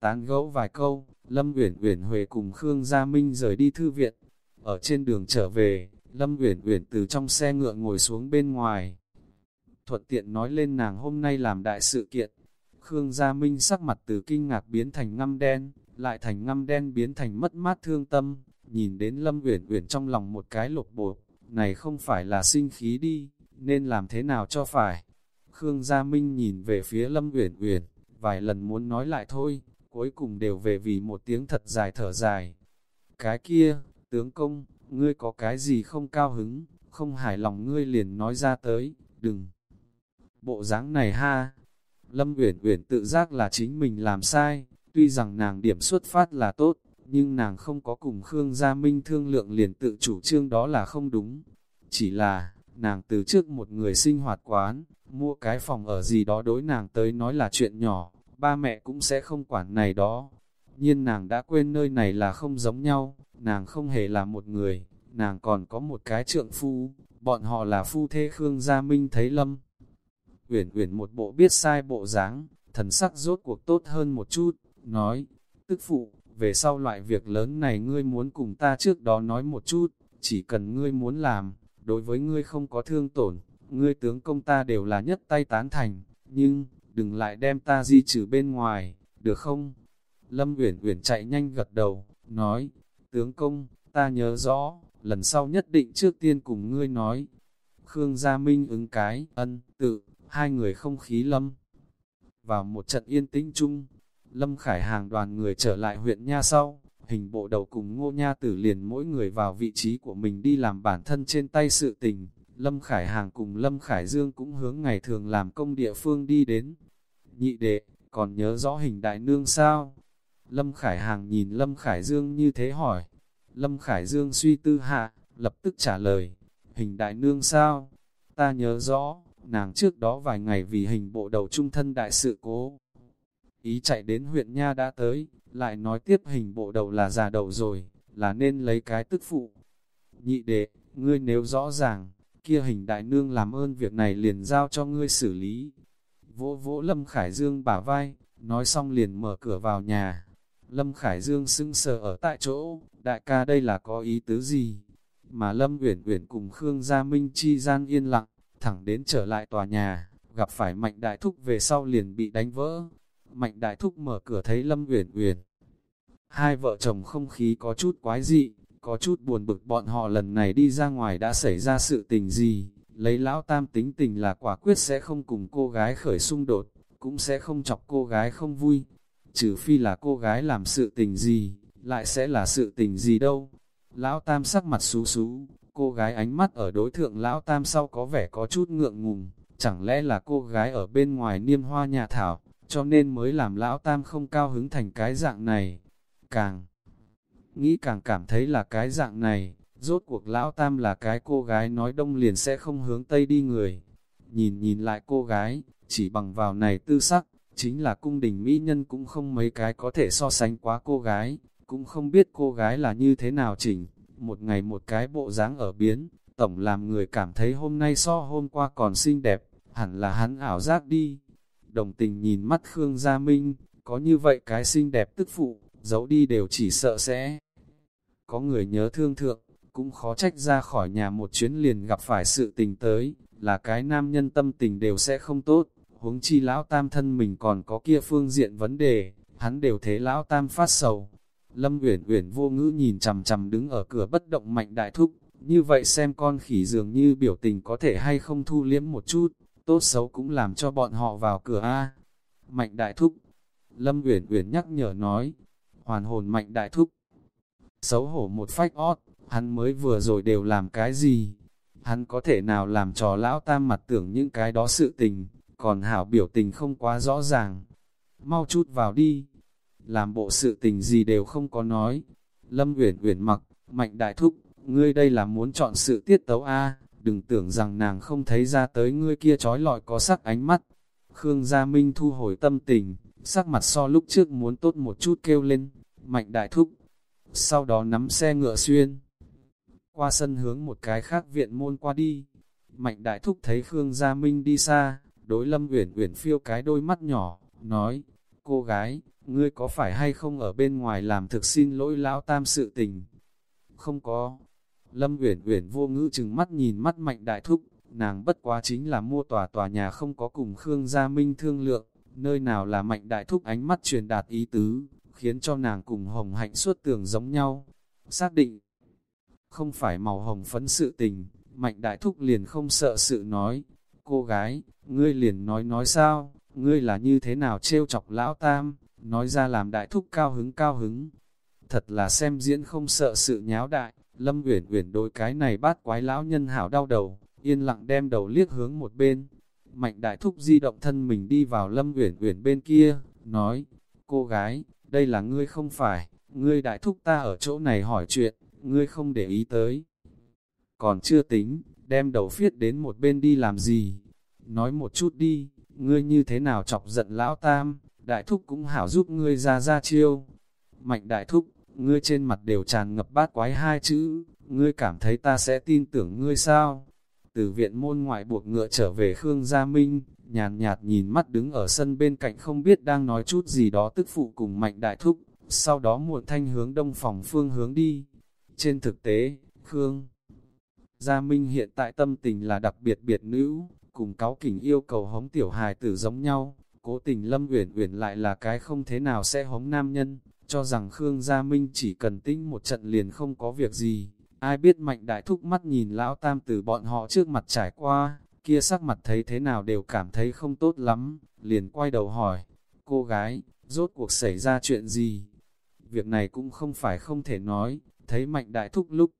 Tán gẫu vài câu, Lâm Uyển Uyển Huệ cùng Khương Gia Minh rời đi thư viện. Ở trên đường trở về, Lâm Uyển Uyển từ trong xe ngựa ngồi xuống bên ngoài. Thuận tiện nói lên nàng hôm nay làm đại sự kiện. Khương Gia Minh sắc mặt từ kinh ngạc biến thành ngăm đen, lại thành ngăm đen biến thành mất mát thương tâm, nhìn đến Lâm Uyển Uyển trong lòng một cái lột bột, này không phải là sinh khí đi, nên làm thế nào cho phải. Khương Gia Minh nhìn về phía Lâm Uyển Uyển, vài lần muốn nói lại thôi, cuối cùng đều về vì một tiếng thật dài thở dài. Cái kia, tướng công, ngươi có cái gì không cao hứng, không hài lòng ngươi liền nói ra tới, đừng. Bộ dáng này ha, Lâm Uyển Uyển tự giác là chính mình làm sai, tuy rằng nàng điểm xuất phát là tốt, nhưng nàng không có cùng Khương Gia Minh thương lượng liền tự chủ trương đó là không đúng. Chỉ là, nàng từ trước một người sinh hoạt quán, mua cái phòng ở gì đó đối nàng tới nói là chuyện nhỏ, ba mẹ cũng sẽ không quản này đó. nhiên nàng đã quên nơi này là không giống nhau, nàng không hề là một người, nàng còn có một cái trượng phu, bọn họ là phu thê Khương Gia Minh thấy Lâm. Uyển Uyển một bộ biết sai bộ dáng, thần sắc rốt cuộc tốt hơn một chút, nói, tức phụ, về sau loại việc lớn này ngươi muốn cùng ta trước đó nói một chút, chỉ cần ngươi muốn làm, đối với ngươi không có thương tổn, ngươi tướng công ta đều là nhất tay tán thành, nhưng, đừng lại đem ta di trừ bên ngoài, được không? Lâm Uyển Uyển chạy nhanh gật đầu, nói, tướng công, ta nhớ rõ, lần sau nhất định trước tiên cùng ngươi nói. Khương Gia Minh ứng cái, ân, tự, hai người không khí lâm. Vào một trận yên tĩnh chung, Lâm Khải hàng đoàn người trở lại huyện Nha sau, hình bộ đầu cùng ngô nha tử liền mỗi người vào vị trí của mình đi làm bản thân trên tay sự tình. Lâm Khải Hàng cùng Lâm Khải Dương cũng hướng ngày thường làm công địa phương đi đến. Nhị đệ, còn nhớ rõ hình đại nương sao? Lâm Khải Hàng nhìn Lâm Khải Dương như thế hỏi. Lâm Khải Dương suy tư hạ, lập tức trả lời. Hình đại nương sao? Ta nhớ rõ, nàng trước đó vài ngày vì hình bộ đầu trung thân đại sự cố. Ý chạy đến huyện Nha đã tới, lại nói tiếp hình bộ đầu là già đầu rồi, là nên lấy cái tức phụ. Nhị đệ, ngươi nếu rõ ràng, kia hình đại nương làm ơn việc này liền giao cho ngươi xử lý. Vỗ vỗ Lâm Khải Dương bả vai, nói xong liền mở cửa vào nhà. Lâm Khải Dương sưng sờ ở tại chỗ, đại ca đây là có ý tứ gì? Mà Lâm Uyển Uyển cùng Khương Gia Minh chi gian yên lặng, thẳng đến trở lại tòa nhà, gặp phải Mạnh Đại Thúc về sau liền bị đánh vỡ. Mạnh Đại Thúc mở cửa thấy Lâm Uyển Uyển. Hai vợ chồng không khí có chút quái dị, có chút buồn bực bọn họ lần này đi ra ngoài đã xảy ra sự tình gì, lấy lão tam tính tình là quả quyết sẽ không cùng cô gái khởi xung đột, cũng sẽ không chọc cô gái không vui, trừ phi là cô gái làm sự tình gì, lại sẽ là sự tình gì đâu. Lão tam sắc mặt xú xú, cô gái ánh mắt ở đối thượng lão tam sau có vẻ có chút ngượng ngùng, chẳng lẽ là cô gái ở bên ngoài niêm hoa nhà thảo, cho nên mới làm lão tam không cao hứng thành cái dạng này. Càng nghĩ càng cảm thấy là cái dạng này, rốt cuộc lão tam là cái cô gái nói đông liền sẽ không hướng tây đi người. Nhìn nhìn lại cô gái, chỉ bằng vào này tư sắc, chính là cung đình mỹ nhân cũng không mấy cái có thể so sánh quá cô gái, cũng không biết cô gái là như thế nào chỉnh, một ngày một cái bộ dáng ở biến, tổng làm người cảm thấy hôm nay so hôm qua còn xinh đẹp, hẳn là hắn ảo giác đi. Đồng tình nhìn mắt Khương Gia Minh, có như vậy cái xinh đẹp tức phụ, giấu đi đều chỉ sợ sẽ. Có người nhớ thương thượng, cũng khó trách ra khỏi nhà một chuyến liền gặp phải sự tình tới, là cái nam nhân tâm tình đều sẽ không tốt, huống chi lão tam thân mình còn có kia phương diện vấn đề, hắn đều thế lão tam phát sầu. Lâm Uyển Uyển vô ngữ nhìn chằm chằm đứng ở cửa bất động mạnh đại thúc, như vậy xem con khỉ dường như biểu tình có thể hay không thu liếm một chút, tốt xấu cũng làm cho bọn họ vào cửa A. Mạnh đại thúc, Lâm Uyển Uyển nhắc nhở nói, hoàn hồn mạnh đại thúc. Xấu hổ một phách ót, hắn mới vừa rồi đều làm cái gì? Hắn có thể nào làm trò lão tam mặt tưởng những cái đó sự tình, còn hảo biểu tình không quá rõ ràng. Mau chút vào đi. Làm bộ sự tình gì đều không có nói. Lâm Uyển Uyển mặc, mạnh đại thúc, ngươi đây là muốn chọn sự tiết tấu A, đừng tưởng rằng nàng không thấy ra tới ngươi kia trói lọi có sắc ánh mắt. Khương Gia Minh thu hồi tâm tình, sắc mặt so lúc trước muốn tốt một chút kêu lên, mạnh đại thúc. Sau đó nắm xe ngựa xuyên, qua sân hướng một cái khác viện môn qua đi. Mạnh đại thúc thấy Khương Gia Minh đi xa, đối Lâm Uyển Uyển phiêu cái đôi mắt nhỏ, nói, cô gái, ngươi có phải hay không ở bên ngoài làm thực xin lỗi lão tam sự tình? Không có. Lâm Uyển Uyển vô ngữ chừng mắt nhìn mắt Mạnh Đại Thúc, nàng bất quá chính là mua tòa tòa nhà không có cùng Khương Gia Minh thương lượng, nơi nào là Mạnh Đại Thúc ánh mắt truyền đạt ý tứ, khiến cho nàng cùng Hồng Hạnh suốt tường giống nhau. Xác định, không phải màu hồng phấn sự tình, Mạnh Đại Thúc liền không sợ sự nói, cô gái, ngươi liền nói nói sao, ngươi là như thế nào trêu chọc lão tam, nói ra làm đại thúc cao hứng cao hứng. Thật là xem diễn không sợ sự nháo đại, Lâm Uyển Uyển đối cái này bát quái lão nhân hảo đau đầu, yên lặng đem đầu liếc hướng một bên. Mạnh đại thúc di động thân mình đi vào Lâm Uyển Uyển bên kia, nói: "Cô gái, đây là ngươi không phải, ngươi đại thúc ta ở chỗ này hỏi chuyện, ngươi không để ý tới." Còn chưa tính, đem đầu phiết đến một bên đi làm gì. Nói một chút đi, ngươi như thế nào chọc giận lão tam, đại thúc cũng hảo giúp ngươi ra ra chiêu. Mạnh đại thúc, ngươi trên mặt đều tràn ngập bát quái hai chữ, ngươi cảm thấy ta sẽ tin tưởng ngươi sao? Từ viện môn ngoại buộc ngựa trở về Khương Gia Minh, nhàn nhạt nhìn mắt đứng ở sân bên cạnh không biết đang nói chút gì đó tức phụ cùng mạnh đại thúc, sau đó muộn thanh hướng đông phòng phương hướng đi. Trên thực tế, Khương Gia Minh hiện tại tâm tình là đặc biệt biệt nữ, cùng cáo kỉnh yêu cầu hống tiểu hài tử giống nhau, cố tình Lâm Uyển Uyển lại là cái không thế nào sẽ hống nam nhân, cho rằng Khương Gia Minh chỉ cần tinh một trận liền không có việc gì. Ai biết mạnh đại thúc mắt nhìn lão tam từ bọn họ trước mặt trải qua, kia sắc mặt thấy thế nào đều cảm thấy không tốt lắm, liền quay đầu hỏi, cô gái, rốt cuộc xảy ra chuyện gì? Việc này cũng không phải không thể nói, thấy mạnh đại thúc lúc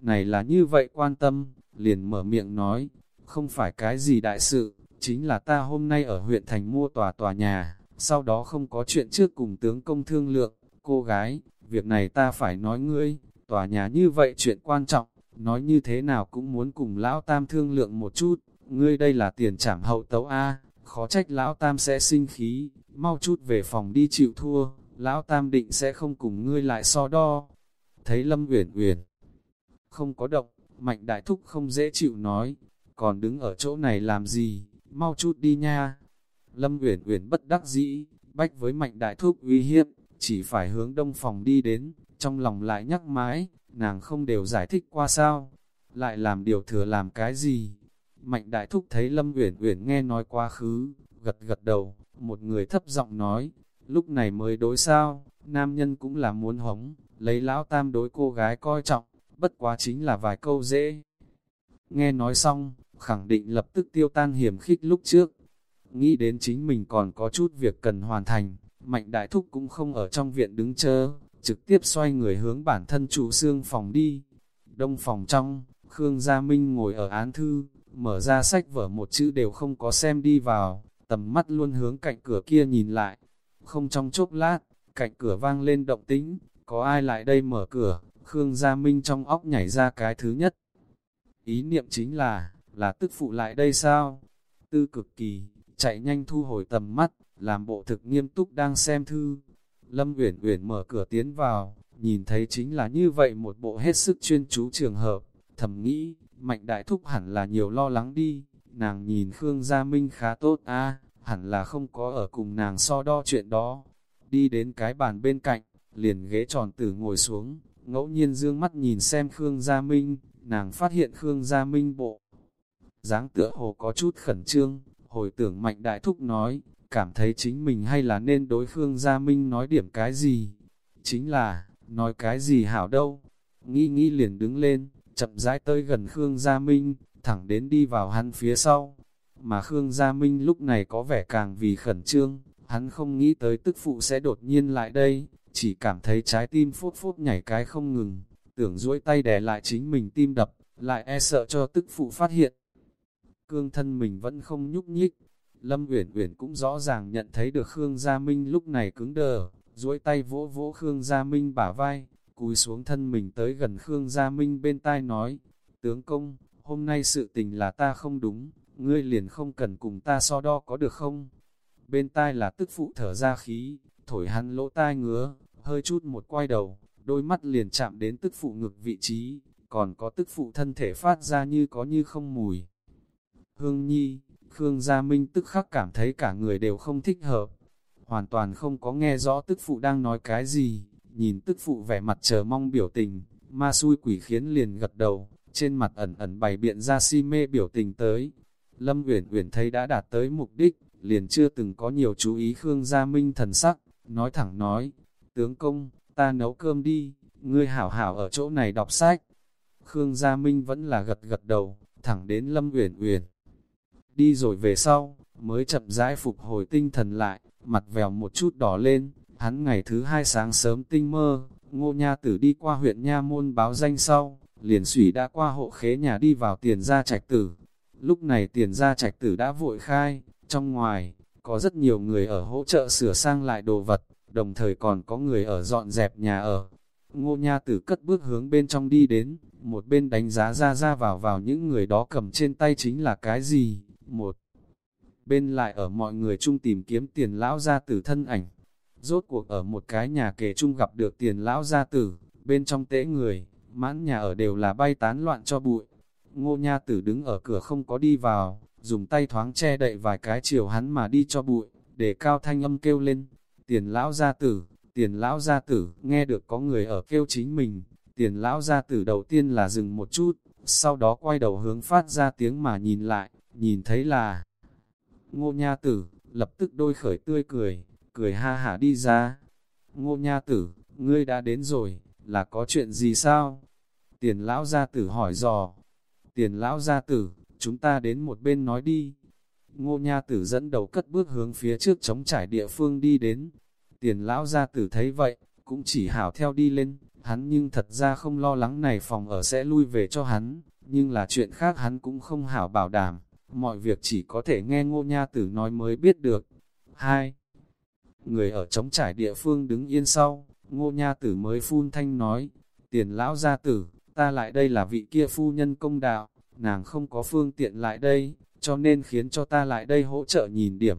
này là như vậy quan tâm, liền mở miệng nói, không phải cái gì đại sự, chính là ta hôm nay ở huyện thành mua tòa tòa nhà, sau đó không có chuyện trước cùng tướng công thương lượng, cô gái, việc này ta phải nói ngươi, tòa nhà như vậy chuyện quan trọng, nói như thế nào cũng muốn cùng lão tam thương lượng một chút, ngươi đây là tiền trảm hậu tấu A, khó trách lão tam sẽ sinh khí, mau chút về phòng đi chịu thua, lão tam định sẽ không cùng ngươi lại so đo. Thấy Lâm Uyển Uyển không có động, Mạnh Đại Thúc không dễ chịu nói, còn đứng ở chỗ này làm gì, mau chút đi nha. Lâm Uyển Uyển bất đắc dĩ, bách với Mạnh Đại Thúc uy hiếp, chỉ phải hướng đông phòng đi đến, trong lòng lại nhắc mãi, nàng không đều giải thích qua sao, lại làm điều thừa làm cái gì. Mạnh Đại Thúc thấy Lâm Uyển Uyển nghe nói quá khứ, gật gật đầu, một người thấp giọng nói, lúc này mới đối sao, nam nhân cũng là muốn hống, lấy lão tam đối cô gái coi trọng, bất quá chính là vài câu dễ. Nghe nói xong, khẳng định lập tức tiêu tan hiểm khích lúc trước. Nghĩ đến chính mình còn có chút việc cần hoàn thành, mạnh đại thúc cũng không ở trong viện đứng chờ, trực tiếp xoay người hướng bản thân chủ xương phòng đi. Đông phòng trong, Khương Gia Minh ngồi ở án thư, mở ra sách vở một chữ đều không có xem đi vào, tầm mắt luôn hướng cạnh cửa kia nhìn lại. Không trong chốc lát, cạnh cửa vang lên động tĩnh, có ai lại đây mở cửa, Khương Gia Minh trong óc nhảy ra cái thứ nhất. Ý niệm chính là, là tức phụ lại đây sao? Tư cực kỳ, chạy nhanh thu hồi tầm mắt, làm bộ thực nghiêm túc đang xem thư. Lâm Uyển Uyển mở cửa tiến vào, nhìn thấy chính là như vậy một bộ hết sức chuyên chú trường hợp, thầm nghĩ, mạnh đại thúc hẳn là nhiều lo lắng đi, nàng nhìn Khương Gia Minh khá tốt a hẳn là không có ở cùng nàng so đo chuyện đó. Đi đến cái bàn bên cạnh, liền ghế tròn tử ngồi xuống, ngẫu nhiên dương mắt nhìn xem Khương Gia Minh, nàng phát hiện Khương Gia Minh bộ. dáng tựa hồ có chút khẩn trương, hồi tưởng mạnh đại thúc nói, cảm thấy chính mình hay là nên đối phương Gia Minh nói điểm cái gì. Chính là, nói cái gì hảo đâu. Nghĩ nghĩ liền đứng lên, chậm rãi tới gần Khương Gia Minh, thẳng đến đi vào hắn phía sau. Mà Khương Gia Minh lúc này có vẻ càng vì khẩn trương, hắn không nghĩ tới tức phụ sẽ đột nhiên lại đây, chỉ cảm thấy trái tim phút phút nhảy cái không ngừng, tưởng duỗi tay đè lại chính mình tim đập, lại e sợ cho tức phụ phát hiện. Cương thân mình vẫn không nhúc nhích, Lâm Uyển Uyển cũng rõ ràng nhận thấy được Khương Gia Minh lúc này cứng đờ, duỗi tay vỗ vỗ Khương Gia Minh bả vai, cúi xuống thân mình tới gần Khương Gia Minh bên tai nói, tướng công, hôm nay sự tình là ta không đúng, ngươi liền không cần cùng ta so đo có được không? Bên tai là tức phụ thở ra khí, thổi hắn lỗ tai ngứa, hơi chút một quay đầu, đôi mắt liền chạm đến tức phụ ngực vị trí, còn có tức phụ thân thể phát ra như có như không mùi. Hương Nhi, Khương Gia Minh tức khắc cảm thấy cả người đều không thích hợp, hoàn toàn không có nghe rõ tức phụ đang nói cái gì, nhìn tức phụ vẻ mặt chờ mong biểu tình, ma xui quỷ khiến liền gật đầu, trên mặt ẩn ẩn bày biện ra si mê biểu tình tới. Lâm Uyển Uyển thấy đã đạt tới mục đích, liền chưa từng có nhiều chú ý Khương Gia Minh thần sắc, nói thẳng nói, tướng công, ta nấu cơm đi, ngươi hảo hảo ở chỗ này đọc sách. Khương Gia Minh vẫn là gật gật đầu, thẳng đến Lâm Uyển Uyển. Đi rồi về sau, mới chậm rãi phục hồi tinh thần lại, mặt vèo một chút đỏ lên, hắn ngày thứ hai sáng sớm tinh mơ, ngô nha tử đi qua huyện Nha Môn báo danh sau, liền sủy đã qua hộ khế nhà đi vào tiền gia trạch tử. Lúc này tiền gia trạch tử đã vội khai, trong ngoài, có rất nhiều người ở hỗ trợ sửa sang lại đồ vật, đồng thời còn có người ở dọn dẹp nhà ở. Ngô Nha Tử cất bước hướng bên trong đi đến, một bên đánh giá ra ra vào vào những người đó cầm trên tay chính là cái gì, một. Bên lại ở mọi người chung tìm kiếm tiền lão gia tử thân ảnh. Rốt cuộc ở một cái nhà kề chung gặp được tiền lão gia tử, bên trong tễ người, mãn nhà ở đều là bay tán loạn cho bụi. Ngô Nha Tử đứng ở cửa không có đi vào, dùng tay thoáng che đậy vài cái chiều hắn mà đi cho bụi, để cao thanh âm kêu lên, tiền lão gia tử, tiền lão gia tử, nghe được có người ở kêu chính mình, tiền lão gia tử đầu tiên là dừng một chút, sau đó quay đầu hướng phát ra tiếng mà nhìn lại, nhìn thấy là ngô nha tử, lập tức đôi khởi tươi cười, cười ha hả đi ra. Ngô nha tử, ngươi đã đến rồi, là có chuyện gì sao? Tiền lão gia tử hỏi dò. Tiền lão gia tử, chúng ta đến một bên nói đi. Ngô Nha Tử dẫn đầu cất bước hướng phía trước chống trải địa phương đi đến. Tiền lão gia tử thấy vậy, cũng chỉ hảo theo đi lên, hắn nhưng thật ra không lo lắng này phòng ở sẽ lui về cho hắn, nhưng là chuyện khác hắn cũng không hảo bảo đảm, mọi việc chỉ có thể nghe Ngô Nha Tử nói mới biết được. hai Người ở chống trải địa phương đứng yên sau, Ngô Nha Tử mới phun thanh nói, tiền lão gia tử, ta lại đây là vị kia phu nhân công đạo, nàng không có phương tiện lại đây, cho nên khiến cho ta lại đây hỗ trợ nhìn điểm.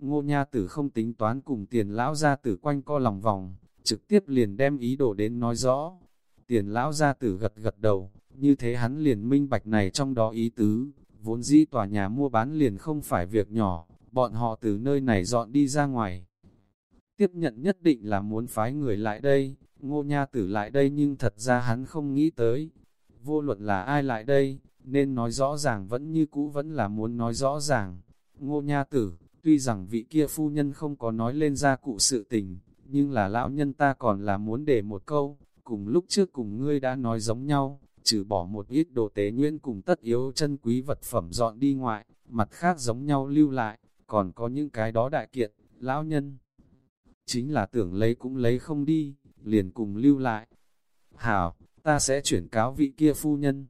Ngô Nha Tử không tính toán cùng tiền lão gia tử quanh co lòng vòng, trực tiếp liền đem ý đồ đến nói rõ. Tiền lão gia tử gật gật đầu, như thế hắn liền minh bạch này trong đó ý tứ, vốn dĩ tòa nhà mua bán liền không phải việc nhỏ, bọn họ từ nơi này dọn đi ra ngoài. Tiếp nhận nhất định là muốn phái người lại đây, ngô nha tử lại đây nhưng thật ra hắn không nghĩ tới. Vô luận là ai lại đây, nên nói rõ ràng vẫn như cũ vẫn là muốn nói rõ ràng. Ngô nha tử, tuy rằng vị kia phu nhân không có nói lên ra cụ sự tình, nhưng là lão nhân ta còn là muốn để một câu, cùng lúc trước cùng ngươi đã nói giống nhau, trừ bỏ một ít đồ tế nguyên cùng tất yếu chân quý vật phẩm dọn đi ngoại, mặt khác giống nhau lưu lại, còn có những cái đó đại kiện, lão nhân. Chính là tưởng lấy cũng lấy không đi, liền cùng lưu lại. Hảo, ta sẽ chuyển cáo vị kia phu nhân.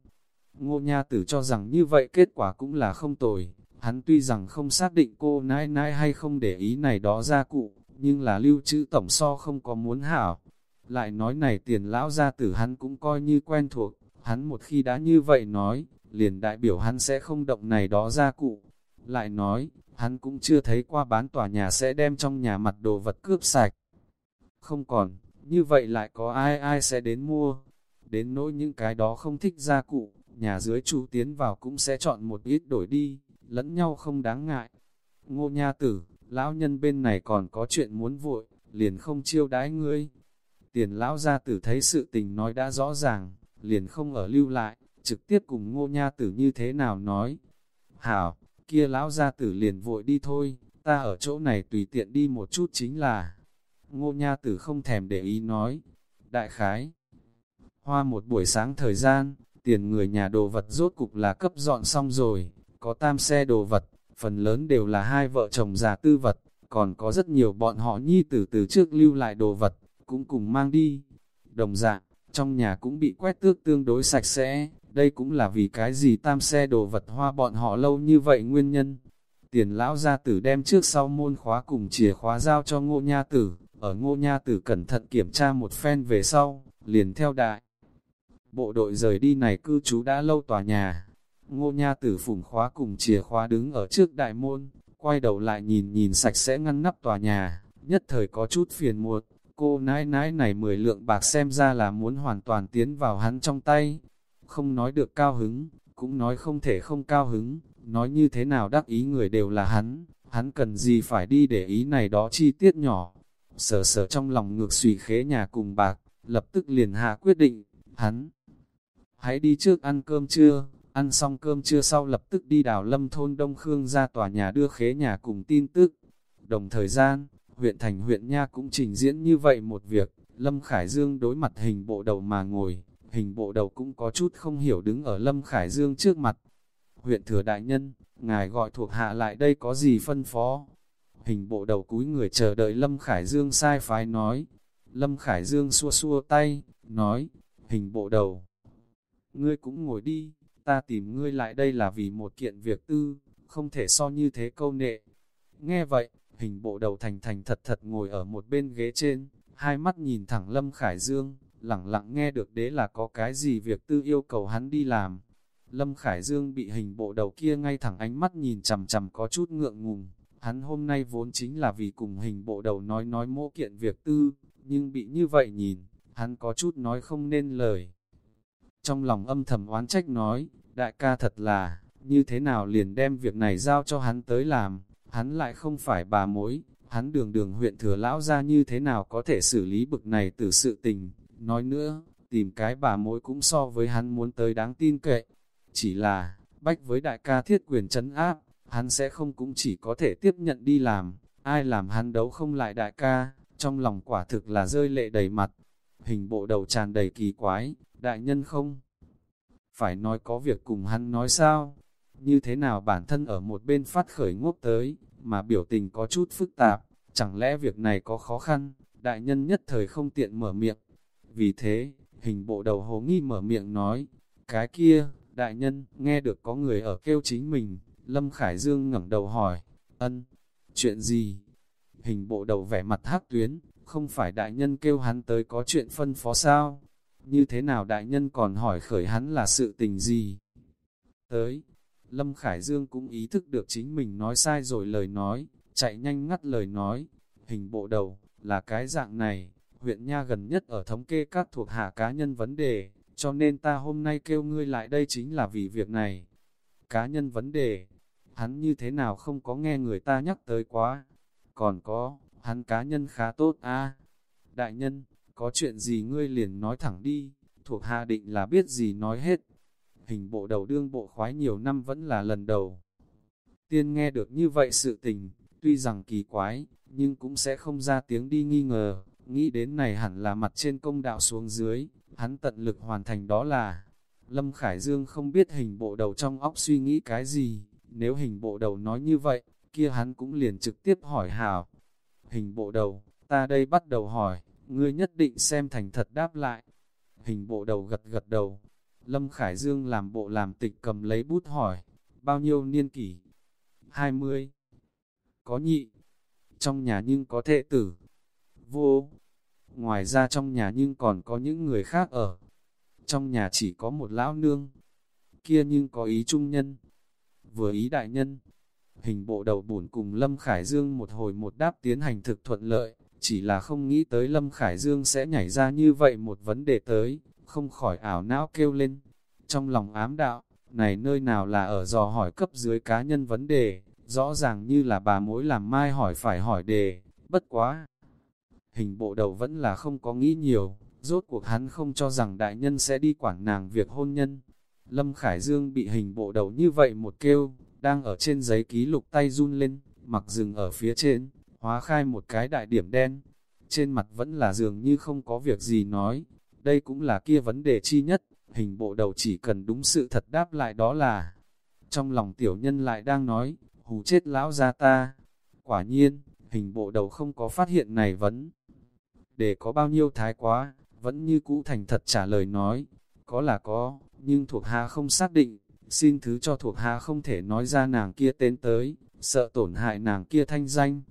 Ngô Nha Tử cho rằng như vậy kết quả cũng là không tồi. Hắn tuy rằng không xác định cô nãi nãi hay không để ý này đó ra cụ, nhưng là lưu trữ tổng so không có muốn hảo. Lại nói này tiền lão gia tử hắn cũng coi như quen thuộc, hắn một khi đã như vậy nói, liền đại biểu hắn sẽ không động này đó ra cụ. Lại nói, hắn cũng chưa thấy qua bán tòa nhà sẽ đem trong nhà mặt đồ vật cướp sạch. Không còn, như vậy lại có ai ai sẽ đến mua. Đến nỗi những cái đó không thích gia cụ, nhà dưới chủ tiến vào cũng sẽ chọn một ít đổi đi, lẫn nhau không đáng ngại. Ngô nha tử, lão nhân bên này còn có chuyện muốn vội, liền không chiêu đái ngươi. Tiền lão gia tử thấy sự tình nói đã rõ ràng, liền không ở lưu lại, trực tiếp cùng ngô nha tử như thế nào nói. Hảo, kia lão gia tử liền vội đi thôi, ta ở chỗ này tùy tiện đi một chút chính là. Ngô nha tử không thèm để ý nói. Đại khái, hoa một buổi sáng thời gian, tiền người nhà đồ vật rốt cục là cấp dọn xong rồi, có tam xe đồ vật, phần lớn đều là hai vợ chồng già tư vật, còn có rất nhiều bọn họ nhi tử từ trước lưu lại đồ vật, cũng cùng mang đi. Đồng dạng, trong nhà cũng bị quét tước tương đối sạch sẽ, đây cũng là vì cái gì tam xe đồ vật hoa bọn họ lâu như vậy nguyên nhân. Tiền lão gia tử đem trước sau môn khóa cùng chìa khóa giao cho ngô nha tử, ở ngô nha tử cẩn thận kiểm tra một phen về sau, liền theo đại. Bộ đội rời đi này cư trú đã lâu tòa nhà. Ngô nha tử phủng khóa cùng chìa khóa đứng ở trước đại môn, quay đầu lại nhìn nhìn sạch sẽ ngăn nắp tòa nhà, nhất thời có chút phiền muộn. Cô nãi nãi này mười lượng bạc xem ra là muốn hoàn toàn tiến vào hắn trong tay. Không nói được cao hứng, cũng nói không thể không cao hứng, nói như thế nào đắc ý người đều là hắn, hắn cần gì phải đi để ý này đó chi tiết nhỏ. Sở sở trong lòng ngược suy khế nhà cùng bạc, lập tức liền hạ quyết định, hắn. Hãy đi trước ăn cơm trưa, ăn xong cơm trưa sau lập tức đi đào lâm thôn Đông Khương ra tòa nhà đưa khế nhà cùng tin tức. Đồng thời gian, huyện thành huyện Nha cũng trình diễn như vậy một việc, Lâm Khải Dương đối mặt hình bộ đầu mà ngồi, hình bộ đầu cũng có chút không hiểu đứng ở Lâm Khải Dương trước mặt. Huyện thừa đại nhân, ngài gọi thuộc hạ lại đây có gì phân phó? Hình bộ đầu cúi người chờ đợi Lâm Khải Dương sai phái nói. Lâm Khải Dương xua xua tay, nói, hình bộ đầu. Ngươi cũng ngồi đi, ta tìm ngươi lại đây là vì một kiện việc tư, không thể so như thế câu nệ. Nghe vậy, hình bộ đầu thành thành thật thật ngồi ở một bên ghế trên, hai mắt nhìn thẳng Lâm Khải Dương, lẳng lặng nghe được đế là có cái gì việc tư yêu cầu hắn đi làm. Lâm Khải Dương bị hình bộ đầu kia ngay thẳng ánh mắt nhìn chằm chằm có chút ngượng ngùng, hắn hôm nay vốn chính là vì cùng hình bộ đầu nói nói mô kiện việc tư, nhưng bị như vậy nhìn, hắn có chút nói không nên lời. Trong lòng âm thầm oán trách nói, đại ca thật là, như thế nào liền đem việc này giao cho hắn tới làm, hắn lại không phải bà mối, hắn đường đường huyện thừa lão ra như thế nào có thể xử lý bực này từ sự tình, nói nữa, tìm cái bà mối cũng so với hắn muốn tới đáng tin cậy, chỉ là, bách với đại ca thiết quyền chấn áp, hắn sẽ không cũng chỉ có thể tiếp nhận đi làm, ai làm hắn đấu không lại đại ca, trong lòng quả thực là rơi lệ đầy mặt, hình bộ đầu tràn đầy kỳ quái, đại nhân không? Phải nói có việc cùng hắn nói sao? Như thế nào bản thân ở một bên phát khởi ngốc tới, mà biểu tình có chút phức tạp, chẳng lẽ việc này có khó khăn, đại nhân nhất thời không tiện mở miệng. Vì thế, hình bộ đầu hồ nghi mở miệng nói, cái kia, đại nhân, nghe được có người ở kêu chính mình, Lâm Khải Dương ngẩng đầu hỏi, ân, chuyện gì? Hình bộ đầu vẻ mặt hắc tuyến, không phải đại nhân kêu hắn tới có chuyện phân phó sao? Như thế nào đại nhân còn hỏi khởi hắn là sự tình gì? Tới, Lâm Khải Dương cũng ý thức được chính mình nói sai rồi lời nói, chạy nhanh ngắt lời nói, hình bộ đầu, là cái dạng này, huyện nha gần nhất ở thống kê các thuộc hạ cá nhân vấn đề, cho nên ta hôm nay kêu ngươi lại đây chính là vì việc này. Cá nhân vấn đề, hắn như thế nào không có nghe người ta nhắc tới quá. Còn có, hắn cá nhân khá tốt a Đại nhân, có chuyện gì ngươi liền nói thẳng đi, thuộc hạ định là biết gì nói hết. Hình bộ đầu đương bộ khoái nhiều năm vẫn là lần đầu. Tiên nghe được như vậy sự tình, tuy rằng kỳ quái, nhưng cũng sẽ không ra tiếng đi nghi ngờ, nghĩ đến này hẳn là mặt trên công đạo xuống dưới, hắn tận lực hoàn thành đó là. Lâm Khải Dương không biết hình bộ đầu trong óc suy nghĩ cái gì, nếu hình bộ đầu nói như vậy, kia hắn cũng liền trực tiếp hỏi hảo. Hình bộ đầu, ta đây bắt đầu hỏi, ngươi nhất định xem thành thật đáp lại. Hình bộ đầu gật gật đầu. Lâm Khải Dương làm bộ làm tịch cầm lấy bút hỏi, bao nhiêu niên kỷ? 20. Có nhị. Trong nhà nhưng có thệ tử. Vô. Ngoài ra trong nhà nhưng còn có những người khác ở. Trong nhà chỉ có một lão nương. Kia nhưng có ý trung nhân. Vừa ý đại nhân. Hình bộ đầu bổn cùng Lâm Khải Dương một hồi một đáp tiến hành thực thuận lợi. Chỉ là không nghĩ tới Lâm Khải Dương sẽ nhảy ra như vậy một vấn đề tới, không khỏi ảo não kêu lên. Trong lòng ám đạo, này nơi nào là ở dò hỏi cấp dưới cá nhân vấn đề, rõ ràng như là bà mối làm mai hỏi phải hỏi đề, bất quá. Hình bộ đầu vẫn là không có nghĩ nhiều, rốt cuộc hắn không cho rằng đại nhân sẽ đi quản nàng việc hôn nhân. Lâm Khải Dương bị hình bộ đầu như vậy một kêu, đang ở trên giấy ký lục tay run lên, mặc dừng ở phía trên, hóa khai một cái đại điểm đen. Trên mặt vẫn là dường như không có việc gì nói, đây cũng là kia vấn đề chi nhất, hình bộ đầu chỉ cần đúng sự thật đáp lại đó là. Trong lòng tiểu nhân lại đang nói, hù chết lão gia ta. Quả nhiên, hình bộ đầu không có phát hiện này vấn. Để có bao nhiêu thái quá, vẫn như cũ thành thật trả lời nói, có là có, nhưng thuộc hạ không xác định, xin thứ cho thuộc hạ không thể nói ra nàng kia tên tới, sợ tổn hại nàng kia thanh danh.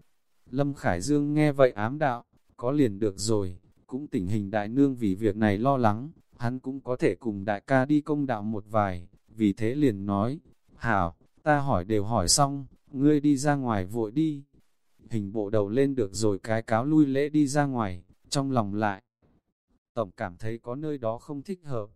Lâm Khải Dương nghe vậy ám đạo, có liền được rồi, cũng tình hình đại nương vì việc này lo lắng, hắn cũng có thể cùng đại ca đi công đạo một vài, vì thế liền nói, hảo, ta hỏi đều hỏi xong, ngươi đi ra ngoài vội đi. Hình bộ đầu lên được rồi cái cáo lui lễ đi ra ngoài, trong lòng lại. Tổng cảm thấy có nơi đó không thích hợp.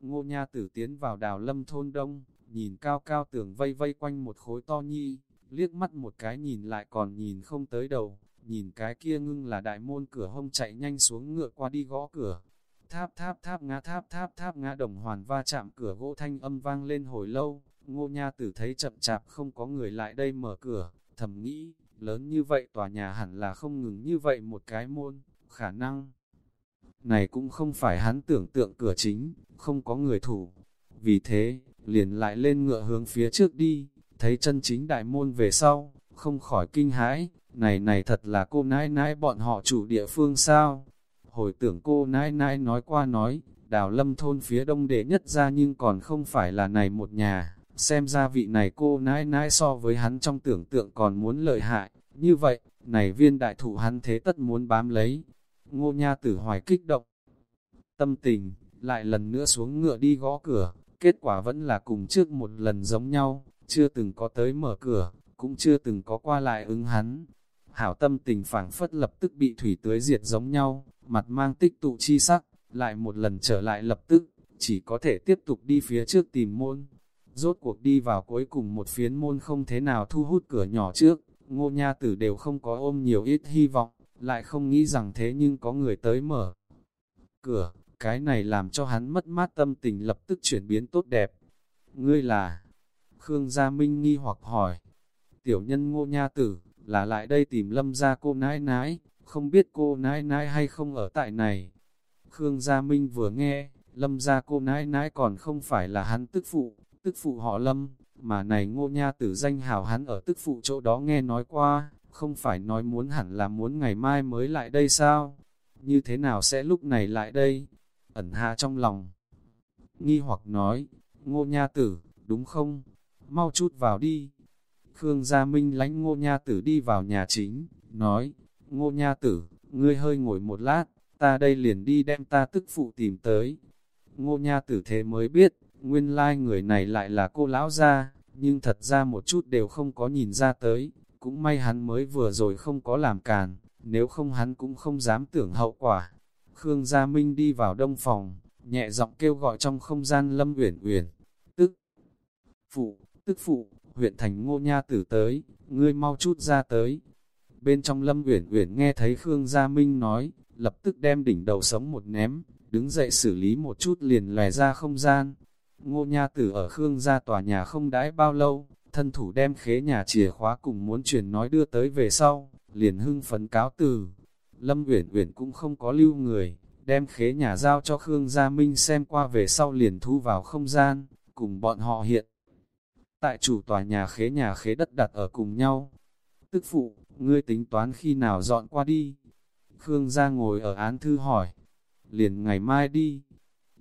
Ngô Nha tử tiến vào đào lâm thôn đông, nhìn cao cao tường vây vây quanh một khối to nhi, liếc mắt một cái nhìn lại còn nhìn không tới đầu, nhìn cái kia ngưng là đại môn cửa hông chạy nhanh xuống ngựa qua đi gõ cửa. Tháp tháp tháp ngã tháp tháp tháp ngã đồng hoàn va chạm cửa gỗ thanh âm vang lên hồi lâu, ngô nha tử thấy chậm chạp không có người lại đây mở cửa, thầm nghĩ, lớn như vậy tòa nhà hẳn là không ngừng như vậy một cái môn, khả năng. Này cũng không phải hắn tưởng tượng cửa chính, không có người thủ. Vì thế, liền lại lên ngựa hướng phía trước đi, thấy chân chính đại môn về sau, không khỏi kinh hãi, này này thật là cô nãi nãi bọn họ chủ địa phương sao? Hồi tưởng cô nãi nãi nói qua nói, đào lâm thôn phía đông đệ nhất ra nhưng còn không phải là này một nhà, xem ra vị này cô nãi nãi so với hắn trong tưởng tượng còn muốn lợi hại, như vậy, này viên đại thủ hắn thế tất muốn bám lấy. Ngô nha tử hoài kích động, tâm tình, lại lần nữa xuống ngựa đi gõ cửa, kết quả vẫn là cùng trước một lần giống nhau, chưa từng có tới mở cửa, cũng chưa từng có qua lại ứng hắn. Hảo tâm tình phảng phất lập tức bị thủy tưới diệt giống nhau, mặt mang tích tụ chi sắc, lại một lần trở lại lập tức, chỉ có thể tiếp tục đi phía trước tìm môn. Rốt cuộc đi vào cuối cùng một phiến môn không thế nào thu hút cửa nhỏ trước, ngô nha tử đều không có ôm nhiều ít hy vọng, lại không nghĩ rằng thế nhưng có người tới mở cửa, cái này làm cho hắn mất mát tâm tình lập tức chuyển biến tốt đẹp. Ngươi là, Khương Gia Minh nghi hoặc hỏi, tiểu nhân ngô nha tử, là lại đây tìm lâm gia cô nãi nãi, không biết cô nãi nãi hay không ở tại này. Khương Gia Minh vừa nghe, lâm gia cô nãi nãi còn không phải là hắn tức phụ, tức phụ họ lâm, mà này ngô nha tử danh hào hắn ở tức phụ chỗ đó nghe nói qua, không phải nói muốn hẳn là muốn ngày mai mới lại đây sao? Như thế nào sẽ lúc này lại đây? Ẩn hạ trong lòng. Nghi hoặc nói, ngô nha tử, đúng không? Mau chút vào đi. Khương Gia Minh lánh ngô nha tử đi vào nhà chính, nói, ngô nha tử, ngươi hơi ngồi một lát, ta đây liền đi đem ta tức phụ tìm tới. Ngô nha tử thế mới biết, nguyên lai người này lại là cô lão gia, nhưng thật ra một chút đều không có nhìn ra tới, cũng may hắn mới vừa rồi không có làm càn, nếu không hắn cũng không dám tưởng hậu quả. Khương Gia Minh đi vào đông phòng, nhẹ giọng kêu gọi trong không gian Lâm Uyển Uyển, tức phụ, tức phụ, huyện thành ngô nha tử tới, ngươi mau chút ra tới. Bên trong Lâm Uyển Uyển nghe thấy Khương Gia Minh nói, lập tức đem đỉnh đầu sống một ném, đứng dậy xử lý một chút liền lè ra không gian. Ngô Nha Tử ở Khương gia tòa nhà không đãi bao lâu, thân thủ đem khế nhà chìa khóa cùng muốn truyền nói đưa tới về sau, liền hưng phấn cáo từ. Lâm Uyển Uyển cũng không có lưu người, đem khế nhà giao cho Khương Gia Minh xem qua về sau liền thu vào không gian, cùng bọn họ hiện. Tại chủ tòa nhà khế nhà khế đất đặt ở cùng nhau. Tức phụ, ngươi tính toán khi nào dọn qua đi? Khương Gia ngồi ở án thư hỏi. Liền ngày mai đi.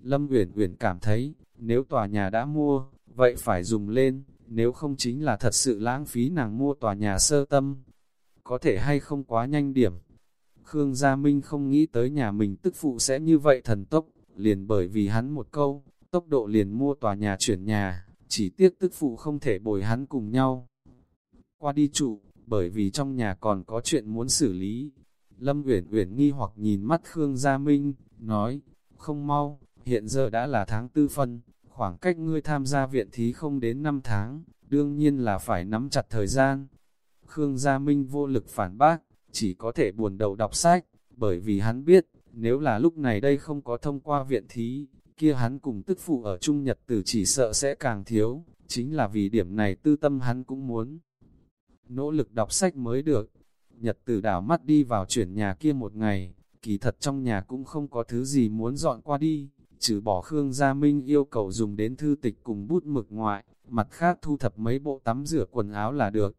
Lâm Uyển Uyển cảm thấy, nếu tòa nhà đã mua, vậy phải dùng lên, nếu không chính là thật sự lãng phí nàng mua tòa nhà sơ tâm. Có thể hay không quá nhanh điểm. Khương Gia Minh không nghĩ tới nhà mình tức phụ sẽ như vậy thần tốc, liền bởi vì hắn một câu, tốc độ liền mua tòa nhà chuyển nhà, chỉ tiếc tức phụ không thể bồi hắn cùng nhau. Qua đi trụ, bởi vì trong nhà còn có chuyện muốn xử lý. Lâm Uyển Uyển nghi hoặc nhìn mắt Khương Gia Minh, nói, không mau, hiện giờ đã là tháng tư phân, khoảng cách ngươi tham gia viện thí không đến 5 tháng, đương nhiên là phải nắm chặt thời gian. Khương Gia Minh vô lực phản bác, chỉ có thể buồn đầu đọc sách, bởi vì hắn biết, nếu là lúc này đây không có thông qua viện thí, kia hắn cùng tức phụ ở Trung Nhật tử chỉ sợ sẽ càng thiếu, chính là vì điểm này tư tâm hắn cũng muốn. Nỗ lực đọc sách mới được, Nhật tử đảo mắt đi vào chuyển nhà kia một ngày, kỳ thật trong nhà cũng không có thứ gì muốn dọn qua đi, trừ bỏ Khương Gia Minh yêu cầu dùng đến thư tịch cùng bút mực ngoại, mặt khác thu thập mấy bộ tắm rửa quần áo là được.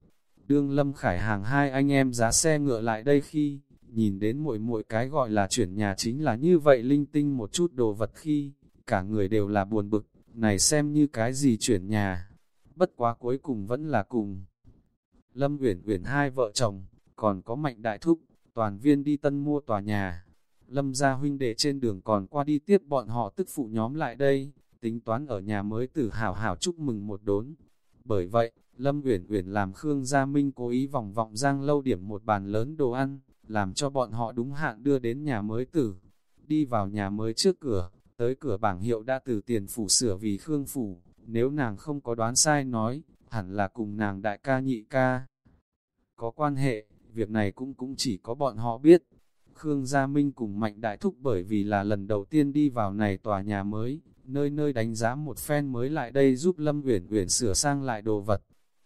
Đương Lâm Khải hàng hai anh em giá xe ngựa lại đây khi, nhìn đến mỗi mỗi cái gọi là chuyển nhà chính là như vậy linh tinh một chút đồ vật khi, cả người đều là buồn bực, này xem như cái gì chuyển nhà. Bất quá cuối cùng vẫn là cùng. Lâm Uyển Uyển hai vợ chồng, còn có Mạnh Đại Thúc, toàn viên đi tân mua tòa nhà. Lâm gia huynh đệ trên đường còn qua đi tiếp bọn họ tức phụ nhóm lại đây, tính toán ở nhà mới tử hảo hảo chúc mừng một đốn. Bởi vậy, Lâm Uyển Uyển làm Khương Gia Minh cố ý vòng vọng giang lâu điểm một bàn lớn đồ ăn, làm cho bọn họ đúng hạn đưa đến nhà mới tử. Đi vào nhà mới trước cửa, tới cửa bảng hiệu đã từ tiền phủ sửa vì Khương phủ, nếu nàng không có đoán sai nói, hẳn là cùng nàng đại ca nhị ca. Có quan hệ, việc này cũng cũng chỉ có bọn họ biết. Khương Gia Minh cùng Mạnh Đại Thúc bởi vì là lần đầu tiên đi vào này tòa nhà mới, nơi nơi đánh giá một phen mới lại đây giúp Lâm Uyển Uyển sửa sang lại đồ vật.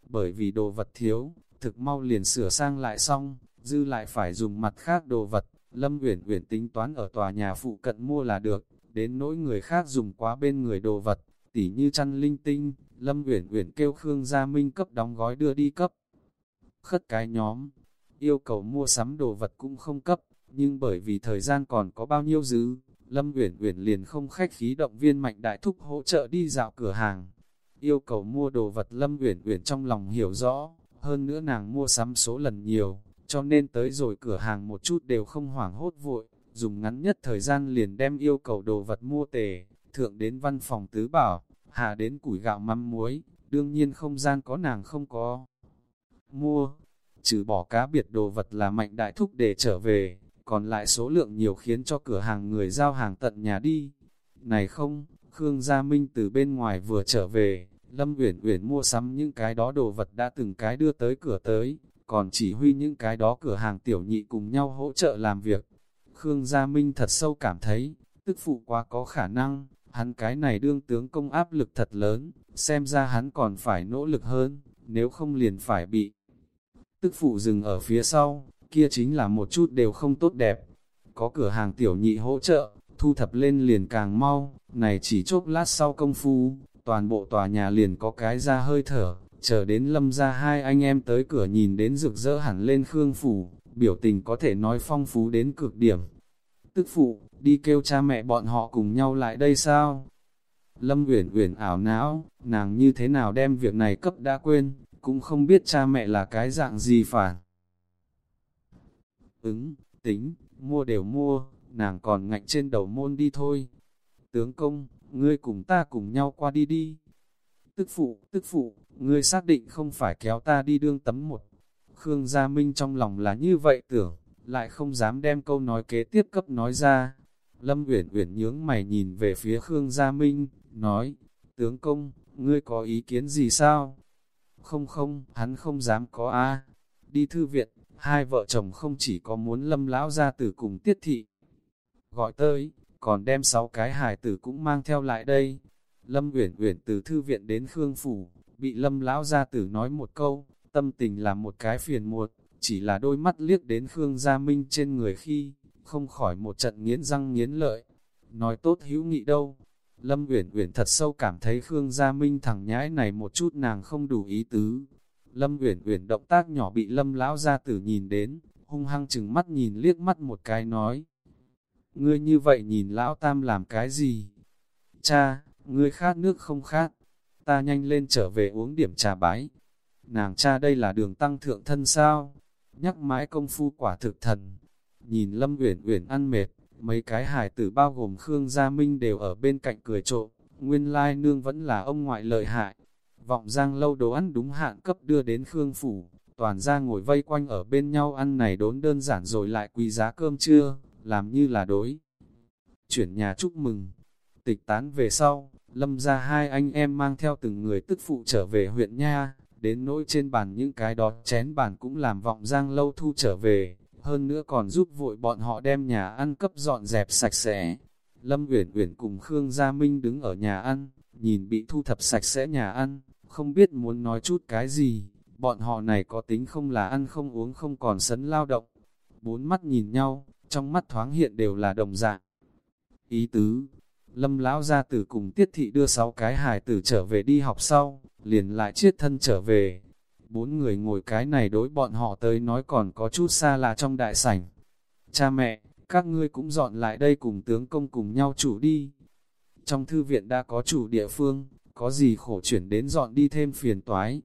Bởi vì đồ vật thiếu, thực mau liền sửa sang lại xong, dư lại phải dùng mặt khác đồ vật, Lâm Uyển Uyển tính toán ở tòa nhà phụ cận mua là được, đến nỗi người khác dùng quá bên người đồ vật, tỉ như chăn linh tinh, Lâm Uyển Uyển kêu Khương Gia Minh cấp đóng gói đưa đi cấp. Khất cái nhóm, yêu cầu mua sắm đồ vật cũng không cấp, nhưng bởi vì thời gian còn có bao nhiêu dư, Lâm Uyển Uyển liền không khách khí động viên mạnh đại thúc hỗ trợ đi dạo cửa hàng. Yêu cầu mua đồ vật Lâm Uyển Uyển trong lòng hiểu rõ, hơn nữa nàng mua sắm số lần nhiều, cho nên tới rồi cửa hàng một chút đều không hoảng hốt vội, dùng ngắn nhất thời gian liền đem yêu cầu đồ vật mua tề, thượng đến văn phòng tứ bảo, hạ đến củi gạo mắm muối, đương nhiên không gian có nàng không có. Mua, trừ bỏ cá biệt đồ vật là mạnh đại thúc để trở về, còn lại số lượng nhiều khiến cho cửa hàng người giao hàng tận nhà đi. Này không, Khương Gia Minh từ bên ngoài vừa trở về, Lâm Uyển Uyển mua sắm những cái đó đồ vật đã từng cái đưa tới cửa tới, còn chỉ huy những cái đó cửa hàng tiểu nhị cùng nhau hỗ trợ làm việc. Khương Gia Minh thật sâu cảm thấy, tức phụ quá có khả năng, hắn cái này đương tướng công áp lực thật lớn, xem ra hắn còn phải nỗ lực hơn, nếu không liền phải bị. Tức phụ dừng ở phía sau, kia chính là một chút đều không tốt đẹp. Có cửa hàng tiểu nhị hỗ trợ, thu thập lên liền càng mau, này chỉ chốc lát sau công phu, toàn bộ tòa nhà liền có cái ra hơi thở, chờ đến lâm ra hai anh em tới cửa nhìn đến rực rỡ hẳn lên khương phủ, biểu tình có thể nói phong phú đến cực điểm. Tức phụ, đi kêu cha mẹ bọn họ cùng nhau lại đây sao? Lâm Uyển Uyển ảo não, nàng như thế nào đem việc này cấp đã quên, cũng không biết cha mẹ là cái dạng gì phản. Ứng, tính, mua đều mua, nàng còn ngạnh trên đầu môn đi thôi. Tướng công, ngươi cùng ta cùng nhau qua đi đi. Tức phụ, tức phụ, ngươi xác định không phải kéo ta đi đương tấm một. Khương Gia Minh trong lòng là như vậy tưởng, lại không dám đem câu nói kế tiếp cấp nói ra. Lâm Uyển Uyển nhướng mày nhìn về phía Khương Gia Minh, nói, tướng công, ngươi có ý kiến gì sao? Không không, hắn không dám có a. Đi thư viện, hai vợ chồng không chỉ có muốn lâm lão Gia tử cùng tiết thị. Gọi tới, còn đem sáu cái hài tử cũng mang theo lại đây. Lâm Uyển Uyển từ thư viện đến Khương Phủ, bị lâm lão gia tử nói một câu, tâm tình là một cái phiền muộn, chỉ là đôi mắt liếc đến Khương Gia Minh trên người khi, không khỏi một trận nghiến răng nghiến lợi. Nói tốt hữu nghị đâu. Lâm Uyển Uyển thật sâu cảm thấy Khương Gia Minh thẳng nhãi này một chút nàng không đủ ý tứ. Lâm Uyển Uyển động tác nhỏ bị Lâm lão gia tử nhìn đến, hung hăng chừng mắt nhìn liếc mắt một cái nói: "Ngươi như vậy nhìn lão tam làm cái gì?" "Cha, ngươi khát nước không khát?" ta nhanh lên trở về uống điểm trà bái. Nàng cha đây là đường tăng thượng thân sao? Nhắc mãi công phu quả thực thần. Nhìn Lâm Uyển Uyển ăn mệt, mấy cái hài tử bao gồm Khương Gia Minh đều ở bên cạnh cười trộm, nguyên lai nương vẫn là ông ngoại lợi hại. Vọng giang lâu đồ ăn đúng hạn cấp đưa đến Khương Phủ, toàn gia ngồi vây quanh ở bên nhau ăn này đốn đơn giản rồi lại quý giá cơm trưa, làm như là đối. Chuyển nhà chúc mừng, tịch tán về sau, Lâm ra hai anh em mang theo từng người tức phụ trở về huyện Nha, đến nỗi trên bàn những cái đó chén bàn cũng làm vọng giang lâu thu trở về, hơn nữa còn giúp vội bọn họ đem nhà ăn cấp dọn dẹp sạch sẽ. Lâm Uyển Uyển cùng Khương Gia Minh đứng ở nhà ăn, nhìn bị thu thập sạch sẽ nhà ăn, không biết muốn nói chút cái gì, bọn họ này có tính không là ăn không uống không còn sấn lao động. Bốn mắt nhìn nhau, trong mắt thoáng hiện đều là đồng dạng. Ý tứ, Lâm lão gia tử cùng tiết thị đưa sáu cái hài tử trở về đi học sau, liền lại chiết thân trở về. Bốn người ngồi cái này đối bọn họ tới nói còn có chút xa là trong đại sảnh. Cha mẹ, các ngươi cũng dọn lại đây cùng tướng công cùng nhau chủ đi. Trong thư viện đã có chủ địa phương, có gì khổ chuyển đến dọn đi thêm phiền toái.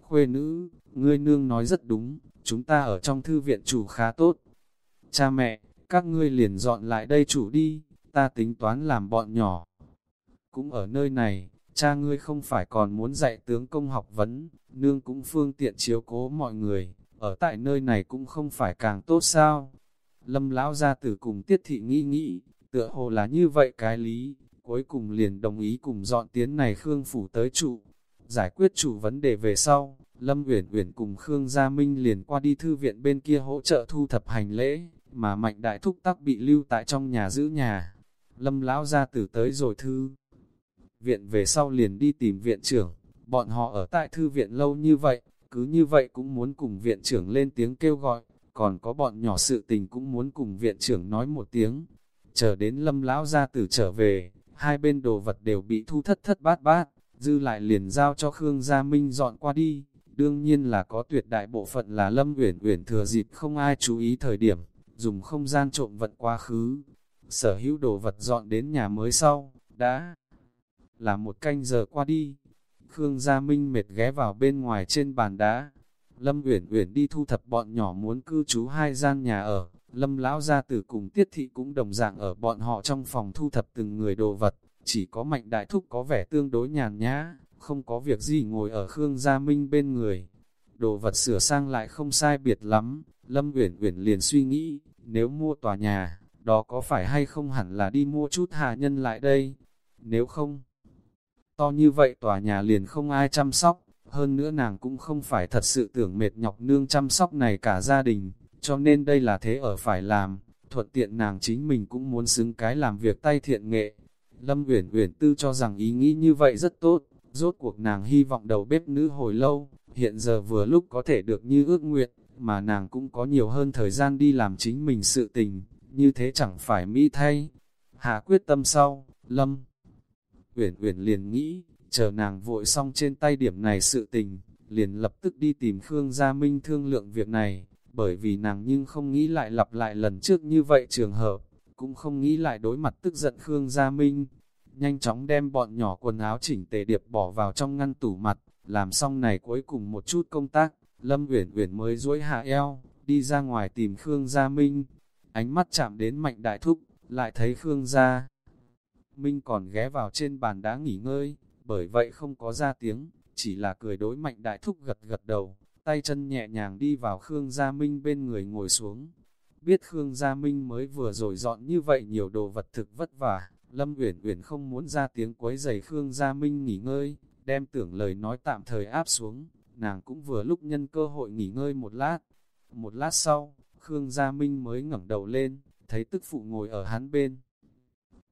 Khuê nữ, ngươi nương nói rất đúng, chúng ta ở trong thư viện chủ khá tốt. Cha mẹ, các ngươi liền dọn lại đây chủ đi ta tính toán làm bọn nhỏ. Cũng ở nơi này, cha ngươi không phải còn muốn dạy tướng công học vấn, nương cũng phương tiện chiếu cố mọi người, ở tại nơi này cũng không phải càng tốt sao. Lâm lão gia tử cùng tiết thị nghĩ nghĩ, tựa hồ là như vậy cái lý, cuối cùng liền đồng ý cùng dọn tiến này Khương Phủ tới trụ. Giải quyết chủ vấn đề về sau, Lâm Uyển Uyển cùng Khương Gia Minh liền qua đi thư viện bên kia hỗ trợ thu thập hành lễ, mà Mạnh Đại Thúc tắc bị lưu tại trong nhà giữ nhà lâm lão ra từ tới rồi thư. Viện về sau liền đi tìm viện trưởng, bọn họ ở tại thư viện lâu như vậy, cứ như vậy cũng muốn cùng viện trưởng lên tiếng kêu gọi, còn có bọn nhỏ sự tình cũng muốn cùng viện trưởng nói một tiếng. Chờ đến lâm lão gia tử trở về, hai bên đồ vật đều bị thu thất thất bát bát, dư lại liền giao cho Khương Gia Minh dọn qua đi. Đương nhiên là có tuyệt đại bộ phận là Lâm Uyển Uyển thừa dịp không ai chú ý thời điểm, dùng không gian trộm vận quá khứ, sở hữu đồ vật dọn đến nhà mới sau, đã là một canh giờ qua đi. Khương Gia Minh mệt ghé vào bên ngoài trên bàn đá. Lâm Uyển Uyển đi thu thập bọn nhỏ muốn cư trú hai gian nhà ở. Lâm lão gia tử cùng Tiết thị cũng đồng dạng ở bọn họ trong phòng thu thập từng người đồ vật, chỉ có Mạnh Đại Thúc có vẻ tương đối nhàn nhã, không có việc gì ngồi ở Khương Gia Minh bên người. Đồ vật sửa sang lại không sai biệt lắm, Lâm Uyển Uyển liền suy nghĩ, nếu mua tòa nhà, đó có phải hay không hẳn là đi mua chút hạ nhân lại đây? Nếu không, to như vậy tòa nhà liền không ai chăm sóc, hơn nữa nàng cũng không phải thật sự tưởng mệt nhọc nương chăm sóc này cả gia đình, cho nên đây là thế ở phải làm, thuận tiện nàng chính mình cũng muốn xứng cái làm việc tay thiện nghệ. Lâm Uyển Uyển Tư cho rằng ý nghĩ như vậy rất tốt, rốt cuộc nàng hy vọng đầu bếp nữ hồi lâu, hiện giờ vừa lúc có thể được như ước nguyện, mà nàng cũng có nhiều hơn thời gian đi làm chính mình sự tình, như thế chẳng phải mỹ thay. Hạ quyết tâm sau, Lâm Uyển Uyển liền nghĩ, chờ nàng vội xong trên tay điểm này sự tình, liền lập tức đi tìm Khương Gia Minh thương lượng việc này, bởi vì nàng nhưng không nghĩ lại lặp lại lần trước như vậy trường hợp, cũng không nghĩ lại đối mặt tức giận Khương Gia Minh. Nhanh chóng đem bọn nhỏ quần áo chỉnh tề điệp bỏ vào trong ngăn tủ mặt, làm xong này cuối cùng một chút công tác, Lâm Uyển Uyển mới duỗi hạ eo, đi ra ngoài tìm Khương Gia Minh, ánh mắt chạm đến mạnh đại thúc, lại thấy Khương gia. Minh còn ghé vào trên bàn đá nghỉ ngơi, bởi vậy không có ra tiếng, chỉ là cười đối mạnh đại thúc gật gật đầu, tay chân nhẹ nhàng đi vào Khương Gia Minh bên người ngồi xuống. biết Khương Gia Minh mới vừa rồi dọn như vậy nhiều đồ vật thực vất vả, Lâm Uyển Uyển không muốn ra tiếng quấy giày Khương Gia Minh nghỉ ngơi, đem tưởng lời nói tạm thời áp xuống, nàng cũng vừa lúc nhân cơ hội nghỉ ngơi một lát. Một lát sau, Khương Gia Minh mới ngẩng đầu lên, thấy tức phụ ngồi ở hắn bên.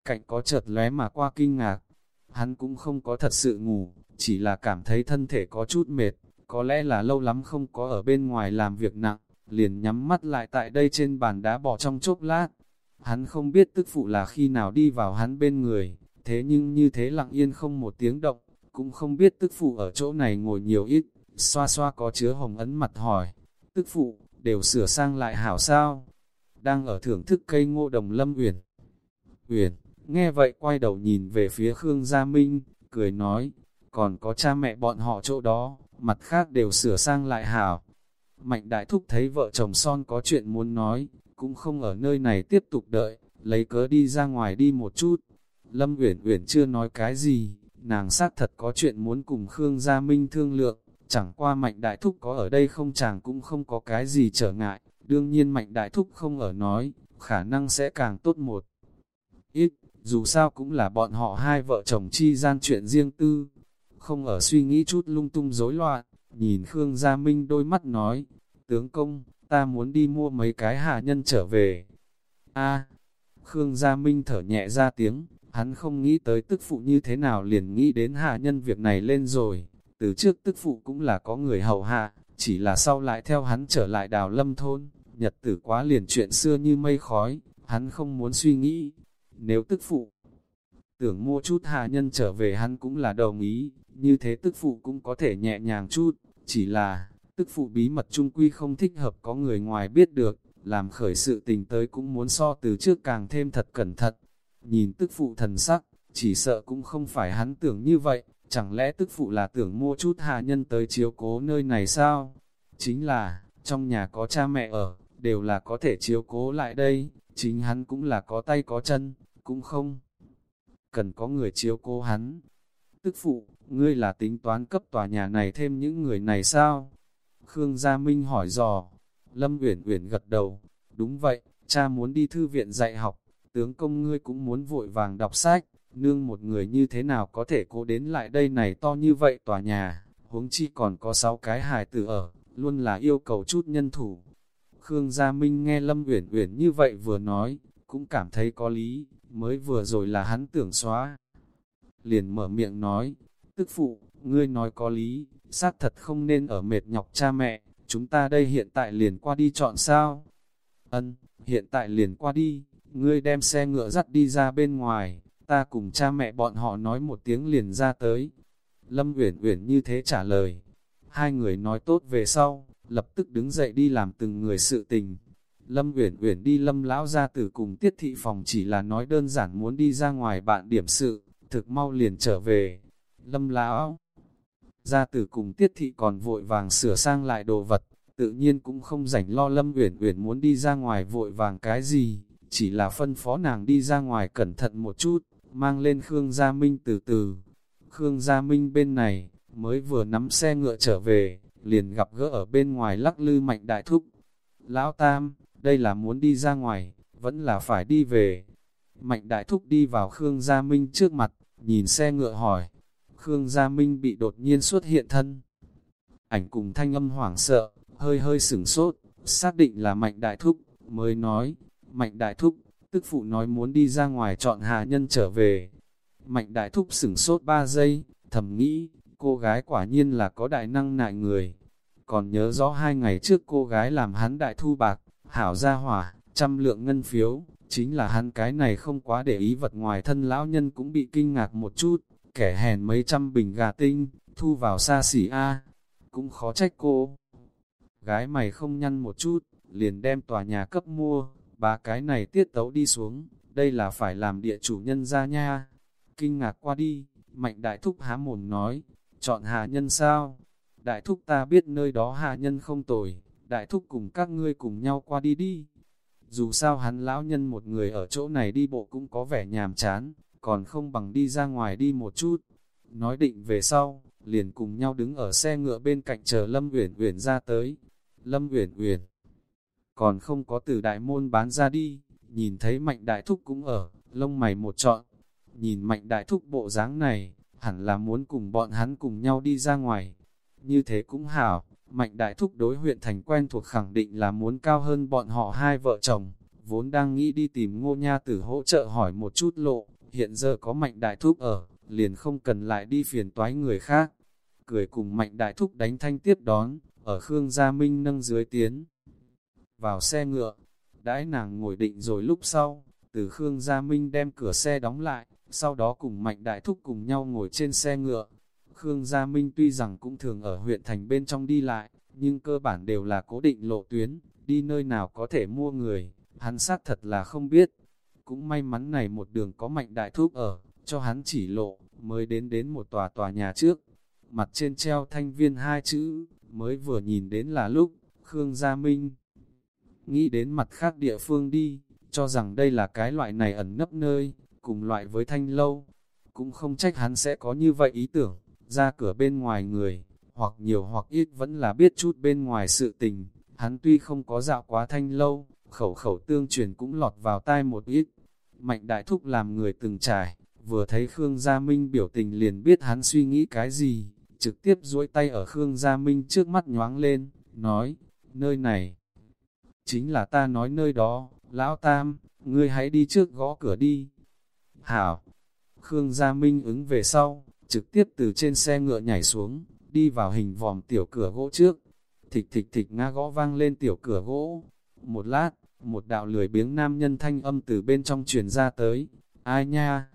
Cạnh có chợt lóe mà qua kinh ngạc, hắn cũng không có thật sự ngủ, chỉ là cảm thấy thân thể có chút mệt, có lẽ là lâu lắm không có ở bên ngoài làm việc nặng, liền nhắm mắt lại tại đây trên bàn đá bỏ trong chốc lát. Hắn không biết tức phụ là khi nào đi vào hắn bên người, thế nhưng như thế lặng yên không một tiếng động, cũng không biết tức phụ ở chỗ này ngồi nhiều ít, xoa xoa có chứa hồng ấn mặt hỏi, tức phụ, đều sửa sang lại hảo sao? Đang ở thưởng thức cây ngô đồng lâm uyển. Uyển, nghe vậy quay đầu nhìn về phía Khương Gia Minh, cười nói, còn có cha mẹ bọn họ chỗ đó, mặt khác đều sửa sang lại hảo. Mạnh đại thúc thấy vợ chồng son có chuyện muốn nói, cũng không ở nơi này tiếp tục đợi, lấy cớ đi ra ngoài đi một chút. Lâm Uyển Uyển chưa nói cái gì, nàng xác thật có chuyện muốn cùng Khương Gia Minh thương lượng, chẳng qua Mạnh Đại Thúc có ở đây không chàng cũng không có cái gì trở ngại, đương nhiên Mạnh Đại Thúc không ở nói, khả năng sẽ càng tốt một ít, dù sao cũng là bọn họ hai vợ chồng chi gian chuyện riêng tư, không ở suy nghĩ chút lung tung rối loạn, nhìn Khương Gia Minh đôi mắt nói, tướng công, ta muốn đi mua mấy cái hạ nhân trở về. a Khương Gia Minh thở nhẹ ra tiếng, hắn không nghĩ tới tức phụ như thế nào liền nghĩ đến hạ nhân việc này lên rồi. Từ trước tức phụ cũng là có người hầu hạ, chỉ là sau lại theo hắn trở lại đào lâm thôn, nhật tử quá liền chuyện xưa như mây khói, hắn không muốn suy nghĩ. Nếu tức phụ tưởng mua chút hạ nhân trở về hắn cũng là đồng ý, như thế tức phụ cũng có thể nhẹ nhàng chút, chỉ là, tức phụ bí mật trung quy không thích hợp có người ngoài biết được, làm khởi sự tình tới cũng muốn so từ trước càng thêm thật cẩn thận. Nhìn tức phụ thần sắc, chỉ sợ cũng không phải hắn tưởng như vậy, chẳng lẽ tức phụ là tưởng mua chút hạ nhân tới chiếu cố nơi này sao? Chính là, trong nhà có cha mẹ ở, đều là có thể chiếu cố lại đây, chính hắn cũng là có tay có chân, cũng không cần có người chiếu cố hắn. Tức phụ, ngươi là tính toán cấp tòa nhà này thêm những người này sao? Khương Gia Minh hỏi dò. Lâm Uyển Uyển gật đầu. Đúng vậy, cha muốn đi thư viện dạy học, tướng công ngươi cũng muốn vội vàng đọc sách, nương một người như thế nào có thể cố đến lại đây này to như vậy tòa nhà, huống chi còn có sáu cái hài tử ở, luôn là yêu cầu chút nhân thủ. Khương Gia Minh nghe Lâm Uyển Uyển như vậy vừa nói, cũng cảm thấy có lý, mới vừa rồi là hắn tưởng xóa. Liền mở miệng nói, tức phụ, ngươi nói có lý, xác thật không nên ở mệt nhọc cha mẹ, chúng ta đây hiện tại liền qua đi chọn sao? Ân, hiện tại liền qua đi, ngươi đem xe ngựa dắt đi ra bên ngoài, ta cùng cha mẹ bọn họ nói một tiếng liền ra tới. Lâm Uyển Uyển như thế trả lời. Hai người nói tốt về sau, lập tức đứng dậy đi làm từng người sự tình. Lâm Uyển Uyển đi Lâm lão gia tử cùng Tiết thị phòng chỉ là nói đơn giản muốn đi ra ngoài bạn điểm sự, thực mau liền trở về. Lâm lão gia tử cùng Tiết thị còn vội vàng sửa sang lại đồ vật, tự nhiên cũng không rảnh lo Lâm Uyển Uyển muốn đi ra ngoài vội vàng cái gì, chỉ là phân phó nàng đi ra ngoài cẩn thận một chút, mang lên Khương Gia Minh từ từ. Khương Gia Minh bên này, mới vừa nắm xe ngựa trở về, liền gặp gỡ ở bên ngoài lắc lư mạnh đại thúc. Lão Tam, đây là muốn đi ra ngoài, vẫn là phải đi về. Mạnh đại thúc đi vào Khương Gia Minh trước mặt, nhìn xe ngựa hỏi. Khương Gia Minh bị đột nhiên xuất hiện thân. Ảnh cùng thanh âm hoảng sợ, hơi hơi sửng sốt, xác định là mạnh đại thúc, mới nói, mạnh đại thúc, tức phụ nói muốn đi ra ngoài chọn hạ nhân trở về. Mạnh đại thúc sửng sốt 3 giây, thầm nghĩ, cô gái quả nhiên là có đại năng nại người. Còn nhớ rõ hai ngày trước cô gái làm hắn đại thu bạc, hảo ra hỏa, trăm lượng ngân phiếu, chính là hắn cái này không quá để ý vật ngoài thân lão nhân cũng bị kinh ngạc một chút, kẻ hèn mấy trăm bình gà tinh, thu vào xa xỉ A, cũng khó trách cô. Gái mày không nhăn một chút, liền đem tòa nhà cấp mua, ba cái này tiết tấu đi xuống, đây là phải làm địa chủ nhân ra nha. Kinh ngạc qua đi, mạnh đại thúc há mồm nói, chọn hạ nhân sao? Đại thúc ta biết nơi đó hạ nhân không tồi, đại thúc cùng các ngươi cùng nhau qua đi đi. Dù sao hắn lão nhân một người ở chỗ này đi bộ cũng có vẻ nhàm chán, còn không bằng đi ra ngoài đi một chút. Nói định về sau, liền cùng nhau đứng ở xe ngựa bên cạnh chờ Lâm Uyển Uyển ra tới. Lâm Uyển Uyển còn không có từ đại môn bán ra đi, nhìn thấy mạnh đại thúc cũng ở, lông mày một trọn, nhìn mạnh đại thúc bộ dáng này, hẳn là muốn cùng bọn hắn cùng nhau đi ra ngoài. Như thế cũng hảo, mạnh đại thúc đối huyện thành quen thuộc khẳng định là muốn cao hơn bọn họ hai vợ chồng, vốn đang nghĩ đi tìm ngô nha tử hỗ trợ hỏi một chút lộ, hiện giờ có mạnh đại thúc ở, liền không cần lại đi phiền toái người khác. Cười cùng mạnh đại thúc đánh thanh tiếp đón, ở Khương Gia Minh nâng dưới tiến. Vào xe ngựa, đãi nàng ngồi định rồi lúc sau, từ Khương Gia Minh đem cửa xe đóng lại, sau đó cùng Mạnh Đại Thúc cùng nhau ngồi trên xe ngựa. Khương Gia Minh tuy rằng cũng thường ở huyện thành bên trong đi lại, nhưng cơ bản đều là cố định lộ tuyến, đi nơi nào có thể mua người, hắn xác thật là không biết. Cũng may mắn này một đường có Mạnh Đại Thúc ở, cho hắn chỉ lộ, mới đến đến một tòa tòa nhà trước. Mặt trên treo thanh viên hai chữ, mới vừa nhìn đến là lúc, Khương Gia Minh nghĩ đến mặt khác địa phương đi, cho rằng đây là cái loại này ẩn nấp nơi, cùng loại với thanh lâu. Cũng không trách hắn sẽ có như vậy ý tưởng, ra cửa bên ngoài người, hoặc nhiều hoặc ít vẫn là biết chút bên ngoài sự tình. Hắn tuy không có dạo quá thanh lâu, khẩu khẩu tương truyền cũng lọt vào tai một ít. Mạnh đại thúc làm người từng trải, vừa thấy Khương Gia Minh biểu tình liền biết hắn suy nghĩ cái gì, trực tiếp duỗi tay ở Khương Gia Minh trước mắt nhoáng lên, nói, nơi này, chính là ta nói nơi đó, lão tam, ngươi hãy đi trước gõ cửa đi. Hảo, Khương Gia Minh ứng về sau, trực tiếp từ trên xe ngựa nhảy xuống, đi vào hình vòm tiểu cửa gỗ trước. Thịch thịch thịch nga gõ vang lên tiểu cửa gỗ. Một lát, một đạo lười biếng nam nhân thanh âm từ bên trong truyền ra tới. Ai nha?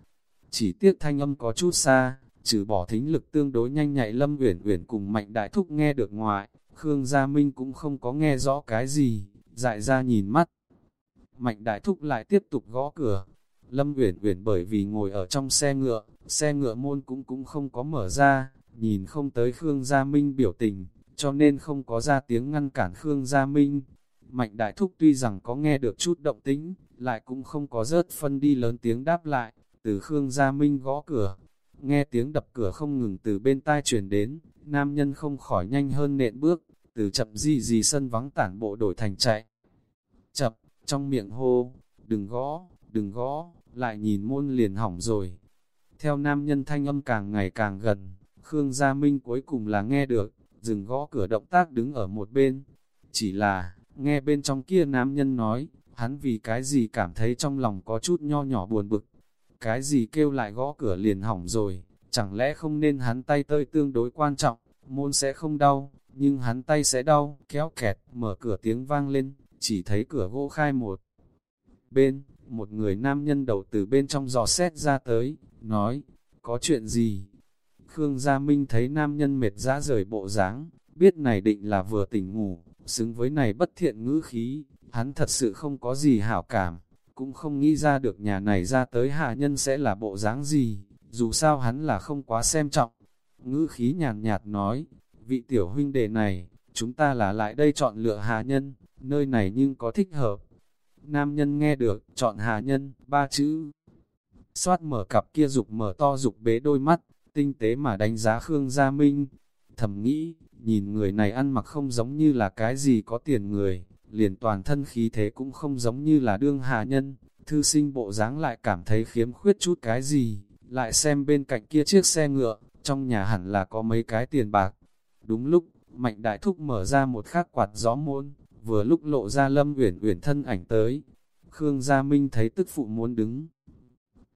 Chỉ tiếc thanh âm có chút xa, trừ bỏ thính lực tương đối nhanh nhạy Lâm Uyển Uyển cùng Mạnh Đại Thúc nghe được ngoại Khương Gia Minh cũng không có nghe rõ cái gì, dại ra nhìn mắt. Mạnh Đại Thúc lại tiếp tục gõ cửa. Lâm Uyển Uyển bởi vì ngồi ở trong xe ngựa, xe ngựa môn cũng cũng không có mở ra, nhìn không tới Khương Gia Minh biểu tình, cho nên không có ra tiếng ngăn cản Khương Gia Minh. Mạnh Đại Thúc tuy rằng có nghe được chút động tính, lại cũng không có rớt phân đi lớn tiếng đáp lại, từ Khương Gia Minh gõ cửa, nghe tiếng đập cửa không ngừng từ bên tai truyền đến, nam nhân không khỏi nhanh hơn nện bước, từ chậm gì gì sân vắng tản bộ đổi thành chạy. Chậm, trong miệng hô, đừng gõ, đừng gõ, lại nhìn môn liền hỏng rồi. Theo nam nhân thanh âm càng ngày càng gần, Khương Gia Minh cuối cùng là nghe được, dừng gõ cửa động tác đứng ở một bên. Chỉ là, nghe bên trong kia nam nhân nói, hắn vì cái gì cảm thấy trong lòng có chút nho nhỏ buồn bực, cái gì kêu lại gõ cửa liền hỏng rồi, chẳng lẽ không nên hắn tay tơi tương đối quan trọng, môn sẽ không đau, nhưng hắn tay sẽ đau, kéo kẹt, mở cửa tiếng vang lên, chỉ thấy cửa gỗ khai một. Bên, một người nam nhân đầu từ bên trong giò xét ra tới, nói, có chuyện gì? Khương Gia Minh thấy nam nhân mệt ra rời bộ dáng, biết này định là vừa tỉnh ngủ, xứng với này bất thiện ngữ khí, hắn thật sự không có gì hảo cảm, cũng không nghĩ ra được nhà này ra tới hạ nhân sẽ là bộ dáng gì, dù sao hắn là không quá xem trọng. Ngữ khí nhàn nhạt, nói, vị tiểu huynh đệ này, chúng ta là lại đây chọn lựa hà nhân, nơi này nhưng có thích hợp. Nam nhân nghe được, chọn hà nhân, ba chữ. Xoát mở cặp kia dục mở to dục bế đôi mắt, tinh tế mà đánh giá Khương Gia Minh. Thầm nghĩ, nhìn người này ăn mặc không giống như là cái gì có tiền người, liền toàn thân khí thế cũng không giống như là đương hà nhân, thư sinh bộ dáng lại cảm thấy khiếm khuyết chút cái gì, lại xem bên cạnh kia chiếc xe ngựa, trong nhà hẳn là có mấy cái tiền bạc. Đúng lúc, Mạnh Đại Thúc mở ra một khắc quạt gió môn, vừa lúc lộ ra Lâm Uyển Uyển thân ảnh tới. Khương Gia Minh thấy tức phụ muốn đứng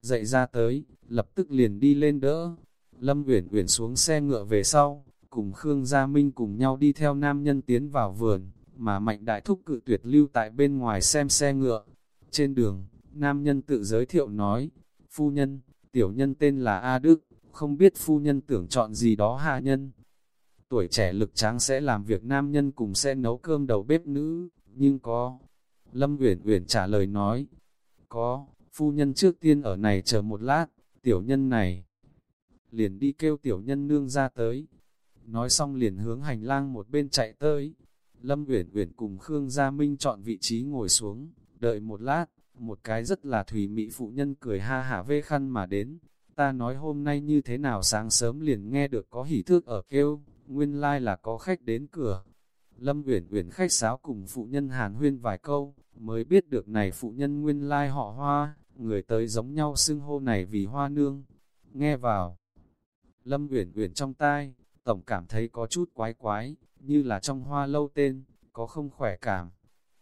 dậy ra tới, lập tức liền đi lên đỡ. Lâm Uyển Uyển xuống xe ngựa về sau, cùng Khương Gia Minh cùng nhau đi theo nam nhân tiến vào vườn mà mạnh đại thúc cự tuyệt lưu tại bên ngoài xem xe ngựa. Trên đường, nam nhân tự giới thiệu nói, phu nhân, tiểu nhân tên là A Đức, không biết phu nhân tưởng chọn gì đó hạ nhân. Tuổi trẻ lực tráng sẽ làm việc nam nhân cùng sẽ nấu cơm đầu bếp nữ, nhưng có. Lâm Uyển Uyển trả lời nói, có, phu nhân trước tiên ở này chờ một lát, tiểu nhân này. Liền đi kêu tiểu nhân nương ra tới. Nói xong liền hướng hành lang một bên chạy tới, Lâm Uyển Uyển cùng Khương Gia Minh chọn vị trí ngồi xuống, đợi một lát, một cái rất là thủy mị phụ nhân cười ha hả vê khăn mà đến. Ta nói hôm nay như thế nào sáng sớm liền nghe được có hỉ thước ở kêu, nguyên lai like là có khách đến cửa. Lâm Uyển Uyển khách sáo cùng phụ nhân Hàn Huyên vài câu, mới biết được này phụ nhân nguyên lai họ Hoa, người tới giống nhau xưng hô này vì Hoa nương. Nghe vào, Lâm Uyển Uyển trong tai, tổng cảm thấy có chút quái quái, như là trong hoa lâu tên, có không khỏe cảm.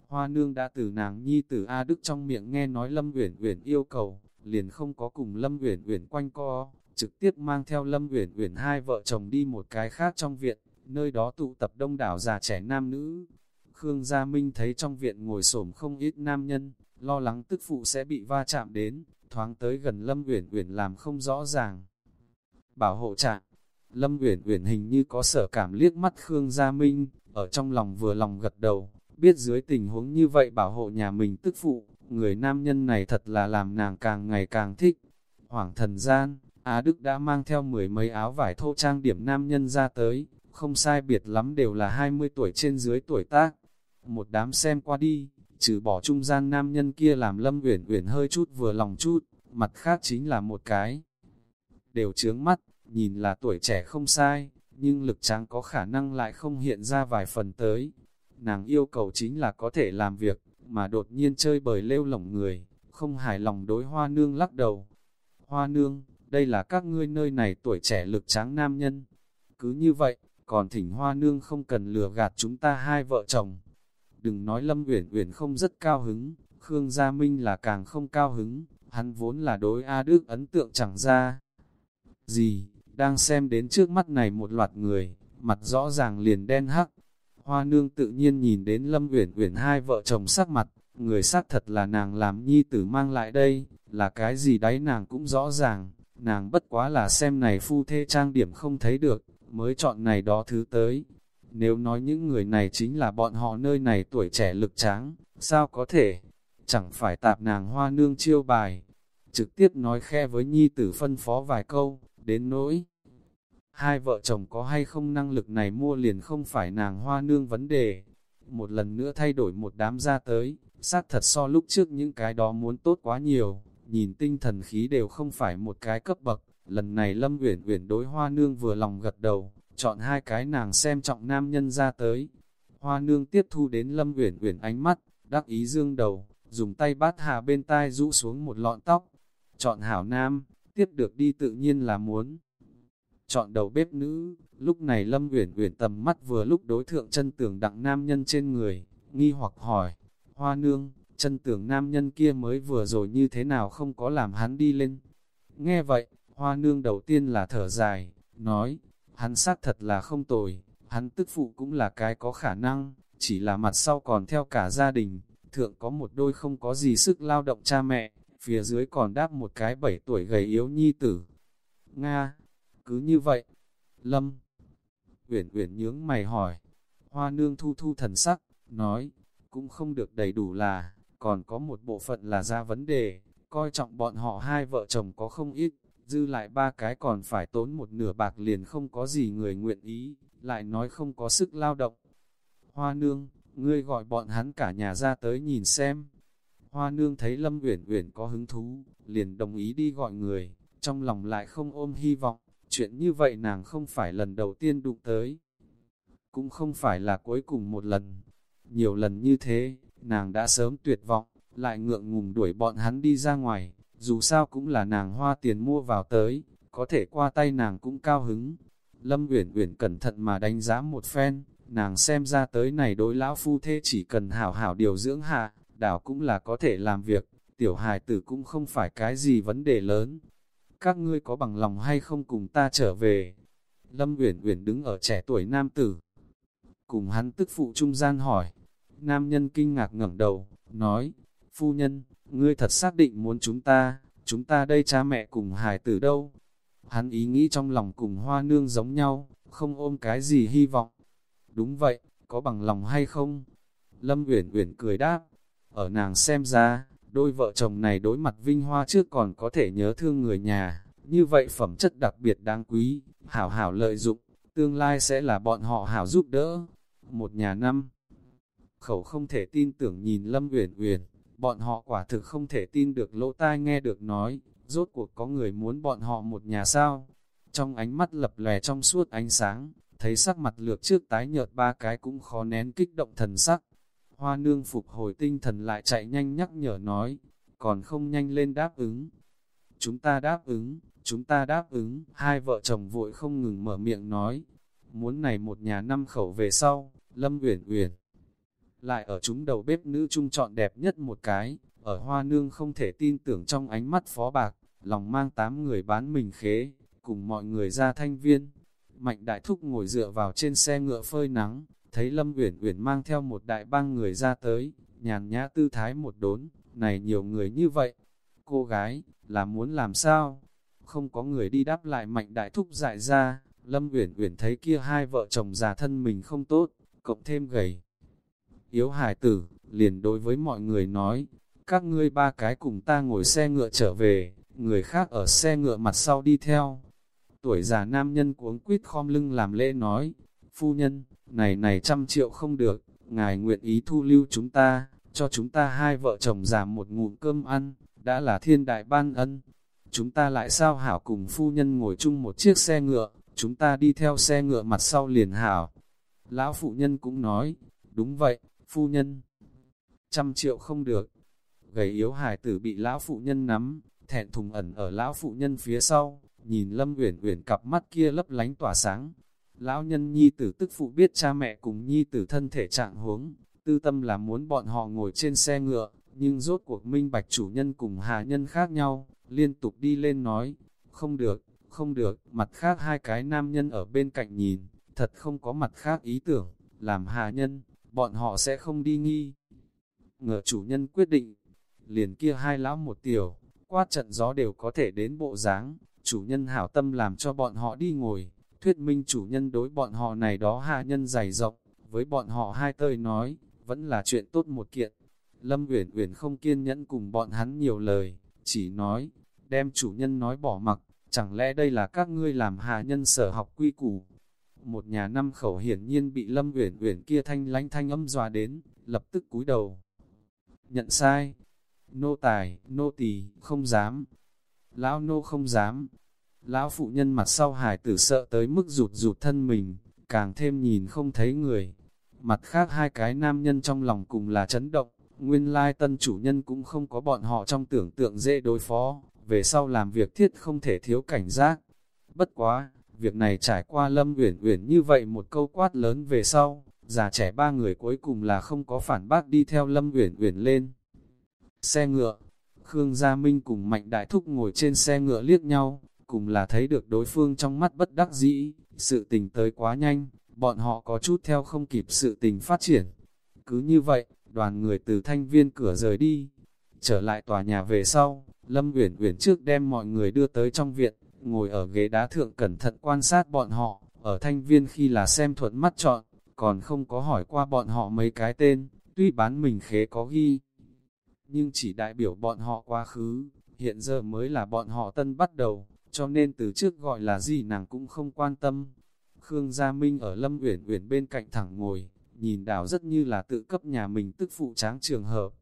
Hoa nương đã từ nàng nhi tử A Đức trong miệng nghe nói Lâm Uyển Uyển yêu cầu, liền không có cùng Lâm Uyển Uyển quanh co, trực tiếp mang theo Lâm Uyển Uyển hai vợ chồng đi một cái khác trong viện, nơi đó tụ tập đông đảo già trẻ nam nữ. Khương Gia Minh thấy trong viện ngồi xổm không ít nam nhân, lo lắng tức phụ sẽ bị va chạm đến, thoáng tới gần Lâm Uyển Uyển làm không rõ ràng. Bảo hộ trạng, Lâm Uyển Uyển hình như có sở cảm liếc mắt Khương Gia Minh, ở trong lòng vừa lòng gật đầu, biết dưới tình huống như vậy bảo hộ nhà mình tức phụ, người nam nhân này thật là làm nàng càng ngày càng thích. Hoảng thần gian, Á Đức đã mang theo mười mấy áo vải thô trang điểm nam nhân ra tới, không sai biệt lắm đều là 20 tuổi trên dưới tuổi tác. Một đám xem qua đi, trừ bỏ trung gian nam nhân kia làm Lâm Uyển Uyển hơi chút vừa lòng chút, mặt khác chính là một cái. Đều trướng mắt, nhìn là tuổi trẻ không sai, nhưng lực tráng có khả năng lại không hiện ra vài phần tới. Nàng yêu cầu chính là có thể làm việc, mà đột nhiên chơi bời lêu lỏng người, không hài lòng đối hoa nương lắc đầu. Hoa nương, đây là các ngươi nơi này tuổi trẻ lực tráng nam nhân. Cứ như vậy, còn thỉnh hoa nương không cần lừa gạt chúng ta hai vợ chồng. Đừng nói Lâm Uyển Uyển không rất cao hứng, Khương Gia Minh là càng không cao hứng, hắn vốn là đối A Đức ấn tượng chẳng ra. Gì, đang xem đến trước mắt này một loạt người, mặt rõ ràng liền đen hắc. Hoa nương tự nhiên nhìn đến Lâm Uyển Uyển hai vợ chồng sắc mặt, người xác thật là nàng làm nhi tử mang lại đây, là cái gì đấy nàng cũng rõ ràng, nàng bất quá là xem này phu thê trang điểm không thấy được, mới chọn này đó thứ tới. Nếu nói những người này chính là bọn họ nơi này tuổi trẻ lực tráng, sao có thể? Chẳng phải tạp nàng hoa nương chiêu bài. Trực tiếp nói khe với nhi tử phân phó vài câu, đến nỗi. Hai vợ chồng có hay không năng lực này mua liền không phải nàng hoa nương vấn đề. Một lần nữa thay đổi một đám ra tới, sát thật so lúc trước những cái đó muốn tốt quá nhiều, nhìn tinh thần khí đều không phải một cái cấp bậc. Lần này Lâm Uyển Uyển đối Hoa Nương vừa lòng gật đầu, chọn hai cái nàng xem trọng nam nhân ra tới. Hoa Nương tiếp thu đến Lâm Uyển Uyển ánh mắt, đắc ý dương đầu, dùng tay bát hà bên tai rũ xuống một lọn tóc. Chọn hảo nam, tiếp được đi tự nhiên là muốn. Chọn đầu bếp nữ, lúc này Lâm Uyển Uyển tầm mắt vừa lúc đối thượng chân tường đặng nam nhân trên người, nghi hoặc hỏi, Hoa Nương, chân tường nam nhân kia mới vừa rồi như thế nào không có làm hắn đi lên. Nghe vậy, Hoa nương đầu tiên là thở dài, nói, hắn sát thật là không tồi, hắn tức phụ cũng là cái có khả năng, chỉ là mặt sau còn theo cả gia đình, thượng có một đôi không có gì sức lao động cha mẹ, phía dưới còn đáp một cái bảy tuổi gầy yếu nhi tử. Nga, cứ như vậy, Lâm, Uyển Uyển nhướng mày hỏi, Hoa nương thu thu thần sắc, nói, cũng không được đầy đủ là, còn có một bộ phận là ra vấn đề, coi trọng bọn họ hai vợ chồng có không ít, dư lại ba cái còn phải tốn một nửa bạc liền không có gì người nguyện ý, lại nói không có sức lao động. Hoa nương, ngươi gọi bọn hắn cả nhà ra tới nhìn xem. Hoa nương thấy Lâm Uyển Uyển có hứng thú, liền đồng ý đi gọi người, trong lòng lại không ôm hy vọng, chuyện như vậy nàng không phải lần đầu tiên đụng tới. Cũng không phải là cuối cùng một lần. Nhiều lần như thế, nàng đã sớm tuyệt vọng, lại ngượng ngùng đuổi bọn hắn đi ra ngoài, dù sao cũng là nàng hoa tiền mua vào tới, có thể qua tay nàng cũng cao hứng. Lâm Uyển Uyển cẩn thận mà đánh giá một phen, nàng xem ra tới này đối lão phu thê chỉ cần hảo hảo điều dưỡng hạ, đảo cũng là có thể làm việc, tiểu hài tử cũng không phải cái gì vấn đề lớn. Các ngươi có bằng lòng hay không cùng ta trở về? Lâm Uyển Uyển đứng ở trẻ tuổi nam tử. Cùng hắn tức phụ trung gian hỏi. Nam nhân kinh ngạc ngẩng đầu, nói, phu nhân, ngươi thật xác định muốn chúng ta, chúng ta đây cha mẹ cùng hài tử đâu. Hắn ý nghĩ trong lòng cùng hoa nương giống nhau, không ôm cái gì hy vọng. Đúng vậy, có bằng lòng hay không? Lâm Uyển Uyển cười đáp, ở nàng xem ra, đôi vợ chồng này đối mặt vinh hoa trước còn có thể nhớ thương người nhà, như vậy phẩm chất đặc biệt đáng quý, hảo hảo lợi dụng, tương lai sẽ là bọn họ hảo giúp đỡ. Một nhà năm, khẩu không thể tin tưởng nhìn Lâm Uyển Uyển, Bọn họ quả thực không thể tin được lỗ tai nghe được nói, rốt cuộc có người muốn bọn họ một nhà sao. Trong ánh mắt lập lè trong suốt ánh sáng, thấy sắc mặt lược trước tái nhợt ba cái cũng khó nén kích động thần sắc. Hoa nương phục hồi tinh thần lại chạy nhanh nhắc nhở nói, còn không nhanh lên đáp ứng. Chúng ta đáp ứng, chúng ta đáp ứng, hai vợ chồng vội không ngừng mở miệng nói, muốn này một nhà năm khẩu về sau, Lâm Uyển Uyển lại ở chúng đầu bếp nữ trung chọn đẹp nhất một cái, ở hoa nương không thể tin tưởng trong ánh mắt phó bạc, lòng mang tám người bán mình khế, cùng mọi người ra thanh viên. Mạnh đại thúc ngồi dựa vào trên xe ngựa phơi nắng, thấy Lâm Uyển Uyển mang theo một đại bang người ra tới, nhàn nhã tư thái một đốn, này nhiều người như vậy. Cô gái, là muốn làm sao? Không có người đi đáp lại mạnh đại thúc dại ra, Lâm Uyển Uyển thấy kia hai vợ chồng già thân mình không tốt, cộng thêm gầy. Yếu hải tử, liền đối với mọi người nói, các ngươi ba cái cùng ta ngồi xe ngựa trở về, người khác ở xe ngựa mặt sau đi theo. Tuổi già nam nhân cuống quýt khom lưng làm lễ nói, phu nhân, này này trăm triệu không được, ngài nguyện ý thu lưu chúng ta, cho chúng ta hai vợ chồng giảm một ngụm cơm ăn, đã là thiên đại ban ân. Chúng ta lại sao hảo cùng phu nhân ngồi chung một chiếc xe ngựa, chúng ta đi theo xe ngựa mặt sau liền hảo. Lão phụ nhân cũng nói, đúng vậy, phu nhân. Trăm triệu không được. Gầy yếu hài tử bị lão phụ nhân nắm, thẹn thùng ẩn ở lão phụ nhân phía sau, nhìn Lâm Uyển Uyển cặp mắt kia lấp lánh tỏa sáng. Lão nhân nhi tử tức phụ biết cha mẹ cùng nhi tử thân thể trạng huống, tư tâm là muốn bọn họ ngồi trên xe ngựa, nhưng rốt cuộc minh bạch chủ nhân cùng hà nhân khác nhau, liên tục đi lên nói, không được, không được, mặt khác hai cái nam nhân ở bên cạnh nhìn, thật không có mặt khác ý tưởng, làm hà nhân, bọn họ sẽ không đi nghi. Ngờ chủ nhân quyết định, liền kia hai lão một tiểu, quát trận gió đều có thể đến bộ dáng chủ nhân hảo tâm làm cho bọn họ đi ngồi, thuyết minh chủ nhân đối bọn họ này đó hạ nhân dày rộng, với bọn họ hai tơi nói, vẫn là chuyện tốt một kiện. Lâm Uyển Uyển không kiên nhẫn cùng bọn hắn nhiều lời, chỉ nói, đem chủ nhân nói bỏ mặc, chẳng lẽ đây là các ngươi làm hạ nhân sở học quy củ. Một nhà năm khẩu hiển nhiên bị Lâm Uyển Uyển kia thanh lánh thanh âm dọa đến, lập tức cúi đầu. Nhận sai, nô tài, nô tỳ không dám, lão nô không dám. Lão phụ nhân mặt sau hải tử sợ tới mức rụt rụt thân mình, càng thêm nhìn không thấy người. Mặt khác hai cái nam nhân trong lòng cùng là chấn động, nguyên lai tân chủ nhân cũng không có bọn họ trong tưởng tượng dễ đối phó, về sau làm việc thiết không thể thiếu cảnh giác. Bất quá, việc này trải qua lâm uyển uyển như vậy một câu quát lớn về sau, già trẻ ba người cuối cùng là không có phản bác đi theo lâm uyển uyển lên. Xe ngựa, Khương Gia Minh cùng Mạnh Đại Thúc ngồi trên xe ngựa liếc nhau, cùng là thấy được đối phương trong mắt bất đắc dĩ, sự tình tới quá nhanh, bọn họ có chút theo không kịp sự tình phát triển. Cứ như vậy, đoàn người từ thanh viên cửa rời đi, trở lại tòa nhà về sau, Lâm Uyển Uyển trước đem mọi người đưa tới trong viện, ngồi ở ghế đá thượng cẩn thận quan sát bọn họ, ở thanh viên khi là xem thuận mắt chọn, còn không có hỏi qua bọn họ mấy cái tên, tuy bán mình khế có ghi, nhưng chỉ đại biểu bọn họ quá khứ, hiện giờ mới là bọn họ tân bắt đầu, cho nên từ trước gọi là gì nàng cũng không quan tâm. Khương Gia Minh ở Lâm Uyển Uyển bên cạnh thẳng ngồi, nhìn đảo rất như là tự cấp nhà mình tức phụ tráng trường hợp.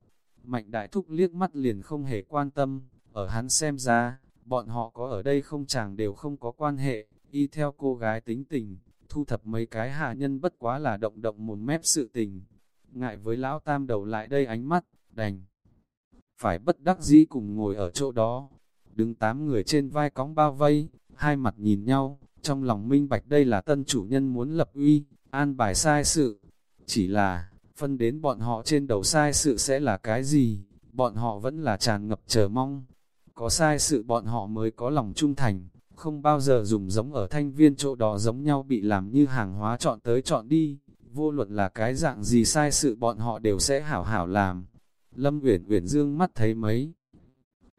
Mạnh đại thúc liếc mắt liền không hề quan tâm, ở hắn xem ra, bọn họ có ở đây không chàng đều không có quan hệ, y theo cô gái tính tình, thu thập mấy cái hạ nhân bất quá là động động một mép sự tình. Ngại với lão tam đầu lại đây ánh mắt, đành phải bất đắc dĩ cùng ngồi ở chỗ đó. Đứng tám người trên vai cóng bao vây, hai mặt nhìn nhau, trong lòng minh bạch đây là tân chủ nhân muốn lập uy, an bài sai sự. Chỉ là, phân đến bọn họ trên đầu sai sự sẽ là cái gì, bọn họ vẫn là tràn ngập chờ mong. Có sai sự bọn họ mới có lòng trung thành, không bao giờ dùng giống ở thanh viên chỗ đó giống nhau bị làm như hàng hóa chọn tới chọn đi. Vô luận là cái dạng gì sai sự bọn họ đều sẽ hảo hảo làm. Lâm Uyển Uyển dương mắt thấy mấy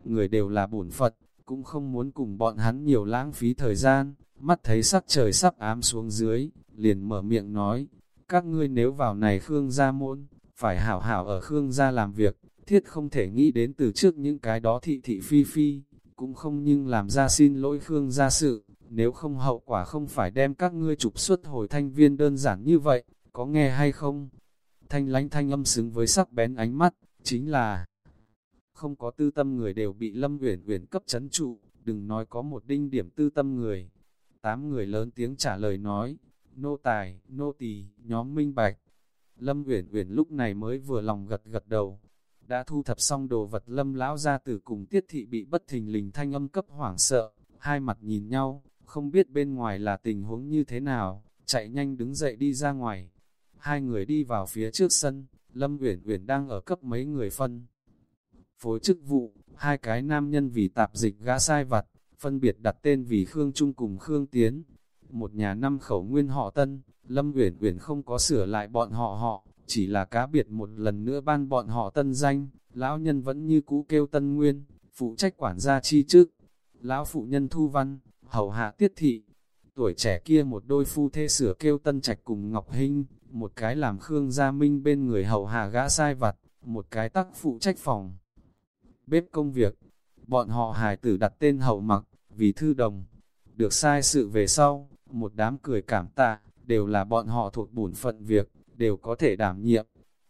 người đều là bổn Phật, cũng không muốn cùng bọn hắn nhiều lãng phí thời gian, mắt thấy sắc trời sắp ám xuống dưới, liền mở miệng nói, các ngươi nếu vào này Khương gia môn, phải hảo hảo ở Khương gia làm việc, thiết không thể nghĩ đến từ trước những cái đó thị thị phi phi, cũng không nhưng làm ra xin lỗi Khương gia sự, nếu không hậu quả không phải đem các ngươi trục xuất hồi thanh viên đơn giản như vậy, có nghe hay không? Thanh lánh thanh âm xứng với sắc bén ánh mắt, chính là không có tư tâm người đều bị Lâm Uyển Uyển cấp chấn trụ, đừng nói có một đinh điểm tư tâm người. Tám người lớn tiếng trả lời nói, nô tài, nô tỳ, nhóm minh bạch. Lâm Uyển Uyển lúc này mới vừa lòng gật gật đầu. Đã thu thập xong đồ vật Lâm lão ra từ cùng tiết thị bị bất thình lình thanh âm cấp hoảng sợ, hai mặt nhìn nhau, không biết bên ngoài là tình huống như thế nào, chạy nhanh đứng dậy đi ra ngoài. Hai người đi vào phía trước sân, Lâm Uyển Uyển đang ở cấp mấy người phân. Phối chức vụ, hai cái nam nhân vì tạp dịch gã sai vặt, phân biệt đặt tên vì Khương Trung cùng Khương Tiến. Một nhà năm khẩu nguyên họ Tân, Lâm Uyển Uyển không có sửa lại bọn họ họ, chỉ là cá biệt một lần nữa ban bọn họ Tân danh, lão nhân vẫn như cũ kêu Tân Nguyên, phụ trách quản gia chi chức Lão phụ nhân Thu Văn, hầu hạ tiết thị, tuổi trẻ kia một đôi phu thê sửa kêu Tân Trạch cùng Ngọc Hinh, một cái làm Khương Gia Minh bên người hầu hạ gã sai vặt, một cái tắc phụ trách phòng. Bếp công việc, bọn họ hài tử đặt tên hậu mặc, vì thư đồng. Được sai sự về sau, một đám cười cảm tạ, đều là bọn họ thuộc bổn phận việc, đều có thể đảm nhiệm.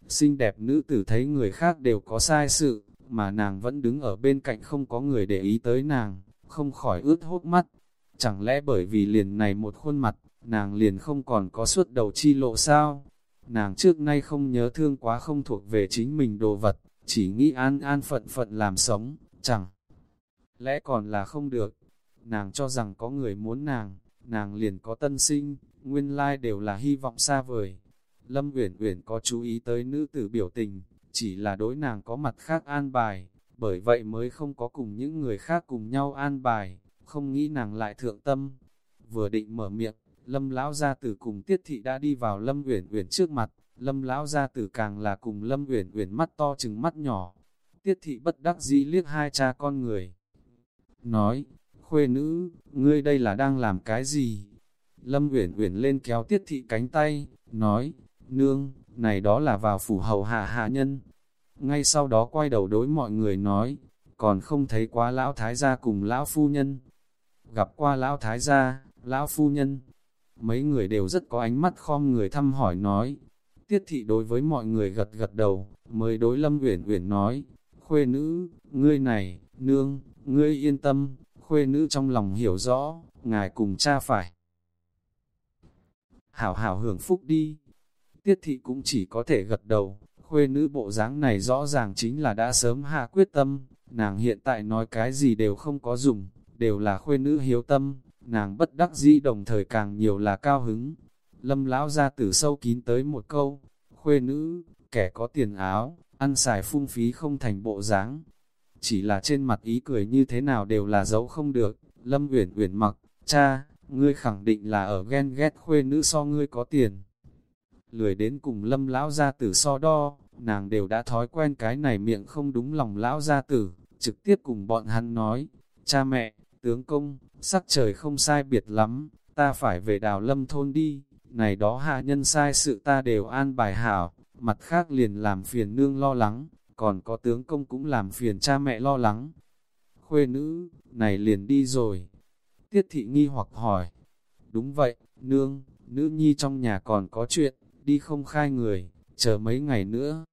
Xinh đẹp nữ tử thấy người khác đều có sai sự, mà nàng vẫn đứng ở bên cạnh không có người để ý tới nàng, không khỏi ướt hốt mắt. Chẳng lẽ bởi vì liền này một khuôn mặt, nàng liền không còn có suốt đầu chi lộ sao? Nàng trước nay không nhớ thương quá không thuộc về chính mình đồ vật, chỉ nghĩ an an phận phận làm sống, chẳng lẽ còn là không được. Nàng cho rằng có người muốn nàng, nàng liền có tân sinh, nguyên lai đều là hy vọng xa vời. Lâm Uyển Uyển có chú ý tới nữ tử biểu tình, chỉ là đối nàng có mặt khác an bài, bởi vậy mới không có cùng những người khác cùng nhau an bài, không nghĩ nàng lại thượng tâm. Vừa định mở miệng, Lâm lão gia tử cùng Tiết thị đã đi vào Lâm Uyển Uyển trước mặt, Lâm lão gia tử càng là cùng Lâm Uyển Uyển mắt to chừng mắt nhỏ. Tiết thị bất đắc dĩ liếc hai cha con người. Nói, khuê nữ, ngươi đây là đang làm cái gì? Lâm Uyển Uyển lên kéo Tiết thị cánh tay, nói, nương, này đó là vào phủ hầu hạ hạ nhân. Ngay sau đó quay đầu đối mọi người nói, còn không thấy quá lão thái gia cùng lão phu nhân. Gặp qua lão thái gia, lão phu nhân, mấy người đều rất có ánh mắt khom người thăm hỏi nói. Tiết thị đối với mọi người gật gật đầu, mới đối Lâm Uyển Uyển nói, khuê nữ, ngươi này, nương, ngươi yên tâm, khuê nữ trong lòng hiểu rõ, ngài cùng cha phải. Hảo hảo hưởng phúc đi. Tiết thị cũng chỉ có thể gật đầu, khuê nữ bộ dáng này rõ ràng chính là đã sớm hạ quyết tâm, nàng hiện tại nói cái gì đều không có dùng, đều là khuê nữ hiếu tâm, nàng bất đắc dĩ đồng thời càng nhiều là cao hứng. Lâm lão ra từ sâu kín tới một câu, khuê nữ, kẻ có tiền áo, ăn xài phung phí không thành bộ dáng. Chỉ là trên mặt ý cười như thế nào đều là dấu không được, Lâm uyển uyển mặc, cha, ngươi khẳng định là ở ghen ghét khuê nữ so ngươi có tiền. Lười đến cùng lâm lão gia tử so đo, nàng đều đã thói quen cái này miệng không đúng lòng lão gia tử, trực tiếp cùng bọn hắn nói, cha mẹ, tướng công, sắc trời không sai biệt lắm, ta phải về đào lâm thôn đi, này đó hạ nhân sai sự ta đều an bài hảo, mặt khác liền làm phiền nương lo lắng, còn có tướng công cũng làm phiền cha mẹ lo lắng. Khuê nữ, này liền đi rồi. Tiết thị nghi hoặc hỏi, đúng vậy, nương, nữ nhi trong nhà còn có chuyện, đi không khai người, chờ mấy ngày nữa.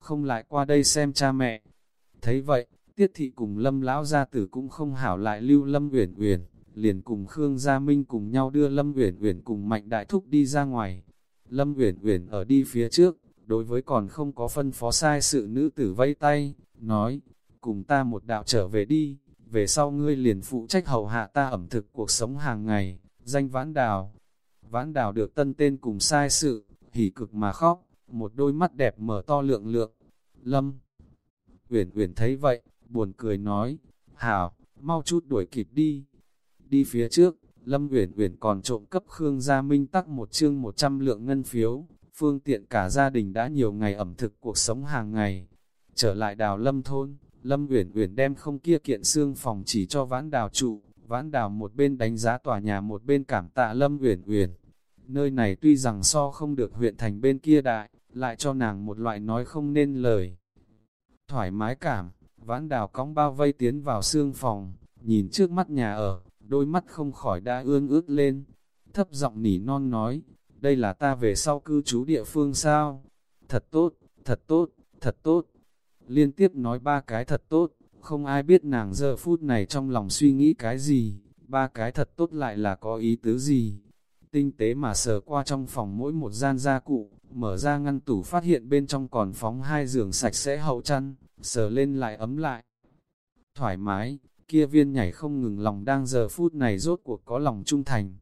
Không lại qua đây xem cha mẹ. Thấy vậy, Tiết thị cùng Lâm lão gia tử cũng không hảo lại lưu Lâm Uyển Uyển, liền cùng Khương Gia Minh cùng nhau đưa Lâm Uyển Uyển cùng Mạnh Đại Thúc đi ra ngoài. Lâm Uyển Uyển ở đi phía trước, đối với còn không có phân phó sai sự nữ tử vây tay, nói: "Cùng ta một đạo trở về đi, về sau ngươi liền phụ trách hầu hạ ta ẩm thực cuộc sống hàng ngày." Danh Vãn Đào. Vãn Đào được tân tên cùng sai sự, hỉ cực mà khóc, một đôi mắt đẹp mở to lượng lượng. Lâm Uyển Uyển thấy vậy, buồn cười nói, hảo, mau chút đuổi kịp đi. Đi phía trước, Lâm Uyển Uyển còn trộm cấp Khương Gia Minh tắc một chương 100 lượng ngân phiếu, phương tiện cả gia đình đã nhiều ngày ẩm thực cuộc sống hàng ngày. Trở lại đào Lâm thôn, Lâm Uyển Uyển đem không kia kiện xương phòng chỉ cho vãn đào trụ, vãn đào một bên đánh giá tòa nhà một bên cảm tạ Lâm Uyển Uyển. Nơi này tuy rằng so không được huyện thành bên kia đại, lại cho nàng một loại nói không nên lời. Thoải mái cảm, Vãn đào cong bao vây tiến vào xương phòng, nhìn trước mắt nhà ở, đôi mắt không khỏi đã ương ướt lên. Thấp giọng nỉ non nói, đây là ta về sau cư trú địa phương sao? Thật tốt, thật tốt, thật tốt. Liên tiếp nói ba cái thật tốt, không ai biết nàng giờ phút này trong lòng suy nghĩ cái gì, ba cái thật tốt lại là có ý tứ gì. tinh tế mà sờ qua trong phòng mỗi một gian gia cụ, mở ra ngăn tủ phát hiện bên trong còn phóng hai giường sạch sẽ hậu chăn, sờ lên lại ấm lại. Thoải mái, kia viên nhảy không ngừng lòng đang giờ phút này rốt cuộc có lòng trung thành.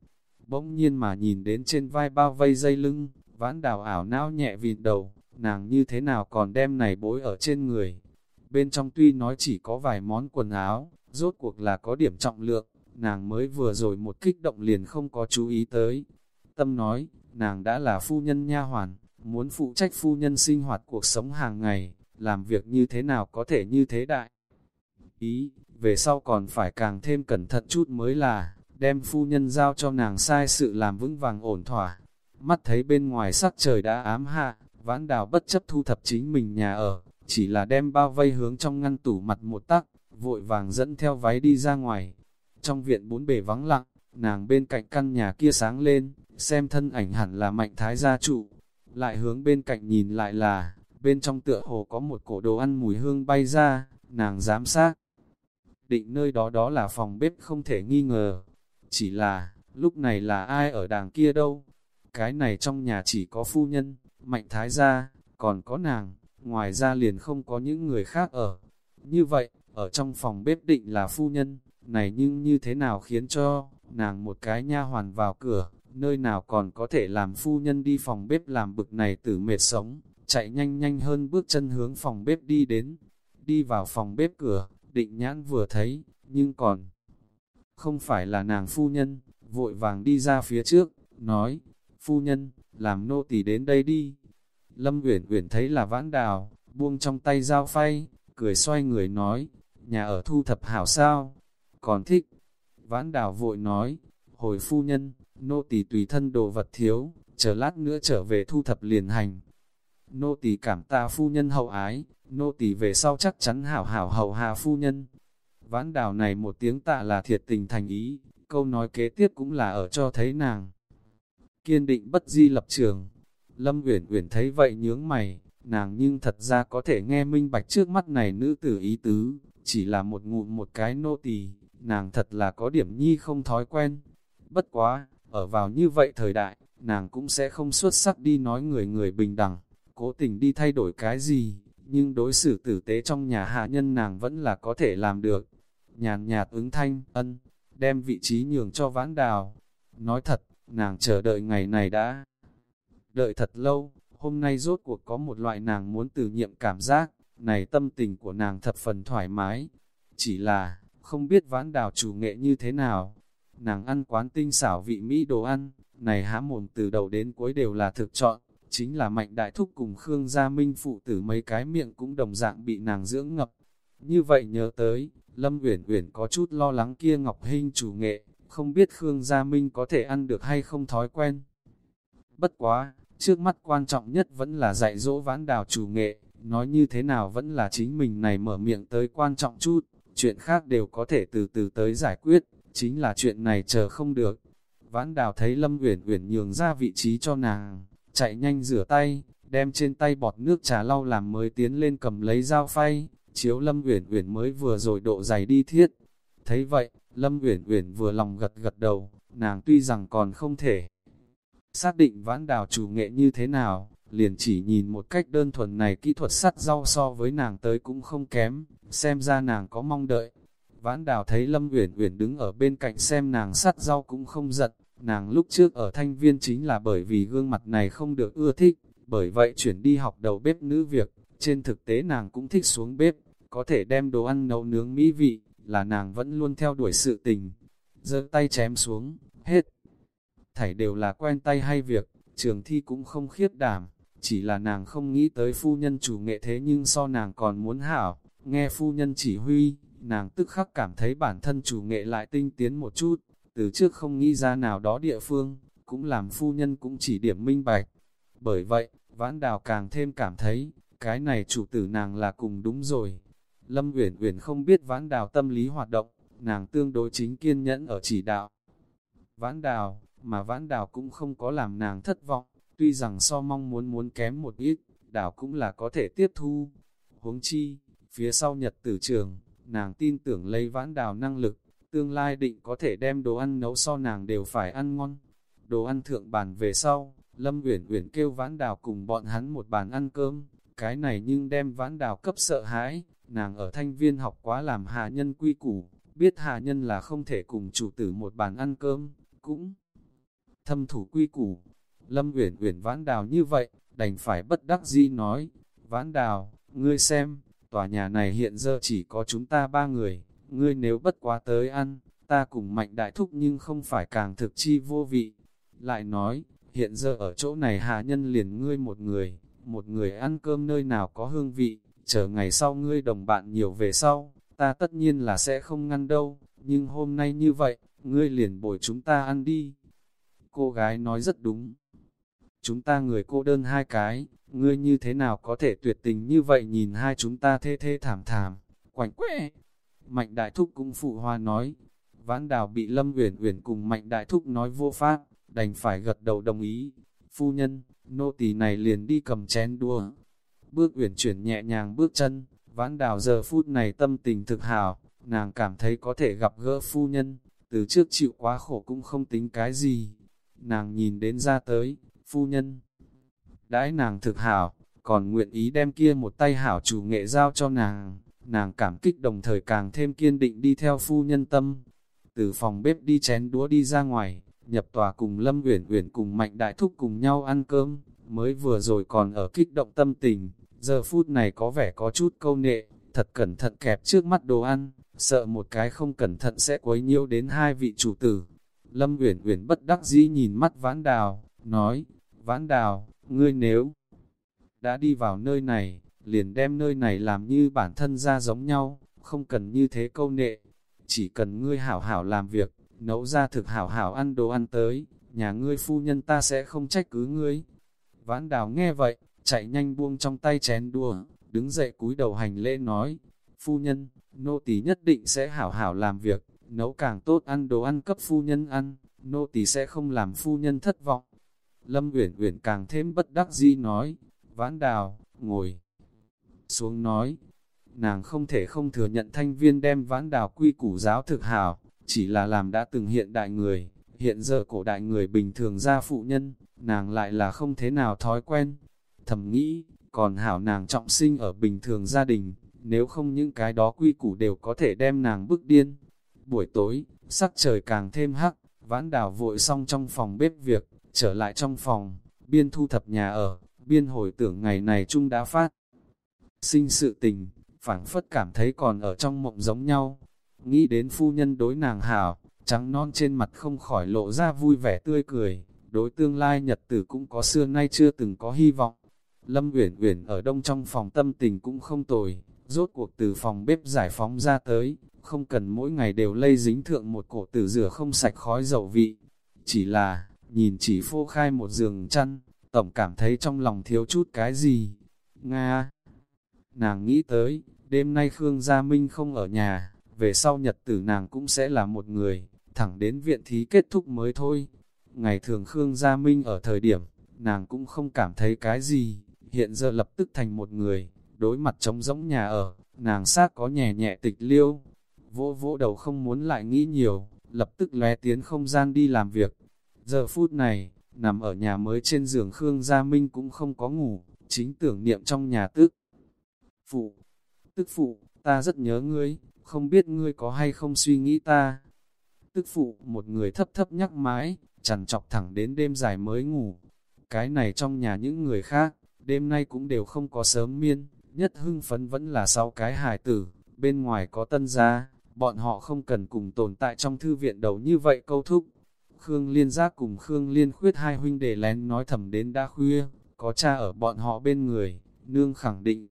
Bỗng nhiên mà nhìn đến trên vai bao vây dây lưng, vãn đào ảo não nhẹ vịt đầu, nàng như thế nào còn đem này bối ở trên người. Bên trong tuy nói chỉ có vài món quần áo, rốt cuộc là có điểm trọng lượng, nàng mới vừa rồi một kích động liền không có chú ý tới. Tâm nói, nàng đã là phu nhân nha hoàn, muốn phụ trách phu nhân sinh hoạt cuộc sống hàng ngày, làm việc như thế nào có thể như thế đại. Ý, về sau còn phải càng thêm cẩn thận chút mới là, đem phu nhân giao cho nàng sai sự làm vững vàng ổn thỏa. Mắt thấy bên ngoài sắc trời đã ám hạ, vãn đào bất chấp thu thập chính mình nhà ở, chỉ là đem bao vây hướng trong ngăn tủ mặt một tắc, vội vàng dẫn theo váy đi ra ngoài. Trong viện bốn bề vắng lặng, nàng bên cạnh căn nhà kia sáng lên, xem thân ảnh hẳn là mạnh thái gia trụ. Lại hướng bên cạnh nhìn lại là, bên trong tựa hồ có một cổ đồ ăn mùi hương bay ra, nàng giám sát. Định nơi đó đó là phòng bếp không thể nghi ngờ. Chỉ là, lúc này là ai ở đàng kia đâu? Cái này trong nhà chỉ có phu nhân, mạnh thái gia, còn có nàng, ngoài ra liền không có những người khác ở. Như vậy, ở trong phòng bếp định là phu nhân, này nhưng như thế nào khiến cho, nàng một cái nha hoàn vào cửa, nơi nào còn có thể làm phu nhân đi phòng bếp làm bực này tử mệt sống, chạy nhanh nhanh hơn bước chân hướng phòng bếp đi đến, đi vào phòng bếp cửa, định nhãn vừa thấy, nhưng còn không phải là nàng phu nhân, vội vàng đi ra phía trước, nói, phu nhân, làm nô tỳ đến đây đi. Lâm Uyển Uyển thấy là vãn đào, buông trong tay dao phay, cười xoay người nói, nhà ở thu thập hảo sao, còn thích. Vãn đào vội nói, hồi phu nhân, nô tỳ tùy thân đồ vật thiếu, chờ lát nữa trở về thu thập liền hành. Nô tỳ cảm ta phu nhân hậu ái, nô tỳ về sau chắc chắn hảo hảo hậu hạ phu nhân. Vãn đào này một tiếng tạ là thiệt tình thành ý, câu nói kế tiếp cũng là ở cho thấy nàng. Kiên định bất di lập trường. Lâm Uyển Uyển thấy vậy nhướng mày, nàng nhưng thật ra có thể nghe minh bạch trước mắt này nữ tử ý tứ, chỉ là một ngụm một cái nô tỳ, nàng thật là có điểm nhi không thói quen. Bất quá, ở vào như vậy thời đại, nàng cũng sẽ không xuất sắc đi nói người người bình đẳng, cố tình đi thay đổi cái gì, nhưng đối xử tử tế trong nhà hạ nhân nàng vẫn là có thể làm được. Nhàn nhạt ứng thanh, ân, đem vị trí nhường cho vãn đào. Nói thật, nàng chờ đợi ngày này đã đợi thật lâu, hôm nay rốt cuộc có một loại nàng muốn từ nhiệm cảm giác, này tâm tình của nàng thập phần thoải mái. Chỉ là, không biết vãn đào chủ nghệ như thế nào. Nàng ăn quán tinh xảo vị Mỹ đồ ăn, này há mồm từ đầu đến cuối đều là thực chọn, chính là mạnh đại thúc cùng Khương Gia Minh phụ tử mấy cái miệng cũng đồng dạng bị nàng dưỡng ngập. Như vậy nhớ tới, Lâm Uyển Uyển có chút lo lắng kia Ngọc Hinh chủ nghệ, không biết Khương Gia Minh có thể ăn được hay không thói quen. Bất quá, trước mắt quan trọng nhất vẫn là dạy dỗ vãn đào chủ nghệ, nói như thế nào vẫn là chính mình này mở miệng tới quan trọng chút, chuyện khác đều có thể từ từ tới giải quyết, chính là chuyện này chờ không được. Vãn đào thấy Lâm Uyển Uyển nhường ra vị trí cho nàng, chạy nhanh rửa tay, đem trên tay bọt nước trà lau làm mới tiến lên cầm lấy dao phay, chiếu Lâm Uyển Uyển mới vừa rồi độ dày đi thiết. Thấy vậy, Lâm Uyển Uyển vừa lòng gật gật đầu, nàng tuy rằng còn không thể xác định vãn đào chủ nghệ như thế nào, liền chỉ nhìn một cách đơn thuần này kỹ thuật sắt rau so với nàng tới cũng không kém, xem ra nàng có mong đợi. Vãn đào thấy Lâm Uyển Uyển đứng ở bên cạnh xem nàng sắt rau cũng không giận, nàng lúc trước ở thanh viên chính là bởi vì gương mặt này không được ưa thích, bởi vậy chuyển đi học đầu bếp nữ việc, trên thực tế nàng cũng thích xuống bếp, có thể đem đồ ăn nấu nướng mỹ vị, là nàng vẫn luôn theo đuổi sự tình. giơ tay chém xuống, hết. Thảy đều là quen tay hay việc, trường thi cũng không khiết đảm, chỉ là nàng không nghĩ tới phu nhân chủ nghệ thế nhưng so nàng còn muốn hảo, nghe phu nhân chỉ huy, nàng tức khắc cảm thấy bản thân chủ nghệ lại tinh tiến một chút, từ trước không nghĩ ra nào đó địa phương, cũng làm phu nhân cũng chỉ điểm minh bạch. Bởi vậy, vãn đào càng thêm cảm thấy, cái này chủ tử nàng là cùng đúng rồi. Lâm Uyển Uyển không biết vãn đào tâm lý hoạt động, nàng tương đối chính kiên nhẫn ở chỉ đạo. Vãn đào, mà vãn đào cũng không có làm nàng thất vọng, tuy rằng so mong muốn muốn kém một ít, đảo cũng là có thể tiếp thu. Huống chi, phía sau nhật tử trường, nàng tin tưởng lấy vãn đào năng lực, tương lai định có thể đem đồ ăn nấu so nàng đều phải ăn ngon. đồ ăn thượng bàn về sau, Lâm Uyển Uyển kêu Vãn Đào cùng bọn hắn một bàn ăn cơm, cái này nhưng đem Vãn Đào cấp sợ hãi, nàng ở thanh viên học quá làm hạ nhân quy củ, biết hạ nhân là không thể cùng chủ tử một bàn ăn cơm, cũng thâm thủ quy củ. Lâm Uyển Uyển Vãn Đào như vậy, đành phải bất đắc dĩ nói, Vãn Đào, ngươi xem, tòa nhà này hiện giờ chỉ có chúng ta ba người, ngươi nếu bất quá tới ăn, ta cùng mạnh đại thúc nhưng không phải càng thực chi vô vị. Lại nói, hiện giờ ở chỗ này hạ nhân liền ngươi một người, một người ăn cơm nơi nào có hương vị, chờ ngày sau ngươi đồng bạn nhiều về sau, ta tất nhiên là sẽ không ngăn đâu, nhưng hôm nay như vậy, ngươi liền bồi chúng ta ăn đi. Cô gái nói rất đúng. Chúng ta người cô đơn hai cái, ngươi như thế nào có thể tuyệt tình như vậy nhìn hai chúng ta thê thê thảm thảm, quảnh quẽ. Mạnh đại thúc cũng phụ hoa nói, vãn đào bị Lâm Uyển Uyển cùng Mạnh đại thúc nói vô pháp, đành phải gật đầu đồng ý. Phu nhân, nô tỳ này liền đi cầm chén đua. Bước Uyển chuyển nhẹ nhàng bước chân, vãn đào giờ phút này tâm tình thực hào, nàng cảm thấy có thể gặp gỡ phu nhân, từ trước chịu quá khổ cũng không tính cái gì. Nàng nhìn đến ra tới, phu nhân đãi nàng thực hảo, còn nguyện ý đem kia một tay hảo chủ nghệ giao cho nàng, nàng cảm kích đồng thời càng thêm kiên định đi theo phu nhân tâm. Từ phòng bếp đi chén đũa đi ra ngoài, nhập tòa cùng Lâm Uyển Uyển cùng Mạnh Đại Thúc cùng nhau ăn cơm, mới vừa rồi còn ở kích động tâm tình, giờ phút này có vẻ có chút câu nệ, thật cẩn thận kẹp trước mắt đồ ăn, sợ một cái không cẩn thận sẽ quấy nhiễu đến hai vị chủ tử. Lâm Uyển Uyển bất đắc dĩ nhìn mắt Vãn Đào, nói: "Vãn Đào, ngươi nếu đã đi vào nơi này, liền đem nơi này làm như bản thân ra giống nhau, không cần như thế câu nệ, chỉ cần ngươi hảo hảo làm việc, nấu ra thực hảo hảo ăn đồ ăn tới, nhà ngươi phu nhân ta sẽ không trách cứ ngươi. Vãn đào nghe vậy, chạy nhanh buông trong tay chén đùa, đứng dậy cúi đầu hành lễ nói, phu nhân, nô tỳ nhất định sẽ hảo hảo làm việc, nấu càng tốt ăn đồ ăn cấp phu nhân ăn, nô tỳ sẽ không làm phu nhân thất vọng. Lâm Uyển Uyển càng thêm bất đắc dĩ nói, vãn đào, ngồi xuống nói, nàng không thể không thừa nhận thanh viên đem vãn đào quy củ giáo thực hảo, chỉ là làm đã từng hiện đại người, hiện giờ cổ đại người bình thường ra phụ nhân, nàng lại là không thế nào thói quen. Thầm nghĩ, còn hảo nàng trọng sinh ở bình thường gia đình, nếu không những cái đó quy củ đều có thể đem nàng bức điên. Buổi tối, sắc trời càng thêm hắc, vãn đào vội xong trong phòng bếp việc, trở lại trong phòng, biên thu thập nhà ở, biên hồi tưởng ngày này chung đã phát. Sinh sự tình, phảng phất cảm thấy còn ở trong mộng giống nhau. Nghĩ đến phu nhân đối nàng hảo, trắng non trên mặt không khỏi lộ ra vui vẻ tươi cười, đối tương lai nhật tử cũng có xưa nay chưa từng có hy vọng. Lâm Uyển Uyển ở đông trong phòng tâm tình cũng không tồi, rốt cuộc từ phòng bếp giải phóng ra tới, không cần mỗi ngày đều lây dính thượng một cổ tử rửa không sạch khói dầu vị. Chỉ là, nhìn chỉ phô khai một giường chăn, tổng cảm thấy trong lòng thiếu chút cái gì. Nga! Nàng nghĩ tới, đêm nay Khương Gia Minh không ở nhà, về sau nhật tử nàng cũng sẽ là một người, thẳng đến viện thí kết thúc mới thôi. Ngày thường Khương Gia Minh ở thời điểm, nàng cũng không cảm thấy cái gì, hiện giờ lập tức thành một người, đối mặt trống rỗng nhà ở, nàng xác có nhẹ nhẹ tịch liêu. Vỗ vỗ đầu không muốn lại nghĩ nhiều, lập tức lóe tiến không gian đi làm việc. Giờ phút này, nằm ở nhà mới trên giường Khương Gia Minh cũng không có ngủ, chính tưởng niệm trong nhà tức. Phụ, tức phụ, ta rất nhớ ngươi, không biết ngươi có hay không suy nghĩ ta. Tức phụ, một người thấp thấp nhắc mãi, chằn chọc thẳng đến đêm dài mới ngủ. Cái này trong nhà những người khác, đêm nay cũng đều không có sớm miên, nhất hưng phấn vẫn là sau cái hài tử, bên ngoài có tân gia, bọn họ không cần cùng tồn tại trong thư viện đầu như vậy câu thúc. Khương Liên Giác cùng Khương Liên Khuyết hai huynh đệ lén nói thầm đến đã khuya, có cha ở bọn họ bên người, nương khẳng định.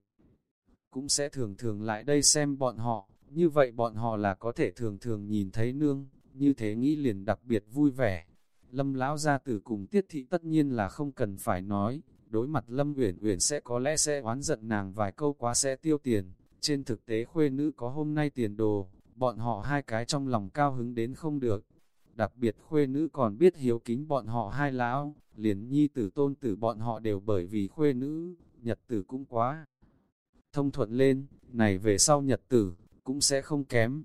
Cũng sẽ thường thường lại đây xem bọn họ, như vậy bọn họ là có thể thường thường nhìn thấy nương, như thế nghĩ liền đặc biệt vui vẻ. Lâm lão gia tử cùng tiết thị tất nhiên là không cần phải nói, đối mặt Lâm Uyển Uyển sẽ có lẽ sẽ oán giận nàng vài câu quá sẽ tiêu tiền, trên thực tế khuê nữ có hôm nay tiền đồ, bọn họ hai cái trong lòng cao hứng đến không được. Đặc biệt khuê nữ còn biết hiếu kính bọn họ hai lão, liền nhi tử tôn tử bọn họ đều bởi vì khuê nữ, nhật tử cũng quá. Thông thuận lên, này về sau nhật tử, cũng sẽ không kém.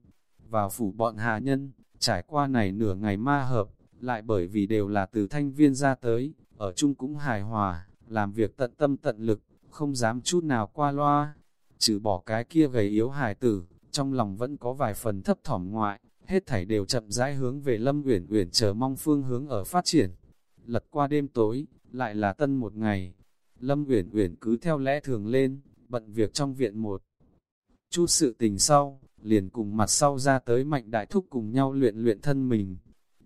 Vào phủ bọn hạ nhân, trải qua này nửa ngày ma hợp, lại bởi vì đều là từ thanh viên ra tới, ở chung cũng hài hòa, làm việc tận tâm tận lực, không dám chút nào qua loa. Trừ bỏ cái kia gầy yếu hài tử, trong lòng vẫn có vài phần thấp thỏm ngoại, hết thảy đều chậm rãi hướng về Lâm Uyển Uyển chờ mong phương hướng ở phát triển. Lật qua đêm tối, lại là tân một ngày. Lâm Uyển Uyển cứ theo lẽ thường lên, bận việc trong viện một. Chút sự tình sau, liền cùng mặt sau ra tới mạnh đại thúc cùng nhau luyện luyện thân mình.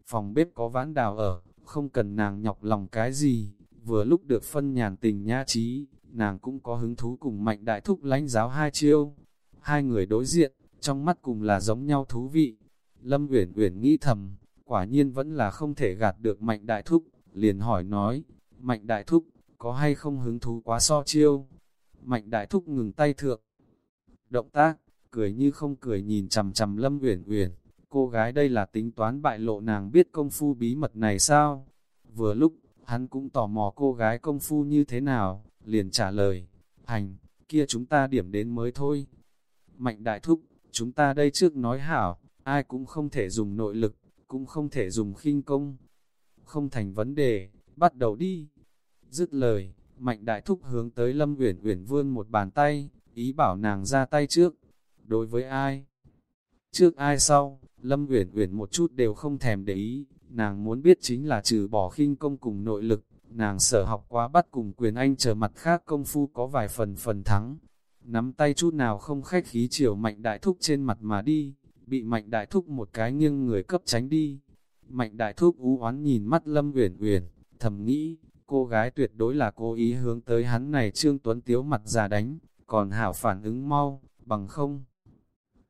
Phòng bếp có ván đào ở, không cần nàng nhọc lòng cái gì, vừa lúc được phân nhàn tình nhã trí, nàng cũng có hứng thú cùng mạnh đại thúc lãnh giáo hai chiêu. Hai người đối diện, trong mắt cùng là giống nhau thú vị. Lâm Uyển Uyển nghĩ thầm, quả nhiên vẫn là không thể gạt được mạnh đại thúc, liền hỏi nói, mạnh đại thúc, có hay không hứng thú quá so chiêu? Mạnh đại thúc ngừng tay thượng. Động tác, cười như không cười nhìn chằm chằm Lâm Uyển Uyển, cô gái đây là tính toán bại lộ nàng biết công phu bí mật này sao? Vừa lúc, hắn cũng tò mò cô gái công phu như thế nào, liền trả lời, hành, kia chúng ta điểm đến mới thôi. Mạnh đại thúc, chúng ta đây trước nói hảo, ai cũng không thể dùng nội lực, cũng không thể dùng khinh công. Không thành vấn đề, bắt đầu đi. Dứt lời, mạnh đại thúc hướng tới Lâm Uyển Uyển vươn một bàn tay, ý bảo nàng ra tay trước. Đối với ai? Trước ai sau, Lâm Uyển Uyển một chút đều không thèm để ý, nàng muốn biết chính là trừ bỏ khinh công cùng nội lực, nàng sở học quá bắt cùng quyền anh chờ mặt khác công phu có vài phần phần thắng. Nắm tay chút nào không khách khí chiều mạnh đại thúc trên mặt mà đi, bị mạnh đại thúc một cái nghiêng người cấp tránh đi. Mạnh đại thúc ú oán nhìn mắt Lâm Uyển Uyển, thầm nghĩ, cô gái tuyệt đối là cố ý hướng tới hắn này Trương Tuấn Tiếu mặt già đánh, còn hảo phản ứng mau, bằng không.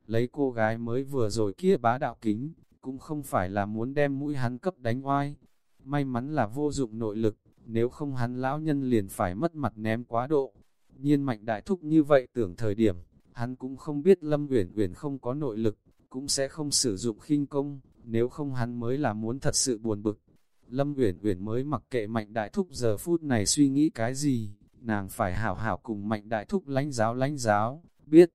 Lấy cô gái mới vừa rồi kia bá đạo kính, cũng không phải là muốn đem mũi hắn cấp đánh oai. May mắn là vô dụng nội lực, nếu không hắn lão nhân liền phải mất mặt ném quá độ. Nhiên mạnh đại thúc như vậy tưởng thời điểm, hắn cũng không biết Lâm Uyển Uyển không có nội lực, cũng sẽ không sử dụng khinh công, nếu không hắn mới là muốn thật sự buồn bực. Lâm Uyển Uyển mới mặc kệ Mạnh Đại Thúc giờ phút này suy nghĩ cái gì, nàng phải hảo hảo cùng Mạnh Đại Thúc lánh giáo lánh giáo, biết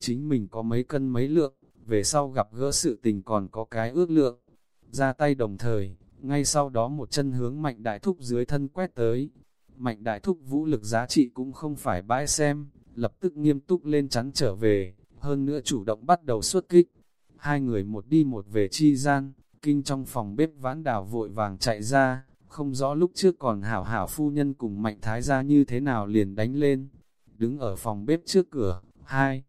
chính mình có mấy cân mấy lượng, về sau gặp gỡ sự tình còn có cái ước lượng. Ra tay đồng thời, ngay sau đó một chân hướng Mạnh Đại Thúc dưới thân quét tới. Mạnh Đại Thúc vũ lực giá trị cũng không phải bãi xem, lập tức nghiêm túc lên chắn trở về, hơn nữa chủ động bắt đầu xuất kích. Hai người một đi một về chi gian, kinh trong phòng bếp vãn đảo vội vàng chạy ra, không rõ lúc trước còn hảo hảo phu nhân cùng mạnh thái gia như thế nào liền đánh lên. Đứng ở phòng bếp trước cửa, hai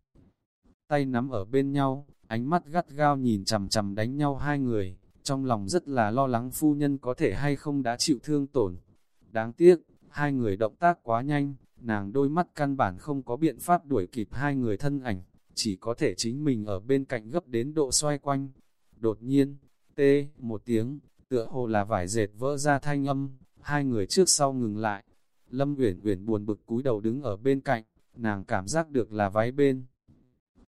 tay nắm ở bên nhau, ánh mắt gắt gao nhìn chằm chằm đánh nhau hai người, trong lòng rất là lo lắng phu nhân có thể hay không đã chịu thương tổn. Đáng tiếc, hai người động tác quá nhanh, nàng đôi mắt căn bản không có biện pháp đuổi kịp hai người thân ảnh, chỉ có thể chính mình ở bên cạnh gấp đến độ xoay quanh. Đột nhiên, tê, một tiếng, tựa hồ là vải dệt vỡ ra thanh âm, hai người trước sau ngừng lại. Lâm Uyển Uyển buồn bực cúi đầu đứng ở bên cạnh, nàng cảm giác được là váy bên.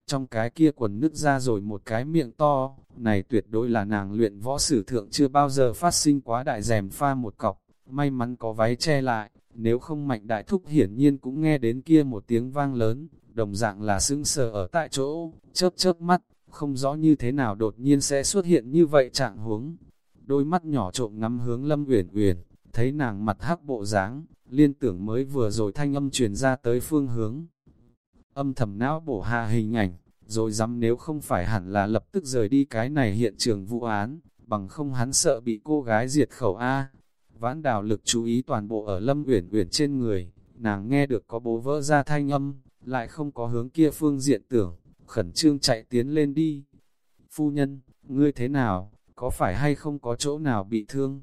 Trong cái kia quần nứt ra rồi một cái miệng to, này tuyệt đối là nàng luyện võ sử thượng chưa bao giờ phát sinh quá đại rèm pha một cọc, may mắn có váy che lại, nếu không mạnh đại thúc hiển nhiên cũng nghe đến kia một tiếng vang lớn, đồng dạng là sững sờ ở tại chỗ, chớp chớp mắt, không rõ như thế nào đột nhiên sẽ xuất hiện như vậy trạng huống. Đôi mắt nhỏ trộm ngắm hướng Lâm Uyển Uyển, thấy nàng mặt hắc bộ dáng, liên tưởng mới vừa rồi thanh âm truyền ra tới phương hướng. Âm thầm não bổ hạ hình ảnh, rồi dám nếu không phải hẳn là lập tức rời đi cái này hiện trường vụ án, bằng không hắn sợ bị cô gái diệt khẩu A. Vãn đào lực chú ý toàn bộ ở Lâm Uyển Uyển trên người, nàng nghe được có bố vỡ ra thanh âm, lại không có hướng kia phương diện tưởng, khẩn trương chạy tiến lên đi. Phu nhân, ngươi thế nào, có phải hay không có chỗ nào bị thương?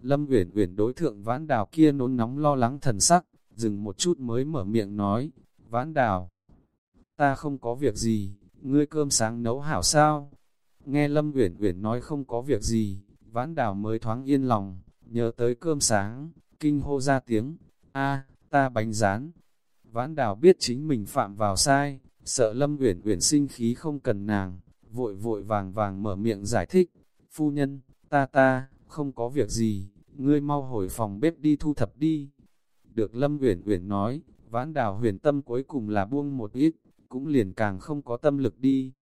Lâm Uyển Uyển đối thượng Vãn Đào kia nôn nóng lo lắng thần sắc, dừng một chút mới mở miệng nói, Vãn Đào, ta không có việc gì, ngươi cơm sáng nấu hảo sao? Nghe Lâm Uyển Uyển nói không có việc gì, Vãn Đào mới thoáng yên lòng, nhớ tới cơm sáng, kinh hô ra tiếng, a, ta bánh rán, Vãn đào biết chính mình phạm vào sai, sợ Lâm Uyển Uyển sinh khí không cần nàng, vội vội vàng vàng mở miệng giải thích, phu nhân, ta ta, không có việc gì, ngươi mau hồi phòng bếp đi thu thập đi. Được Lâm Uyển Uyển nói, Vãn Đào huyền tâm cuối cùng là buông một ít, cũng liền càng không có tâm lực đi.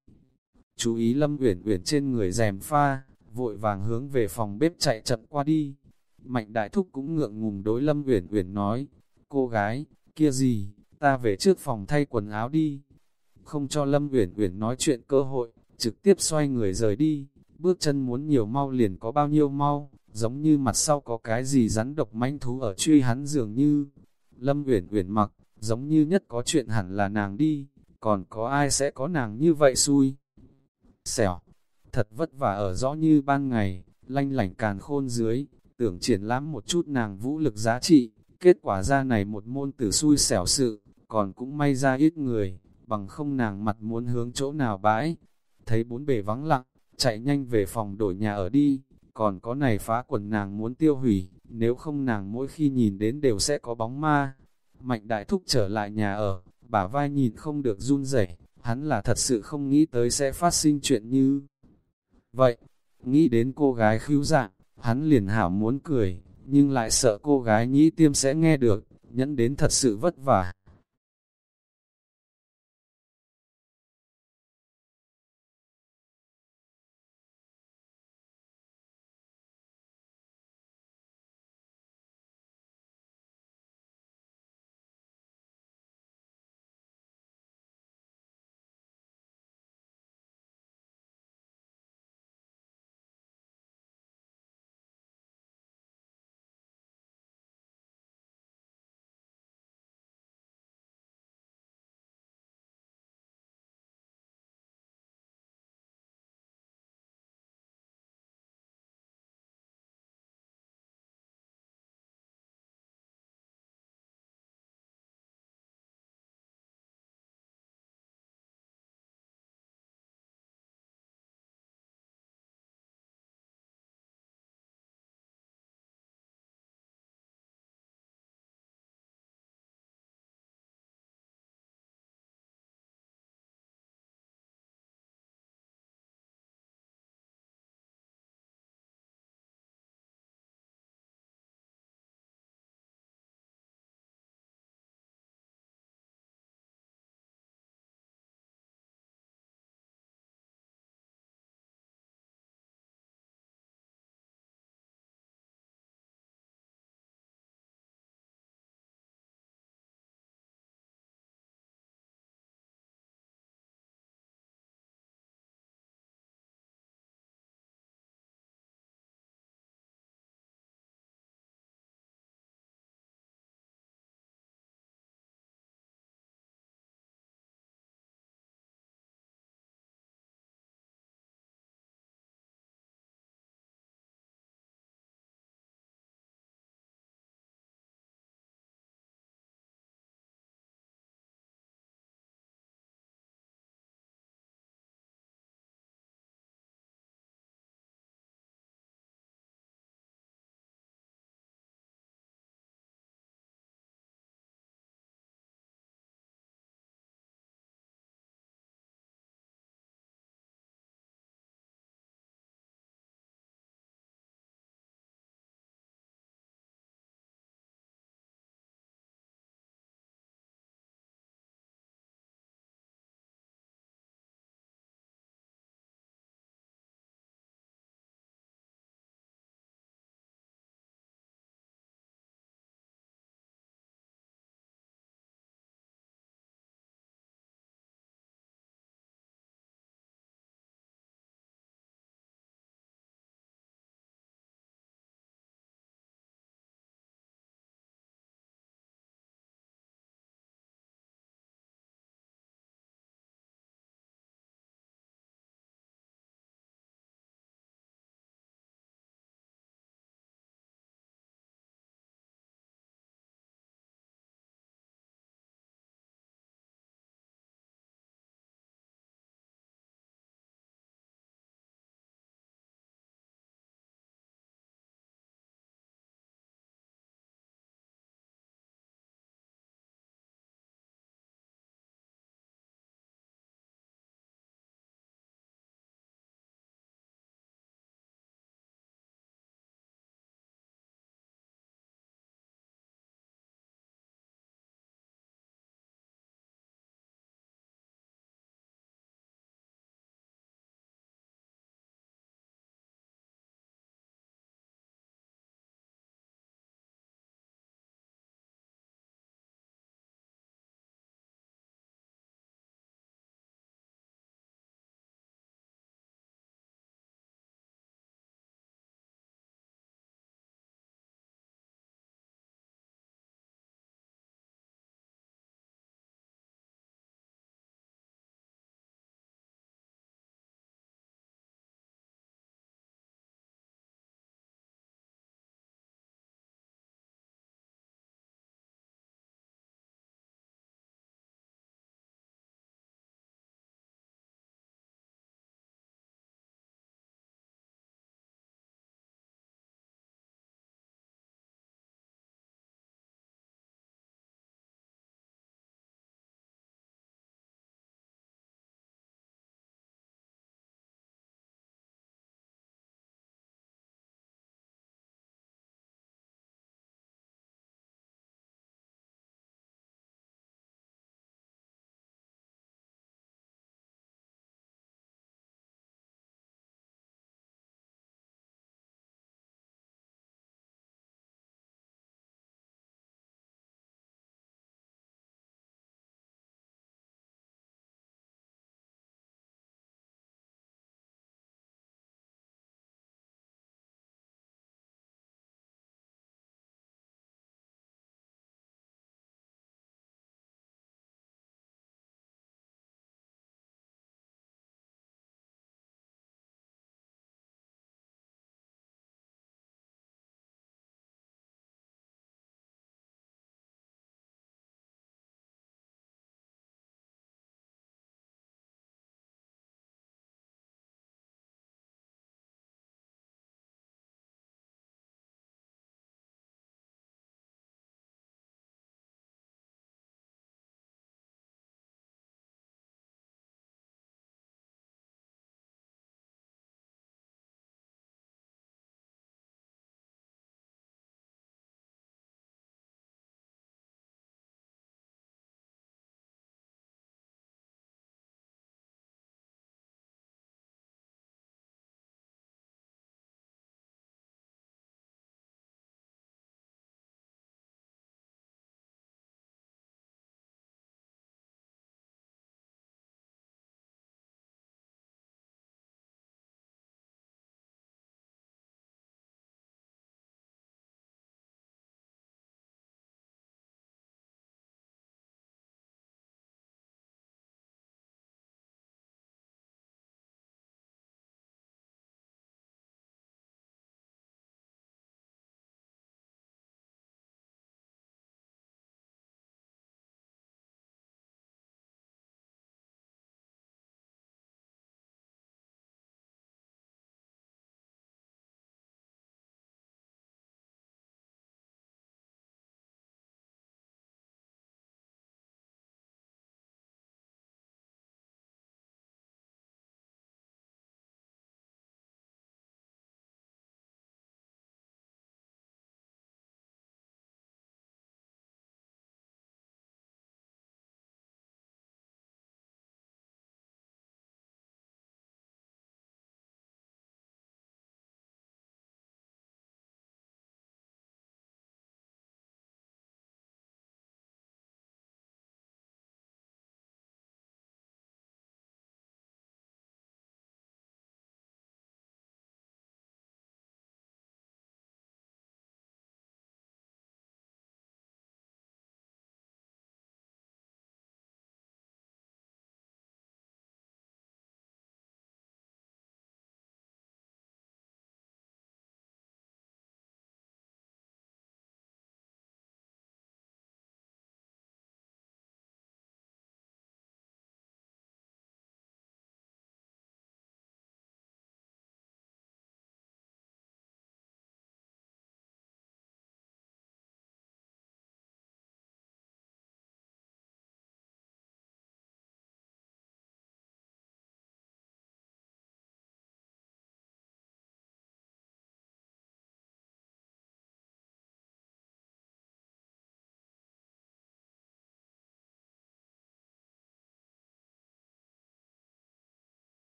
Chú ý Lâm Uyển Uyển trên người rèm pha, vội vàng hướng về phòng bếp chạy chậm qua đi. Mạnh đại thúc cũng ngượng ngùng đối Lâm Uyển Uyển nói, cô gái, kia gì, ta về trước phòng thay quần áo đi. Không cho Lâm Uyển Uyển nói chuyện cơ hội, trực tiếp xoay người rời đi, bước chân muốn nhiều mau liền có bao nhiêu mau, giống như mặt sau có cái gì rắn độc manh thú ở truy hắn dường như. Lâm Uyển Uyển mặc, giống như nhất có chuyện hẳn là nàng đi, còn có ai sẽ có nàng như vậy xui. Xẻo, thật vất vả ở rõ như ban ngày, lanh lảnh càn khôn dưới, tưởng triển lãm một chút nàng vũ lực giá trị, kết quả ra này một môn tử xui xẻo sự, còn cũng may ra ít người, bằng không nàng mặt muốn hướng chỗ nào bãi. Thấy bốn bề vắng lặng, chạy nhanh về phòng đổi nhà ở đi, còn có này phá quần nàng muốn tiêu hủy, nếu không nàng mỗi khi nhìn đến đều sẽ có bóng ma. Mạnh đại thúc trở lại nhà ở, bả vai nhìn không được run rẩy, hắn là thật sự không nghĩ tới sẽ phát sinh chuyện như vậy. Nghĩ đến cô gái khíu dạng, hắn liền hảo muốn cười, nhưng lại sợ cô gái nhĩ tiêm sẽ nghe được, nhẫn đến thật sự vất vả.